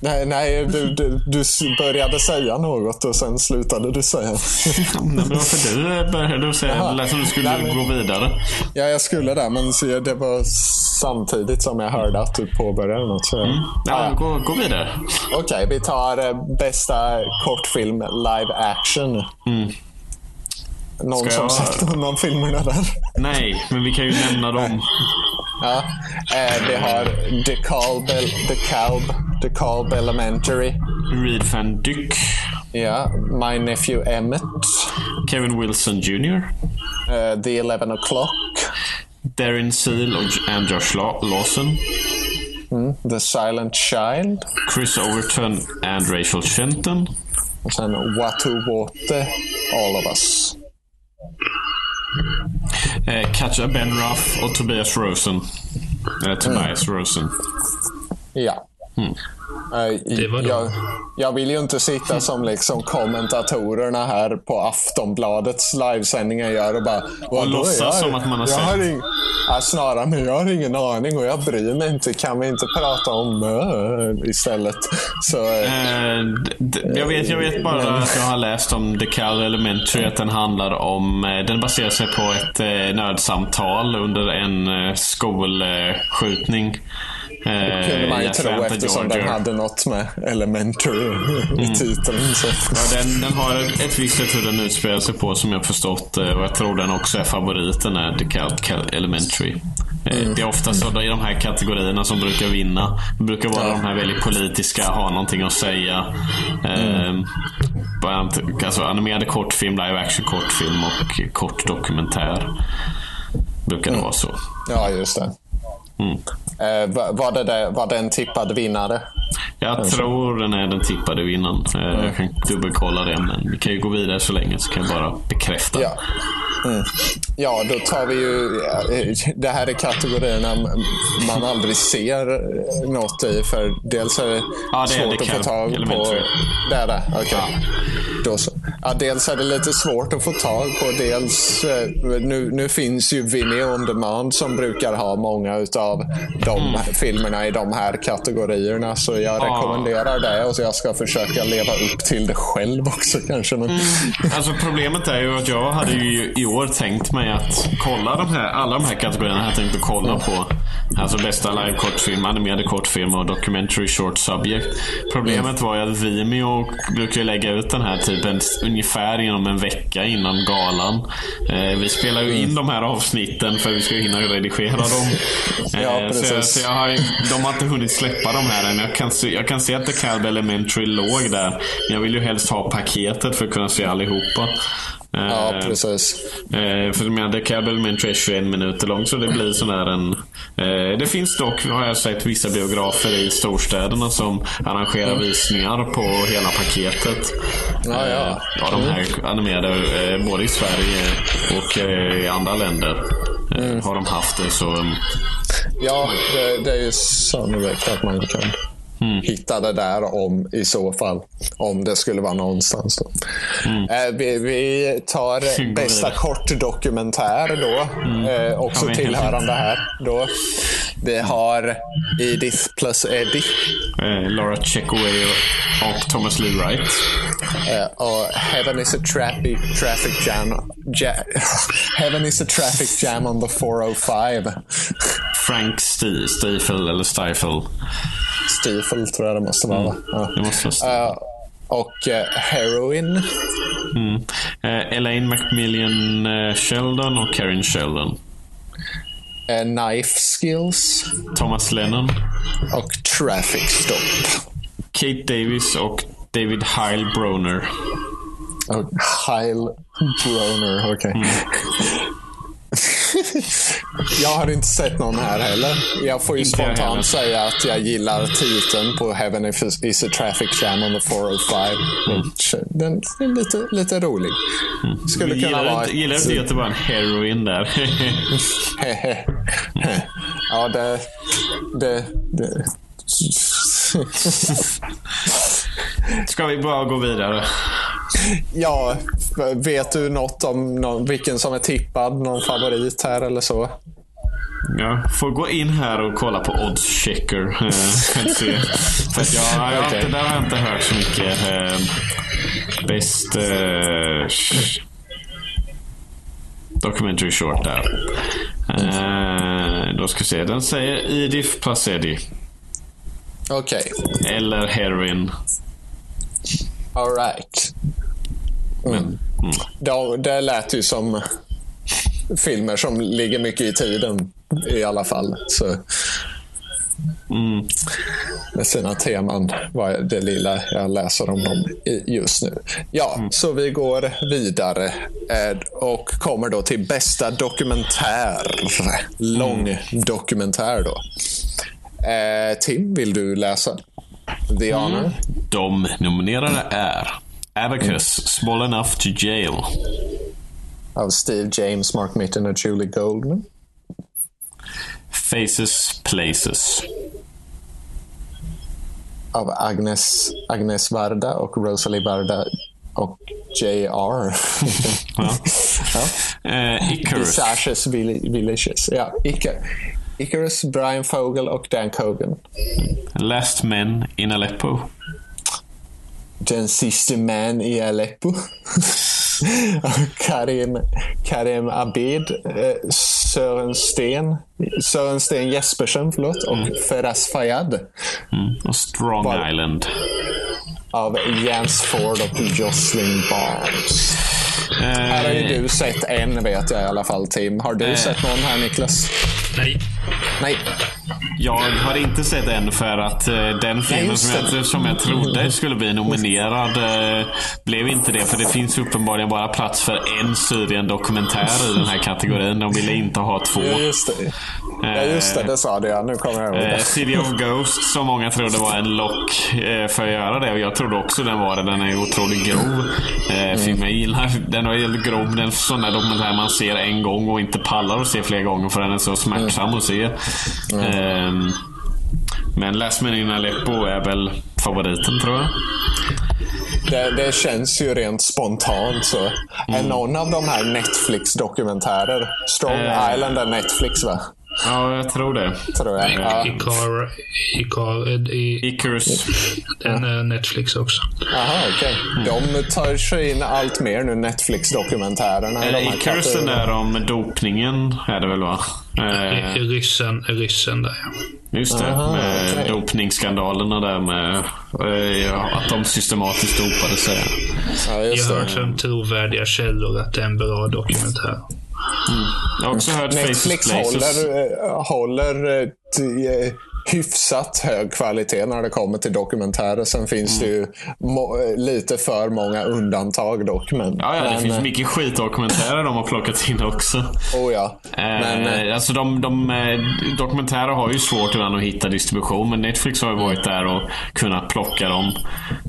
Nej, nej du, du, du började säga något och sen slutade du säga. Nej, men varför du eh, började säga? Jaha. Det lät som du skulle Nej, men- gå vidare. Ja, jag skulle där, men så det var samtidigt som jag hörde att du påbörjade något. Så... Ja, Ah, ja. gå, gå vidare. Okej, vi tar eh, bästa kortfilm live action. Någon Ska som jag- sett någon av filmerna där? Nej, men vi kan ju nämna dem. Ja, eh, vi har The Calb, The Calb, The Calb Elementary. Reed Van Dyck. Ja, My Nephew Emmett. Kevin Wilson Jr. eh, The Eleven O'Clock. Darren Seal och and Josh Law- Lawson. The Silent Child. Chris Overton and Rachel Shenton. Och sen Watu Wote, All of Us. Eh, Katja Ben Ruff och Tobias Rosen. Eller Tobias Rosen. Ja. Mm. Jag, jag vill ju inte sitta som liksom kommentatorerna här på Aftonbladets livesändningar gör och bara... "Vadå, låtsas som att man har sett." Har ing, ja, snarare, men jag har ingen aning och jag bryr mig inte. Kan vi inte prata om uh, istället? Så, eh, Eh, jag, vet, jag vet bara att jag har läst om The Cal Elementary, att den handlar om... eh, Den baserar sig på ett eh, nödsamtal under en skolskjutning. Eh, kunde man ju tro eftersom den hade något med Elementary i titeln. Så. Ja, den, den har ett, visst sätt hur den utspelar sig på som jag förstått. eh, Och jag tror den också är favoriten är Cal- Elementary. Eh, Mm. Det är ofta så i de här kategorierna som brukar vinna. Det brukar vara Ja. de här väldigt politiska, ha någonting att säga. Eh, bara ant- alltså animerad kortfilm, live action kortfilm och kort dokumentär. Brukar det vara så. Ja, just det. Mm. Var, det det, var det en tippad vinnare? Jag tror den är den tippade vinnaren. Eh, Jag kan dubbelkolla det, men vi kan ju gå vidare så länge så kan jag bara bekräfta. Ja. Mm. Ja, då tar vi ju... Det här är kategorierna man aldrig ser något i. För dels är det Ja, det är svårt det att få tag på... Det är det? Okej. Då så. Ja, dels är det lite svårt att få tag på. Dels, eh, nu, nu finns ju Vimeo On Demand som brukar ha många av de filmerna i de här kategorierna. Så jag Mm. Ja. rekommenderar det och så jag ska försöka leva upp till det själv också kanske. Men... Alltså problemet är ju att jag hade ju i år tänkt mig att kolla de här, alla de här kategorierna. Jag tänkt att kolla på alltså bästa live-kortfilm, animerade kortfilm och documentary short subject. Problemet var ju att Vimeo brukar lägga ut den här typen ungefär inom en vecka innan galan. Eh, vi spelar ju in de här avsnitten för vi ska ju hinna redigera dem. Eh, Ja, så så jag har, de har inte hunnit släppa de här än. Jag kan se, jag kan se att The Calb Elementary låg där. Men jag vill ju helst ha paketet för att kunna se allihopa. Eh, Ja, precis. Eh, för med The Cab Elementary är 21 minuter lång så det blir sån här en... Eh, det finns dock, har jag sett, vissa biografer i storstäderna som arrangerar visningar på hela paketet. Ja, ja. Eh, ja, de här animerade, eh, både i Sverige och eh, i andra länder. Eh, Har de haft det så... mm, Ja, det, det är ju sannolikt att man kan Mm. hitta det där om i så fall. Om det skulle vara någonstans. Då. Mm. Eh, vi, vi tar bästa kortdokumentär då. Eh, också vi- tillhörande här. Då. Vi har Edith plus Eddie. Eh, Laura Chekoway och Thomas Lee Wright. Eh, och Heaven is a traffic, traffic jam. Ja, Heaven is a traffic jam on the 405. Frank Sti- Stiefel eller Stifel. Stifel tror jag det måste vara. va? Ja. Mm. Det måste vara. Eh, och eh, Heroin. Mm. Eh, Elaine Macmillan Sheldon och Karen Sheldon. Knife Skills. Thomas Lennon. Och Traffic Stop. Kate Davis och David Heil Broner. Och Heil Broner. Okej. jag har inte sett någon här heller. Jag får ju Inte spontant säga att jag gillar titeln på Heaven is- is a traffic jam on the 405. Den är lite, lite rolig. Skulle Jag kunna gillar, vara inte, gillar inte att det var en heroin där. ja, det... det, det. Ska vi bara gå vidare? Ja, vet du något om någon, vilken som är tippad? Någon favorit här eller så? Jag får gå in här och kolla på oddschecker. eh, för att jag, jag, Okej. Det där har jag inte hört så mycket. eh, Bäst... eh, documentary short där. Eh, då ska vi se. Den säger Edith plus Eddie. Okej. Eller Heroin. All right. Mm. Det, det lät ju som filmer som ligger mycket i tiden i alla fall. Så Mm. med sina teman, vad det lilla jag läser om dem just nu. Ja, så vi går vidare och kommer då till bästa dokumentär. Lång dokumentär då. Eh, Tim, vill du läsa? The Honor? De nominerade är Abacus, Small Enough to Jail. Av Steve James, Mark Mitten och Julie Goldman. Faces, Places. Av Agnes, Agnes Varda och Rosalie Varda och J.R. Ja. ja. Eh, Icarus. Villages. Ja, Icar- Icarus, Brian Fogel och Dan Cogan. Last Men in Aleppo. Den sista man i Aleppo. Karim, Karim Abid. Eh, Sören Sten, Sören Sten Jespersen förlåt, och Feras Fayyad Mm. Och Strong Var- Island. av Jans Ford och Jocelyn Barnes. Här har ju Eh, du sett en vet jag i alla fall Tim. Har du Eh. sett någon här Niklas? Nej. Nej. jag har inte sett än för att eh, den filmen som jag, som jag trodde skulle bli nominerad eh, blev inte det. För det finns uppenbarligen bara plats för en Syrien-dokumentär i den här kategorin. De ville inte ha två. Ja, just det. Ja, just det. Det sa du ja. Nu kommer jag ihåg Eh, det. City of Ghosts som många trodde var en lock eh, för att göra det. Och jag trodde också den var det. Den är otroligt grov. Eh, film jag gillar. Den grov. Den är en sån där dokumentär man ser en gång och inte pallar att se fler gånger för den är så smärtsam att se. Ehm, men Last Man in Aleppo är väl favoriten tror jag. Det, det känns ju rent spontant så. Är någon av de här Netflix-dokumentärer? Strong Eh. Island är Netflix va? Ja, jag tror det. Tror jag. Ja. Icar, Icar, i, Icarus. den är Netflix också. Aha, okej. De tar sig in allt mer nu, Netflix-dokumentärerna. Eh, Icarus den där om dopningen är det väl va? Eh, Ryssen, ryssen där ja. Just det, Aha, med okej. dopningsskandalerna där med eh, ja, att de systematiskt dopade sig. Ja, Jag har hört från trovärdiga källor att det är en bra dokumentär. Jag har också hört Netflix Faces håller, eh, håller eh, till, eh, hyfsat hög kvalitet när det kommer till dokumentärer. Sen finns det ju eh, lite för många undantag dock. Men, Ja, ja, det men, finns eh, mycket skitdokumentärer de har plockat in också. Oh ja. Men, eh, eh, alltså de, de eh, dokumentärer har ju svårt ibland att hitta distribution, men Netflix har ju varit där och kunnat plocka dem.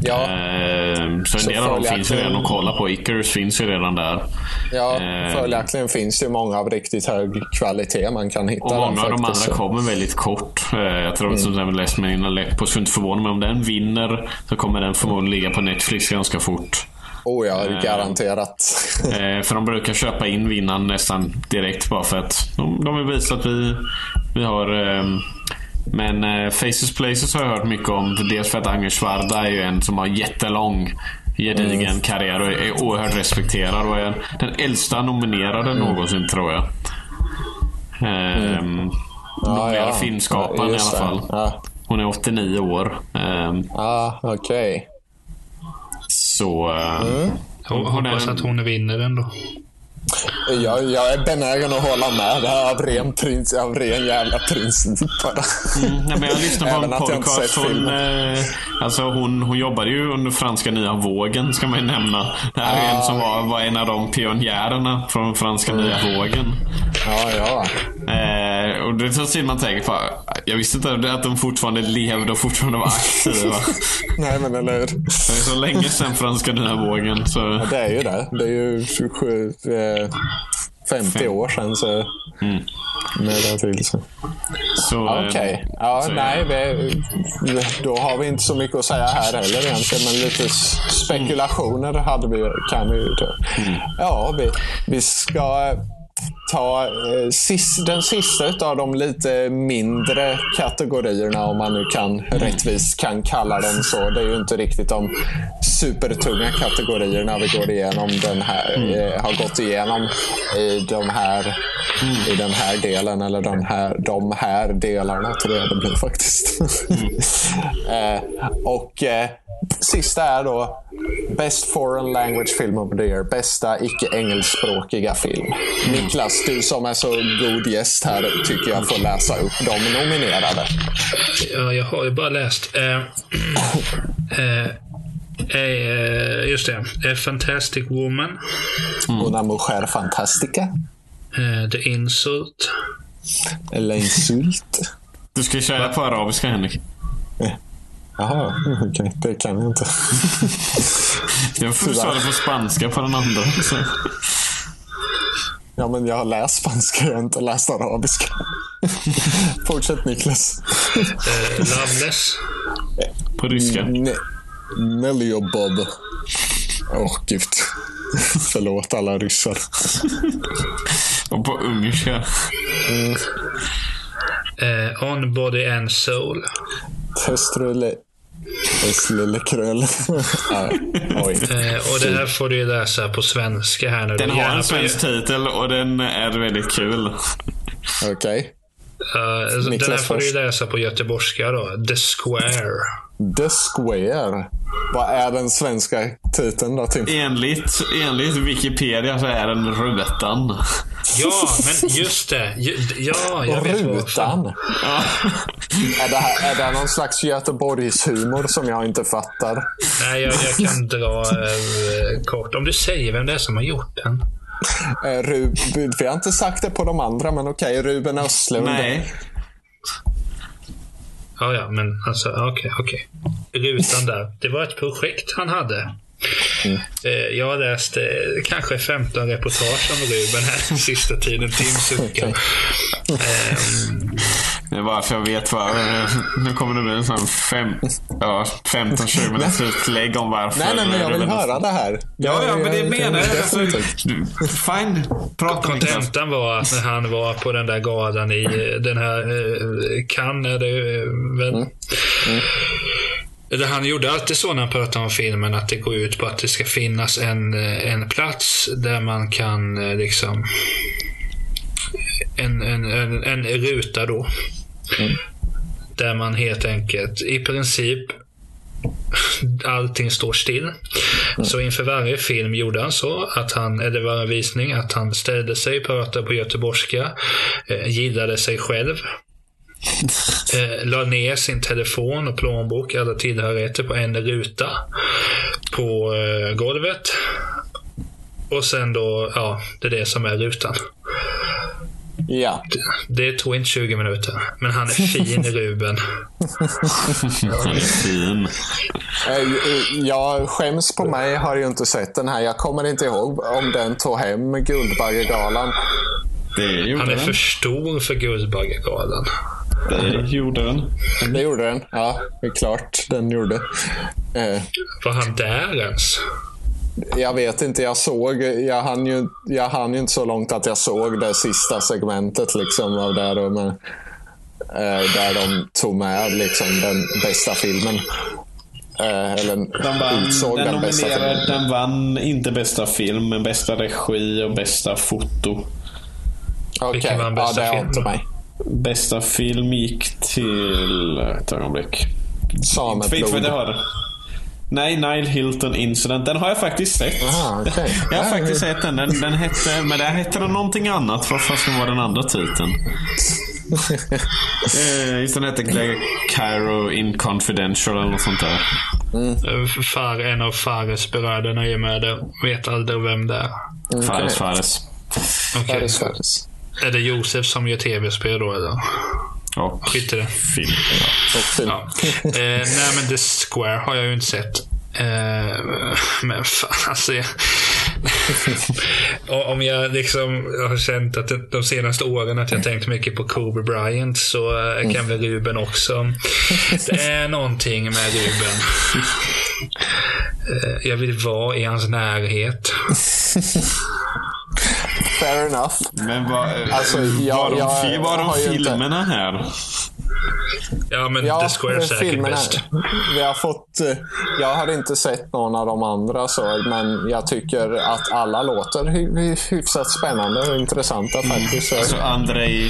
Ja. Eh, så en Så del av dem finns ju redan att kolla på. Icarus finns ju redan där. ja, eh, följaktligen finns det ju många av riktigt hög kvalitet man kan hitta. Och många av de andra kommer väldigt kort. Eh, Jag tror Mm. som till exempel Last Man in Aleppo skulle inte förvåna mig om den vinner. Så kommer den förmodligen ligga på Netflix ganska fort. Oh ja, garanterat. Eh, För de brukar köpa in vinnaren nästan direkt bara för att de, de vill visa att vi, vi har... eh, Men eh, Faces Places har jag hört mycket om. Dels för att Agnes Svarda är ju en som har jättelång gedigen Mm. karriär och är oerhört respekterad och är den äldsta nominerade Mm. någonsin tror jag. Ehm, nominerade filmskaparen i alla fall. Ja, Hon är 89 år. Ehm, ja okej. så... eh, Mm. Jag hoppas att hon vinner ändå. Jag, jag är benägen att hålla med. Det av ren, prins, av ren jävla princip. Mm, nej, men jag lyssnade på en podcast. Hon, eh, alltså hon, hon jobbade ju under franska nya vågen, ska man ju nämna. Det här är en som var, var en av de pionjärerna från franska nya vågen. Ja, ja. Eh, och det är så man tänker på. Jag visste inte att de fortfarande levde och fortfarande var aktiva. Nej, men eller hur? Det är så länge sedan franska nya vågen. Så, Det är ju det. Det är ju 27, eh, 50 år sedan. Så mm. med till. Så. så, eh, Okej. Ja, så, nej. Det, då har vi inte så mycket att säga här heller egentligen. Men lite spekulationer hade vi, kan vi ju ta. Ja, vi, vi ska ta eh, sis, den sista av de lite mindre kategorierna, om man nu kan rättvist kan kalla dem så. Det är ju inte riktigt de supertunga kategorierna vi går igenom den här, eh, har gått igenom i, de här, i den här delen, eller de här, de här delarna tror jag det blir faktiskt. eh, och eh, sista är då Best Foreign Language Film of the Year. Bästa icke-engelskspråkiga film. Niklas, du som är så god gäst här tycker jag får läsa upp de nominerade. Ja, jag har ju bara läst. Eh, eh, eh, just det. A Fantastic Woman. Una mujer fantastica. Eh, The Insult. Eller insult. Du ska köra på arabiska Henrik. Jaha, okej. Det kan jag inte. Jag sa det på spanska på den andra. Så. Ja, men jag har läst spanska, jag har inte läst arabiska. Fortsätt Niklas. Eh, Loveless. På ryska. Ne- Nelly och Bob. Åh, gud. Förlåt alla ryssar. Och på ungerska. Eh, On Body and Soul. Krull. ja, oj. Eh, och det här får du ju läsa på svenska här nu. Den har en på- svensk titel och den är väldigt kul. Okej. Eh, den här får du ju läsa på göteborgska då. The Square. The Square. Vad är den svenska titeln då, Tim? Enligt, enligt Wikipedia så är den Rutan. Ja, men just det. Ju- Ja, jag vet vad. Rutan. Ja. Är det, här, är det någon slags Göteborgshumor som jag inte fattar? Nej, jag, jag kan dra eh, kort. Om du säger vem det är som har gjort den. Eh, Rub, vi har inte sagt det på de andra, men okej. Ruben Östlund. Nej. Ja, ja, men alltså, okej, okej. Rutan där. Det var ett projekt han hade. Eh, Jag har läst eh, kanske 15 reportage om Ruben här sista tiden. Tim suckar. Ehm, Det är bara för jag vet vad... Nu kommer det bli en sån fem, ja, 15-20 minuters utlägg om varför. Nej, nej, men jag vill Ruben- höra det här. Ja, ja, men det Jag- menar jag. Alltså, fine. Prata. Kontentan var att när han var på den där galan i eh, den här eh, Cannes, är det eh, väl? Eller Han gjorde alltid så när han pratade om filmen att det går ut på att det ska finnas en, en plats där man kan liksom en, en, en, en ruta då. Där man helt enkelt i princip allting står still. Så inför varje film gjorde han så att han, eller varje visning, att han ställde sig, pratade på göteborgska, eh, gillade sig själv. Eh, la ner sin telefon och plånbok, alla tillhörigheter på en ruta på eh, golvet. Och sen då, ja, det är det som är rutan. Ja. Det tog inte 20 minuter. Men han är fin, Ruben. Han är fin. Eh, Jag skäms på mig, har ju inte sett den här. Jag kommer inte ihåg om den tog hem Guldbaggegalan. Det Han är den. för stor för Guldbaggegalan. Det gjorde den. Det gjorde den. Ja, det är klart den gjorde. Eh, Var han där ens? Jag vet inte, jag såg, jag hann, ju, jag hann ju inte så långt att jag såg det sista segmentet liksom av det då, men, eh, där de tog med liksom den bästa filmen. Eh, eller Den, vann, utsåg den, den, bästa filmen. den vann inte bästa film, men bästa regi och bästa foto. Okej, vann ja bästa det har film? inte mig. Bästa film gick till... Ett ögonblick. För har det. Nej, Nile Hilton Incident. Den har jag faktiskt sett. Aha, okej. Jag har faktiskt sett den. Den, den hette, men där hette den någonting annat fast det var den andra titeln. eh, just den hette Greg Cairo in Confidential eller något sånt där. Far, en av Fares bröderna är med där. Vet aldrig vem det är. Fares Fares. Okej. Fares, Fares. Är det Josef som gör tv-spel då eller? Och Skit i det. film. Och film. Ja. Eh, nej men The Square har jag ju inte sett. Eh, men fan alltså. Jag, Och om jag liksom har känt att det- de senaste åren att jag tänkt mycket på Kobe Bryant så eh, kan väl Ruben också. Det är någonting med Ruben. Eh, jag vill vara i hans närhet. Fair enough. Men vad, Alltså, jag- var de, jag fi- var de ju inte- filmerna här? Ja men Ja, The Square är säkert filmerna. bäst. Vi har fått, eh, jag har inte sett någon av de andra, så, men jag tycker att alla låter hy- hy- hyfsat spännande och intressanta faktiskt. Så, Alltså Andrei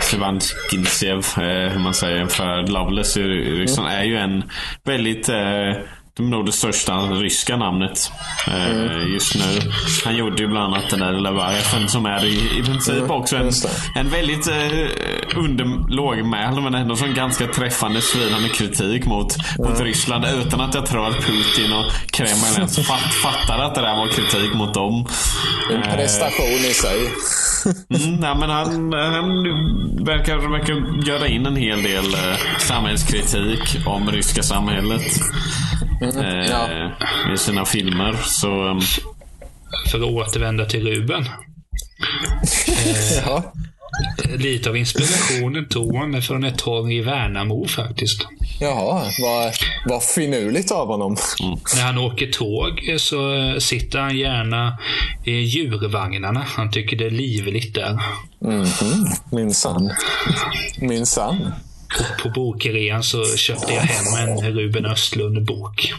Shevantjintsev, eh, hur man säger, för Loveless i Ryssland är ju en väldigt eh, de är nog det största ryska namnet eh, just nu. Han gjorde ju bland annat den där Leviathan som är i, i princip också en, det. en väldigt eh, under, lågmäld men ändå som ganska träffande svidande kritik mot, mot Ryssland utan att jag tror att Putin och Kreml ens fatt, fattar att det där var kritik mot dem. en Eh, prestation i sig. Mm, nej, men han, han verkar, verkar göra in en hel del eh, samhällskritik om ryska samhället. Eh, ja. I sina filmer. Så um, För att återvända till Ruben. Ja. Lite av inspirationen tog han från ett torg i Värnamo faktiskt. Jaha, vad, vad finurligt av honom. När han åker tåg så eh, sitter han gärna i djurvagnarna. Han tycker det är livligt där. Mhm, Minsann. Minsann. Och på bokrean så köpte jag hem en Ruben Östlund-bok.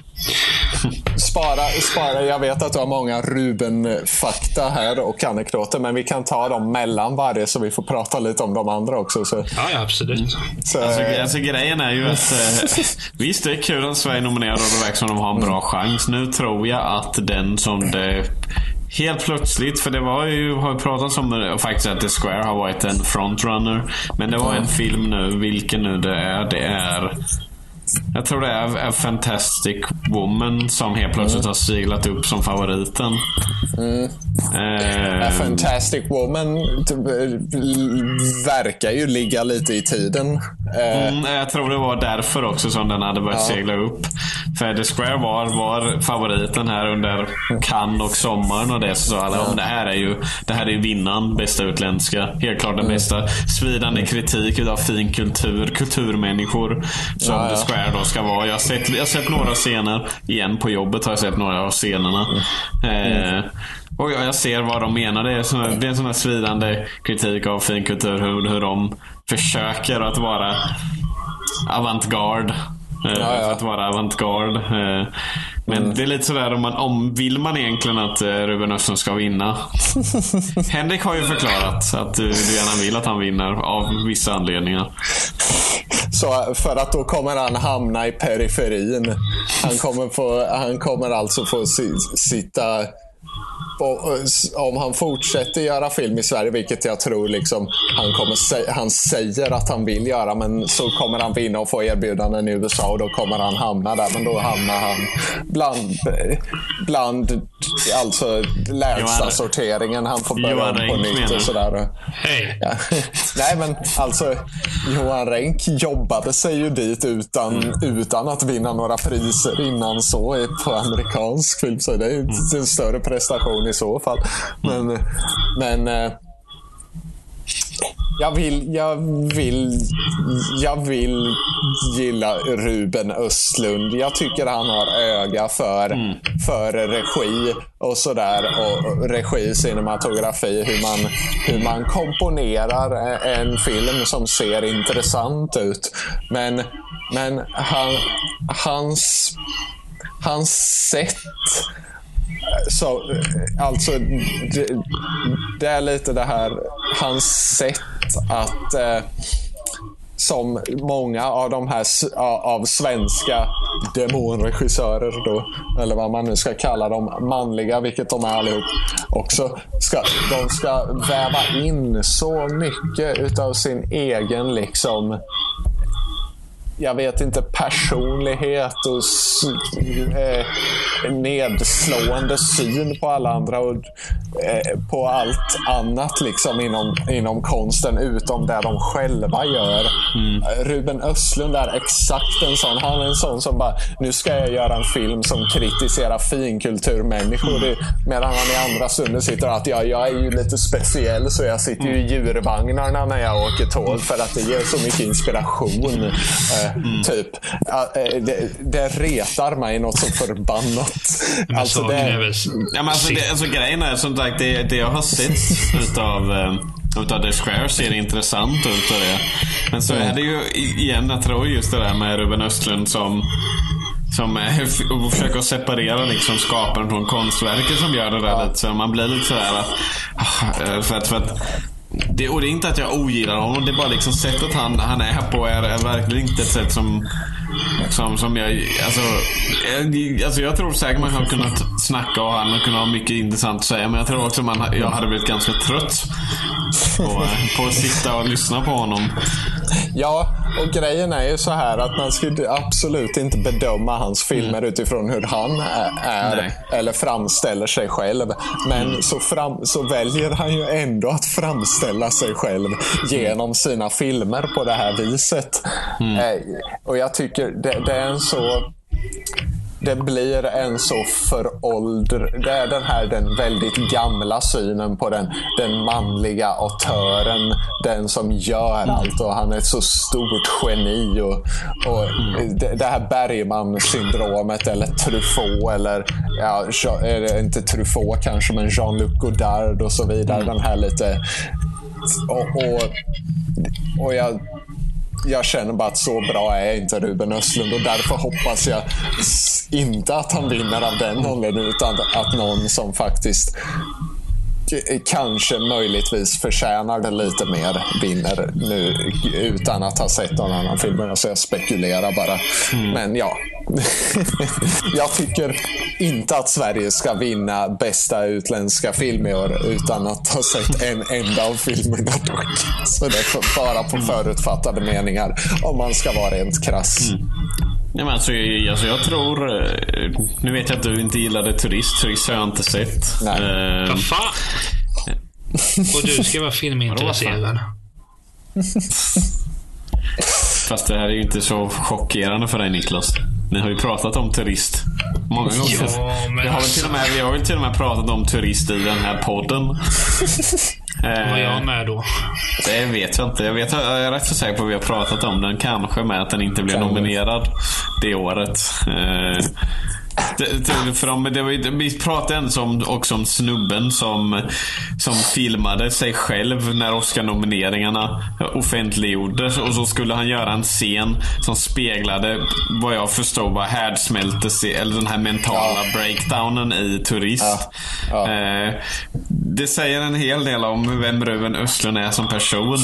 Spara, spara. Jag vet att du har många Ruben-fakta här och anekdoter, men vi kan ta dem mellan varje så vi får prata lite om de andra också. Så, Ja, ja absolut. så, Alltså, alltså grejen är ju att eh, visst det är kul att Sverige är nominerad och det verkar som de har en bra chans. Nu tror jag att den som det Helt plötsligt, för det var ju, har ju pratats om det, faktiskt att The Square har varit en frontrunner. Men det var en film nu, vilken nu det är. Det är jag tror det är A Fantastic Woman som helt plötsligt har seglat upp som favoriten. Eh, A Fantastic Woman typ, verkar ju ligga lite i tiden. Eh, Mm, jag tror det var därför också som den hade börjat segla upp. För The Square var, var favoriten här under Cannes och sommaren och det. Så sa alla om det här är ju det här är vinnaren, bästa utländska. Helt klart den bästa. Svidande kritik utav fin kultur, kulturmänniskor. Som Ja, ja. The Square då ska vara. Jag har, sett, jag har sett några scener. Igen på jobbet har jag sett några av scenerna. Eh, och jag ser vad de menar. Det är, såna, det är en sån här svidande kritik av finkultur. Hur, hur de försöker att vara avantgarde. Eh, Ja, ja. För att vara avantgarde. Eh, men det är lite sådär om man om, vill man egentligen att eh, Ruben Östlund ska vinna? Henrik har ju förklarat att du gärna vill att han vinner av vissa anledningar. Så för att då kommer han hamna i periferin. Han kommer, få, han kommer alltså få si, sitta... Och, om han fortsätter göra film i Sverige, vilket jag tror liksom han, kommer, han säger att han vill göra, men så kommer han vinna och få erbjudanden i USA och då kommer han hamna där. Men då hamnar han bland, bland alltså lägsta sorteringen. Han får börja Johan om på nytt och sådär. Hej. Ja. Nej, men alltså Johan Renck jobbade sig ju dit utan, utan att vinna några priser innan så på amerikansk film. Så det är ju en större prestation i så fall. Men, men eh, jag vill, jag vill, jag vill gilla Ruben Östlund. Jag tycker han har öga för, för regi och sådär. Och och regi, cinematografi, hur man, hur man komponerar en film som ser intressant ut. Men, men han, hans, hans sätt så, alltså, det, det är lite det här, hans sätt att eh, som många av de här av svenska demonregissörer då, eller vad man nu ska kalla dem, manliga, vilket de är allihop, också ska, de ska väva in så mycket utav sin egen liksom jag vet inte, personlighet och eh, nedslående syn på alla andra och eh, på allt annat liksom inom, inom konsten utom det de själva gör. Eh, Ruben Östlund är exakt en sån. Han är en sån som bara, nu ska jag göra en film som kritiserar finkulturmänniskor. Det- Medan han i andra stunder sitter att ja, jag är ju lite speciell så jag sitter ju i djurvagnarna när jag åker tåg för att det ger så mycket inspiration. Eh, Typ. Ja, eh, det, det retar mig något så förbannat. Alltså, det. Ja, men alltså, det, alltså grejen är som sagt, det, det jag har sett utav, eh, utav The Square ser intressant ut. Och det. Men så är det ju igen, jag tror just det där med Ruben Östlund som som försöker separera liksom skaparen från konstverket som gör det där lite. Så man blir lite sådär att... ah, För att, för att det, och det är inte att jag ogillar honom. Det är bara liksom sättet han, han är på är, är verkligen inte ett sätt som som, som jag, alltså, eh, alltså jag tror säkert man har kunnat snacka och han har kunnat ha mycket intressant att säga. Men jag tror också man, jag hade blivit ganska trött på, på att sitta och lyssna på honom. Ja, och grejen är ju så här att man skulle absolut inte bedöma hans filmer utifrån hur han är, Nej. eller framställer sig själv. Men så, fram, så väljer han ju ändå att framställa sig själv genom sina filmer på det här viset. Eh, och jag tycker det, det är en så det blir en så förålder... Det är den här den väldigt gamla synen på den, den manliga autören. Den som gör allt och han är ett så stort geni. Och, och det, det här Bergman-syndromet eller Truffaut eller ja, eller inte Truffaut kanske men Jean-Luc Godard och så vidare. Den här lite... Och, och, och jag jag känner bara att så bra är inte Ruben Östlund och därför hoppas jag inte att han vinner av den anledningen utan att någon som faktiskt kanske möjligtvis förtjänar det lite mer vinner nu utan att ha sett någon annan film. Alltså jag spekulerar bara. Men ja. jag tycker inte att Sverige ska vinna bästa utländska film i år utan att ha sett en enda av filmerna dock. Så det är bara på förutfattade meningar om man ska vara rent krass. Nej, men alltså, jag- alltså, jag tror... eh, Nu vet jag att du inte gillade Turist. Turist har jag inte sett. Nej. Eh, Vad fan? Och du ska vara filmintresserad. Fast det här är ju inte så chockerande för dig Niklas. Ni har ju pratat om Turist. Många gånger. Ja, men vi, har väl till och med, vi har väl till och med pratat om Turist i den här podden. Var jag Eh, med då? Det vet jag inte. Jag, vet, jag är rätt så säker på att vi har pratat om den. Kanske med att den inte blev Kanske. nominerad det året. Eh, det, det, för de, det vi pratade om, också om snubben som, som filmade sig själv när Oscar-nomineringarna offentliggjordes. Och så skulle han göra en scen som speglade vad jag förstod var härdsmältes, eller den här mentala breakdownen i Turist. Ja. Eh, det säger en hel del om vem Ruben Östlund är som person.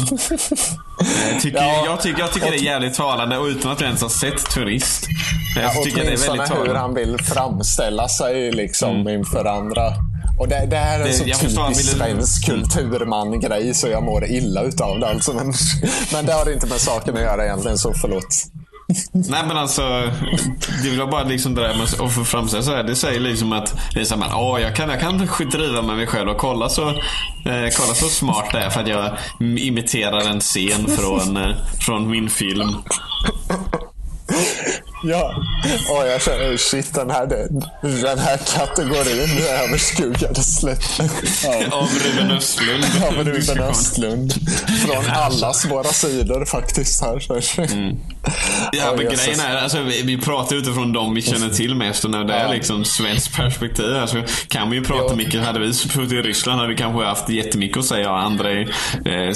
Jag tycker, Ja. jag, tycker, jag tycker det är jävligt talande och utan att jag ens har sett Turist. Jag Ja, tycker det är väldigt hur talande. han vill framställa sig liksom inför andra. Och det, det här är en så typisk svensk kulturman-grej så jag mår illa utav det. Alltså. Men, men det har inte med saken att göra egentligen, så förlåt. Nej men alltså, det var bara liksom det där med att få framställa så här. Det säger liksom att det är så här, åh, jag kan, jag kan driva med mig själv och kolla så, eh, kolla så smart det är för att jag imiterar en scen från, eh, från min film. Ja, och jag känner shit, den här, den här kategorin överskuggades lätt av, Av Ruben Östlund. av Ruben Östlund. Från allas våra sidor faktiskt. här. Så. Ja, men Oj, grejen är, alltså, vi, vi pratar utifrån de vi känner till mest och när det är Ja. liksom svenskt perspektiv. Alltså, kan vi ju prata Jo. mycket. Hade vi suttit i Ryssland hade vi kanske haft jättemycket att säga. Och Andrei eh.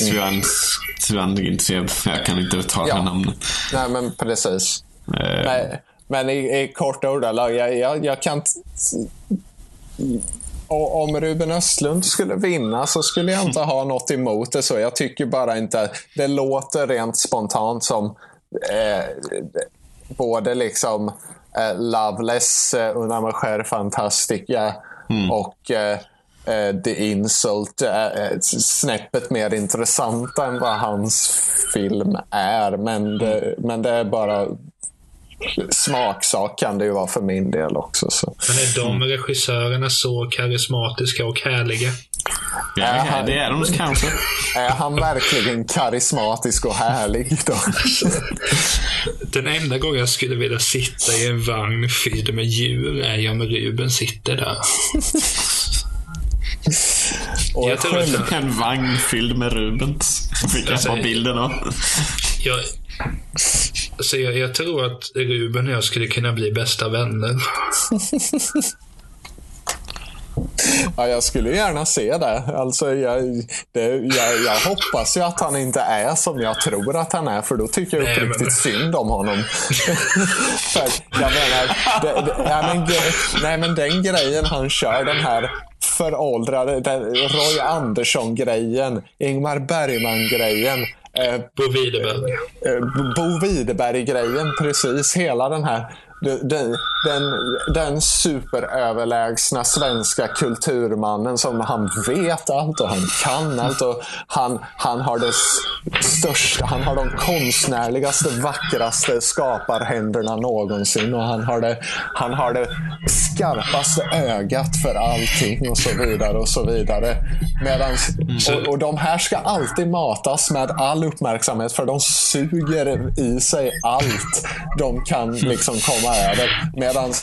Svan, inte, jag kan inte uttala Ja. namnet. Nej, men precis. Eh, Nej, men i, i korta ordalag, jag, jag, jag kan... Och om Ruben Östlund skulle vinna så skulle jag inte ha något emot det. så. Jag tycker bara inte... Det låter rent spontant som eh, både liksom eh, Loveless, eh, Una Mujer Fantastica och eh, eh, The Insult eh, eh, snäppet mer intressanta än vad hans film är. Men det, men det är bara smaksak kan det ju vara för min del också. Så. Men är de regissörerna så karismatiska och härliga? ja, ja, det är de kanske. Är han verkligen karismatisk och härlig då? Den enda gången jag skulle vilja sitta i en vagn fylld med djur är om Ruben sitter där. Och Jag tror att En vagn fylld med Rubens. Fick jag Alltså, bilden av. jag, så jag, jag tror att Ruben och jag skulle kunna bli bästa vänner. Ja, jag skulle gärna se det. Alltså, jag, det jag, jag hoppas ju att han inte är som jag tror att han är, för då tycker jag men- uppriktigt synd om honom. för jag menar, det, det, nej, men, nej, men den grejen han kör, den här föråldrade, den Roy Andersson-grejen, Ingmar Bergman-grejen, eh, Bo Widerberg. eh, Bo Widerberg-grejen, precis. Hela den här den, den, den superöverlägsna svenska kulturmannen som han vet allt och han kan allt. Och han, han, har det största, han har de konstnärligaste, vackraste skaparhänderna någonsin. Och han har det, han har det skarpaste ögat för allting och så vidare. och så vidare. Medans, och, och de här ska alltid matas med all uppmärksamhet för de suger i sig allt de kan liksom komma världen. Medan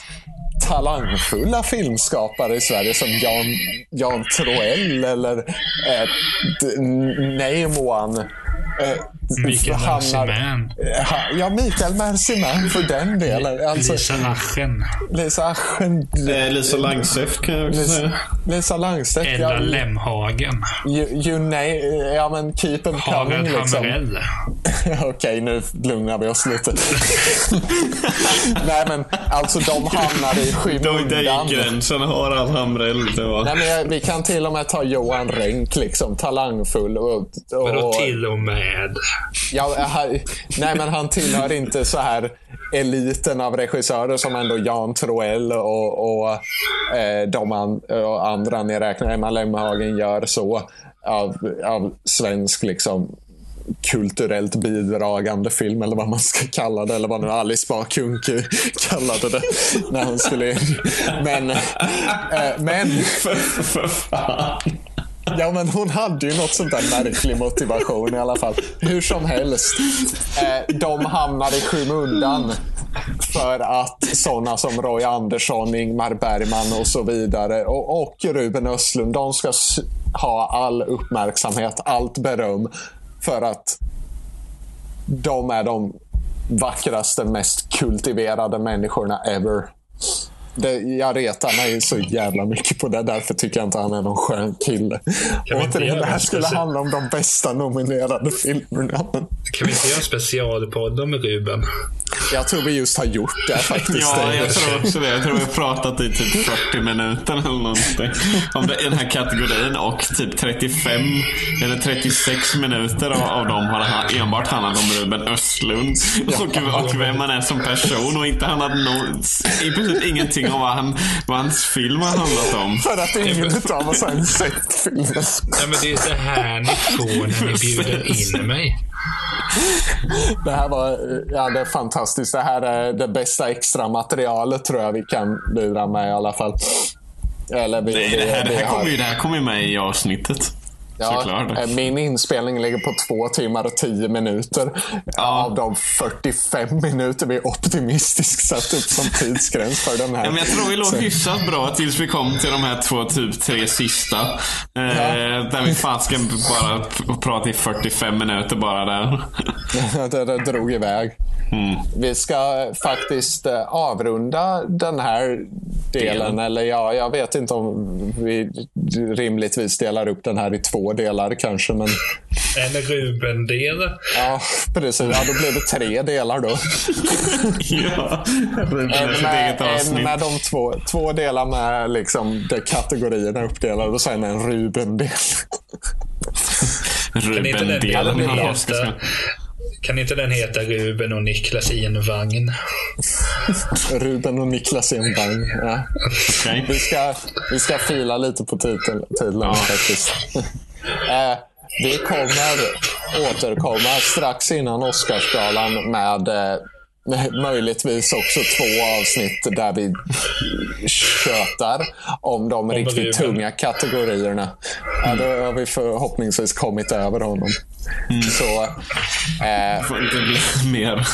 talangfulla filmskapare i Sverige som Jan, Jan Troell eller eh, Nemoan. Eh, Mikael Merciman. Ja, Mikael Merciman för den delen. Alltså, Lisa Aschen. Lisa Aschen. Eh, Lisa Langsäft kan jag också Lisa, säga. Lisa Langstedt. Ella Ja, Lemhagen. you, you name, ja men keep them coming liksom. Hamrell. Okej, nu lugnar vi oss lite. Nej men alltså de hamnar i Då skymundan. där gick gränsen. Harald Hamrell. Det var... Nej, men vi kan till och med ta Johan Renck, liksom, talangfull. Och, och, Vadå till och med? Ja, han, nej, men han tillhör inte så här eliten av regissörer som ändå Jan Troell och, och eh, de an, och andra ni räknar, Emma Lemhagen gör så. Av, av svensk liksom kulturellt bidragande film eller vad man ska kalla det. Eller vad nu Alice Bah Kuhnke kallade det. När hon skulle... Men... Eh, men För fan. Ja, men hon hade ju något sånt där märklig motivation i alla fall. Hur som helst, eh, de hamnar i skymundan för att sådana som Roy Andersson, Ingmar Bergman och så vidare och, och Ruben Östlund, de ska ha all uppmärksamhet, allt beröm för att de är de vackraste, mest kultiverade människorna ever. Det, jag retar mig så jävla mycket på det. Därför tycker jag inte han är någon skön kille. Återigen, det här skulle handla om de bästa nominerade filmerna. Kan vi inte göra en specialpodd om Ruben? jag tror vi just har gjort det faktiskt. Ja, jag tror också det. Jag tror vi har pratat i typ 40 minuter eller någonting. Om det, den här kategorin och typ 35 eller 36 minuter av, av dem har ha- enbart handlat om Ruben Östlund. Och, och vem han är som person och inte handlat no, i princip ingenting om vad, han, vad hans film har handlat om. För att ingen av oss har sett filmen. Nej, men det är det här ni får när ni bjuder in mig. Det här var ja, det är fantastiskt. Det här är det bästa extra materialet tror jag vi kan lura med i alla fall. Eller vi, Det, det, här, det, här kommer ju, det här kommer ju med i avsnittet. Såklart. eh, min inspelning ligger på två timmar och tio minuter. Av de 45 minuter vi optimistiskt satt upp som tidsgräns för den här. Ja, men jag tror vi låg Så- hyfsat bra tills vi kom till de här två, typ tre sista. Eh, Där vi fan ska bara prata i 45 minuter bara där. det, det drog iväg. Mm. Vi ska faktiskt eh, avrunda den här delen. Delen. Eller ja, jag vet inte om vi rimligtvis delar upp den här i två delar kanske. Men En Ruben-del. ja, precis. Ja, då blir det tre delar då. ja, Ruben En är sitt med, eget en avsnitt. med de två, två delar med liksom, där kategorierna är uppdelade och sen en Ruben-del. Kan inte den Ruben-delen. Ja, ska- heta... Kan inte den heta Ruben och Niklas i en vagn? Ruben och Niklas i en vagn. Ja. Okej. Vi, ska, vi ska fila lite på titel, titlarna faktiskt. Eh, vi kommer återkomma strax innan Oscarsgalan med eh, möjligtvis också två avsnitt där vi tjötar om de riktigt Ruben. tunga kategorierna. Ja, då har vi förhoppningsvis kommit över honom. Så eh, Får inte bli mer.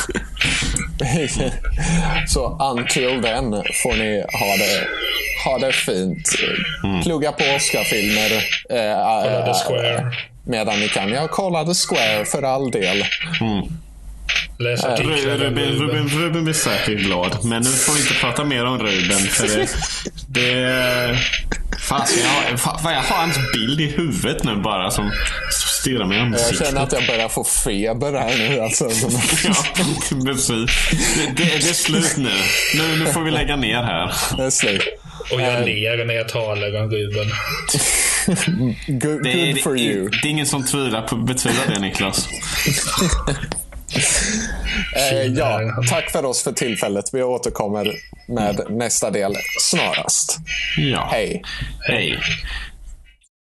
Så until then får ni ha det, ha det fint. Plugga på Oscar-filmer. Eh, Kolla The eh, Square. Medan ni kan. Ja, kolla The Square för all del. Läs artiklar om Ruben, Ruben. Ruben, blir säkert glad. Men nu får vi inte prata mer om Ruben. För det, det, fan, jag, fan, jag har hans bild i huvudet nu bara som stirrar mig i Jag ansiktet. känner att jag börjar få feber här nu. Alltså. Ja, precis. Det, det, det är slut nu. nu. Nu får vi lägga ner här. Det är slut. Och jag ler när jag talar om Ruben. Good, Det är, good for det, you. det är ingen som tvivlar på, betvivlar det Niklas. Eh, ja, tack för oss för tillfället. Vi återkommer med nästa del snarast. Ja. Hej. Hej.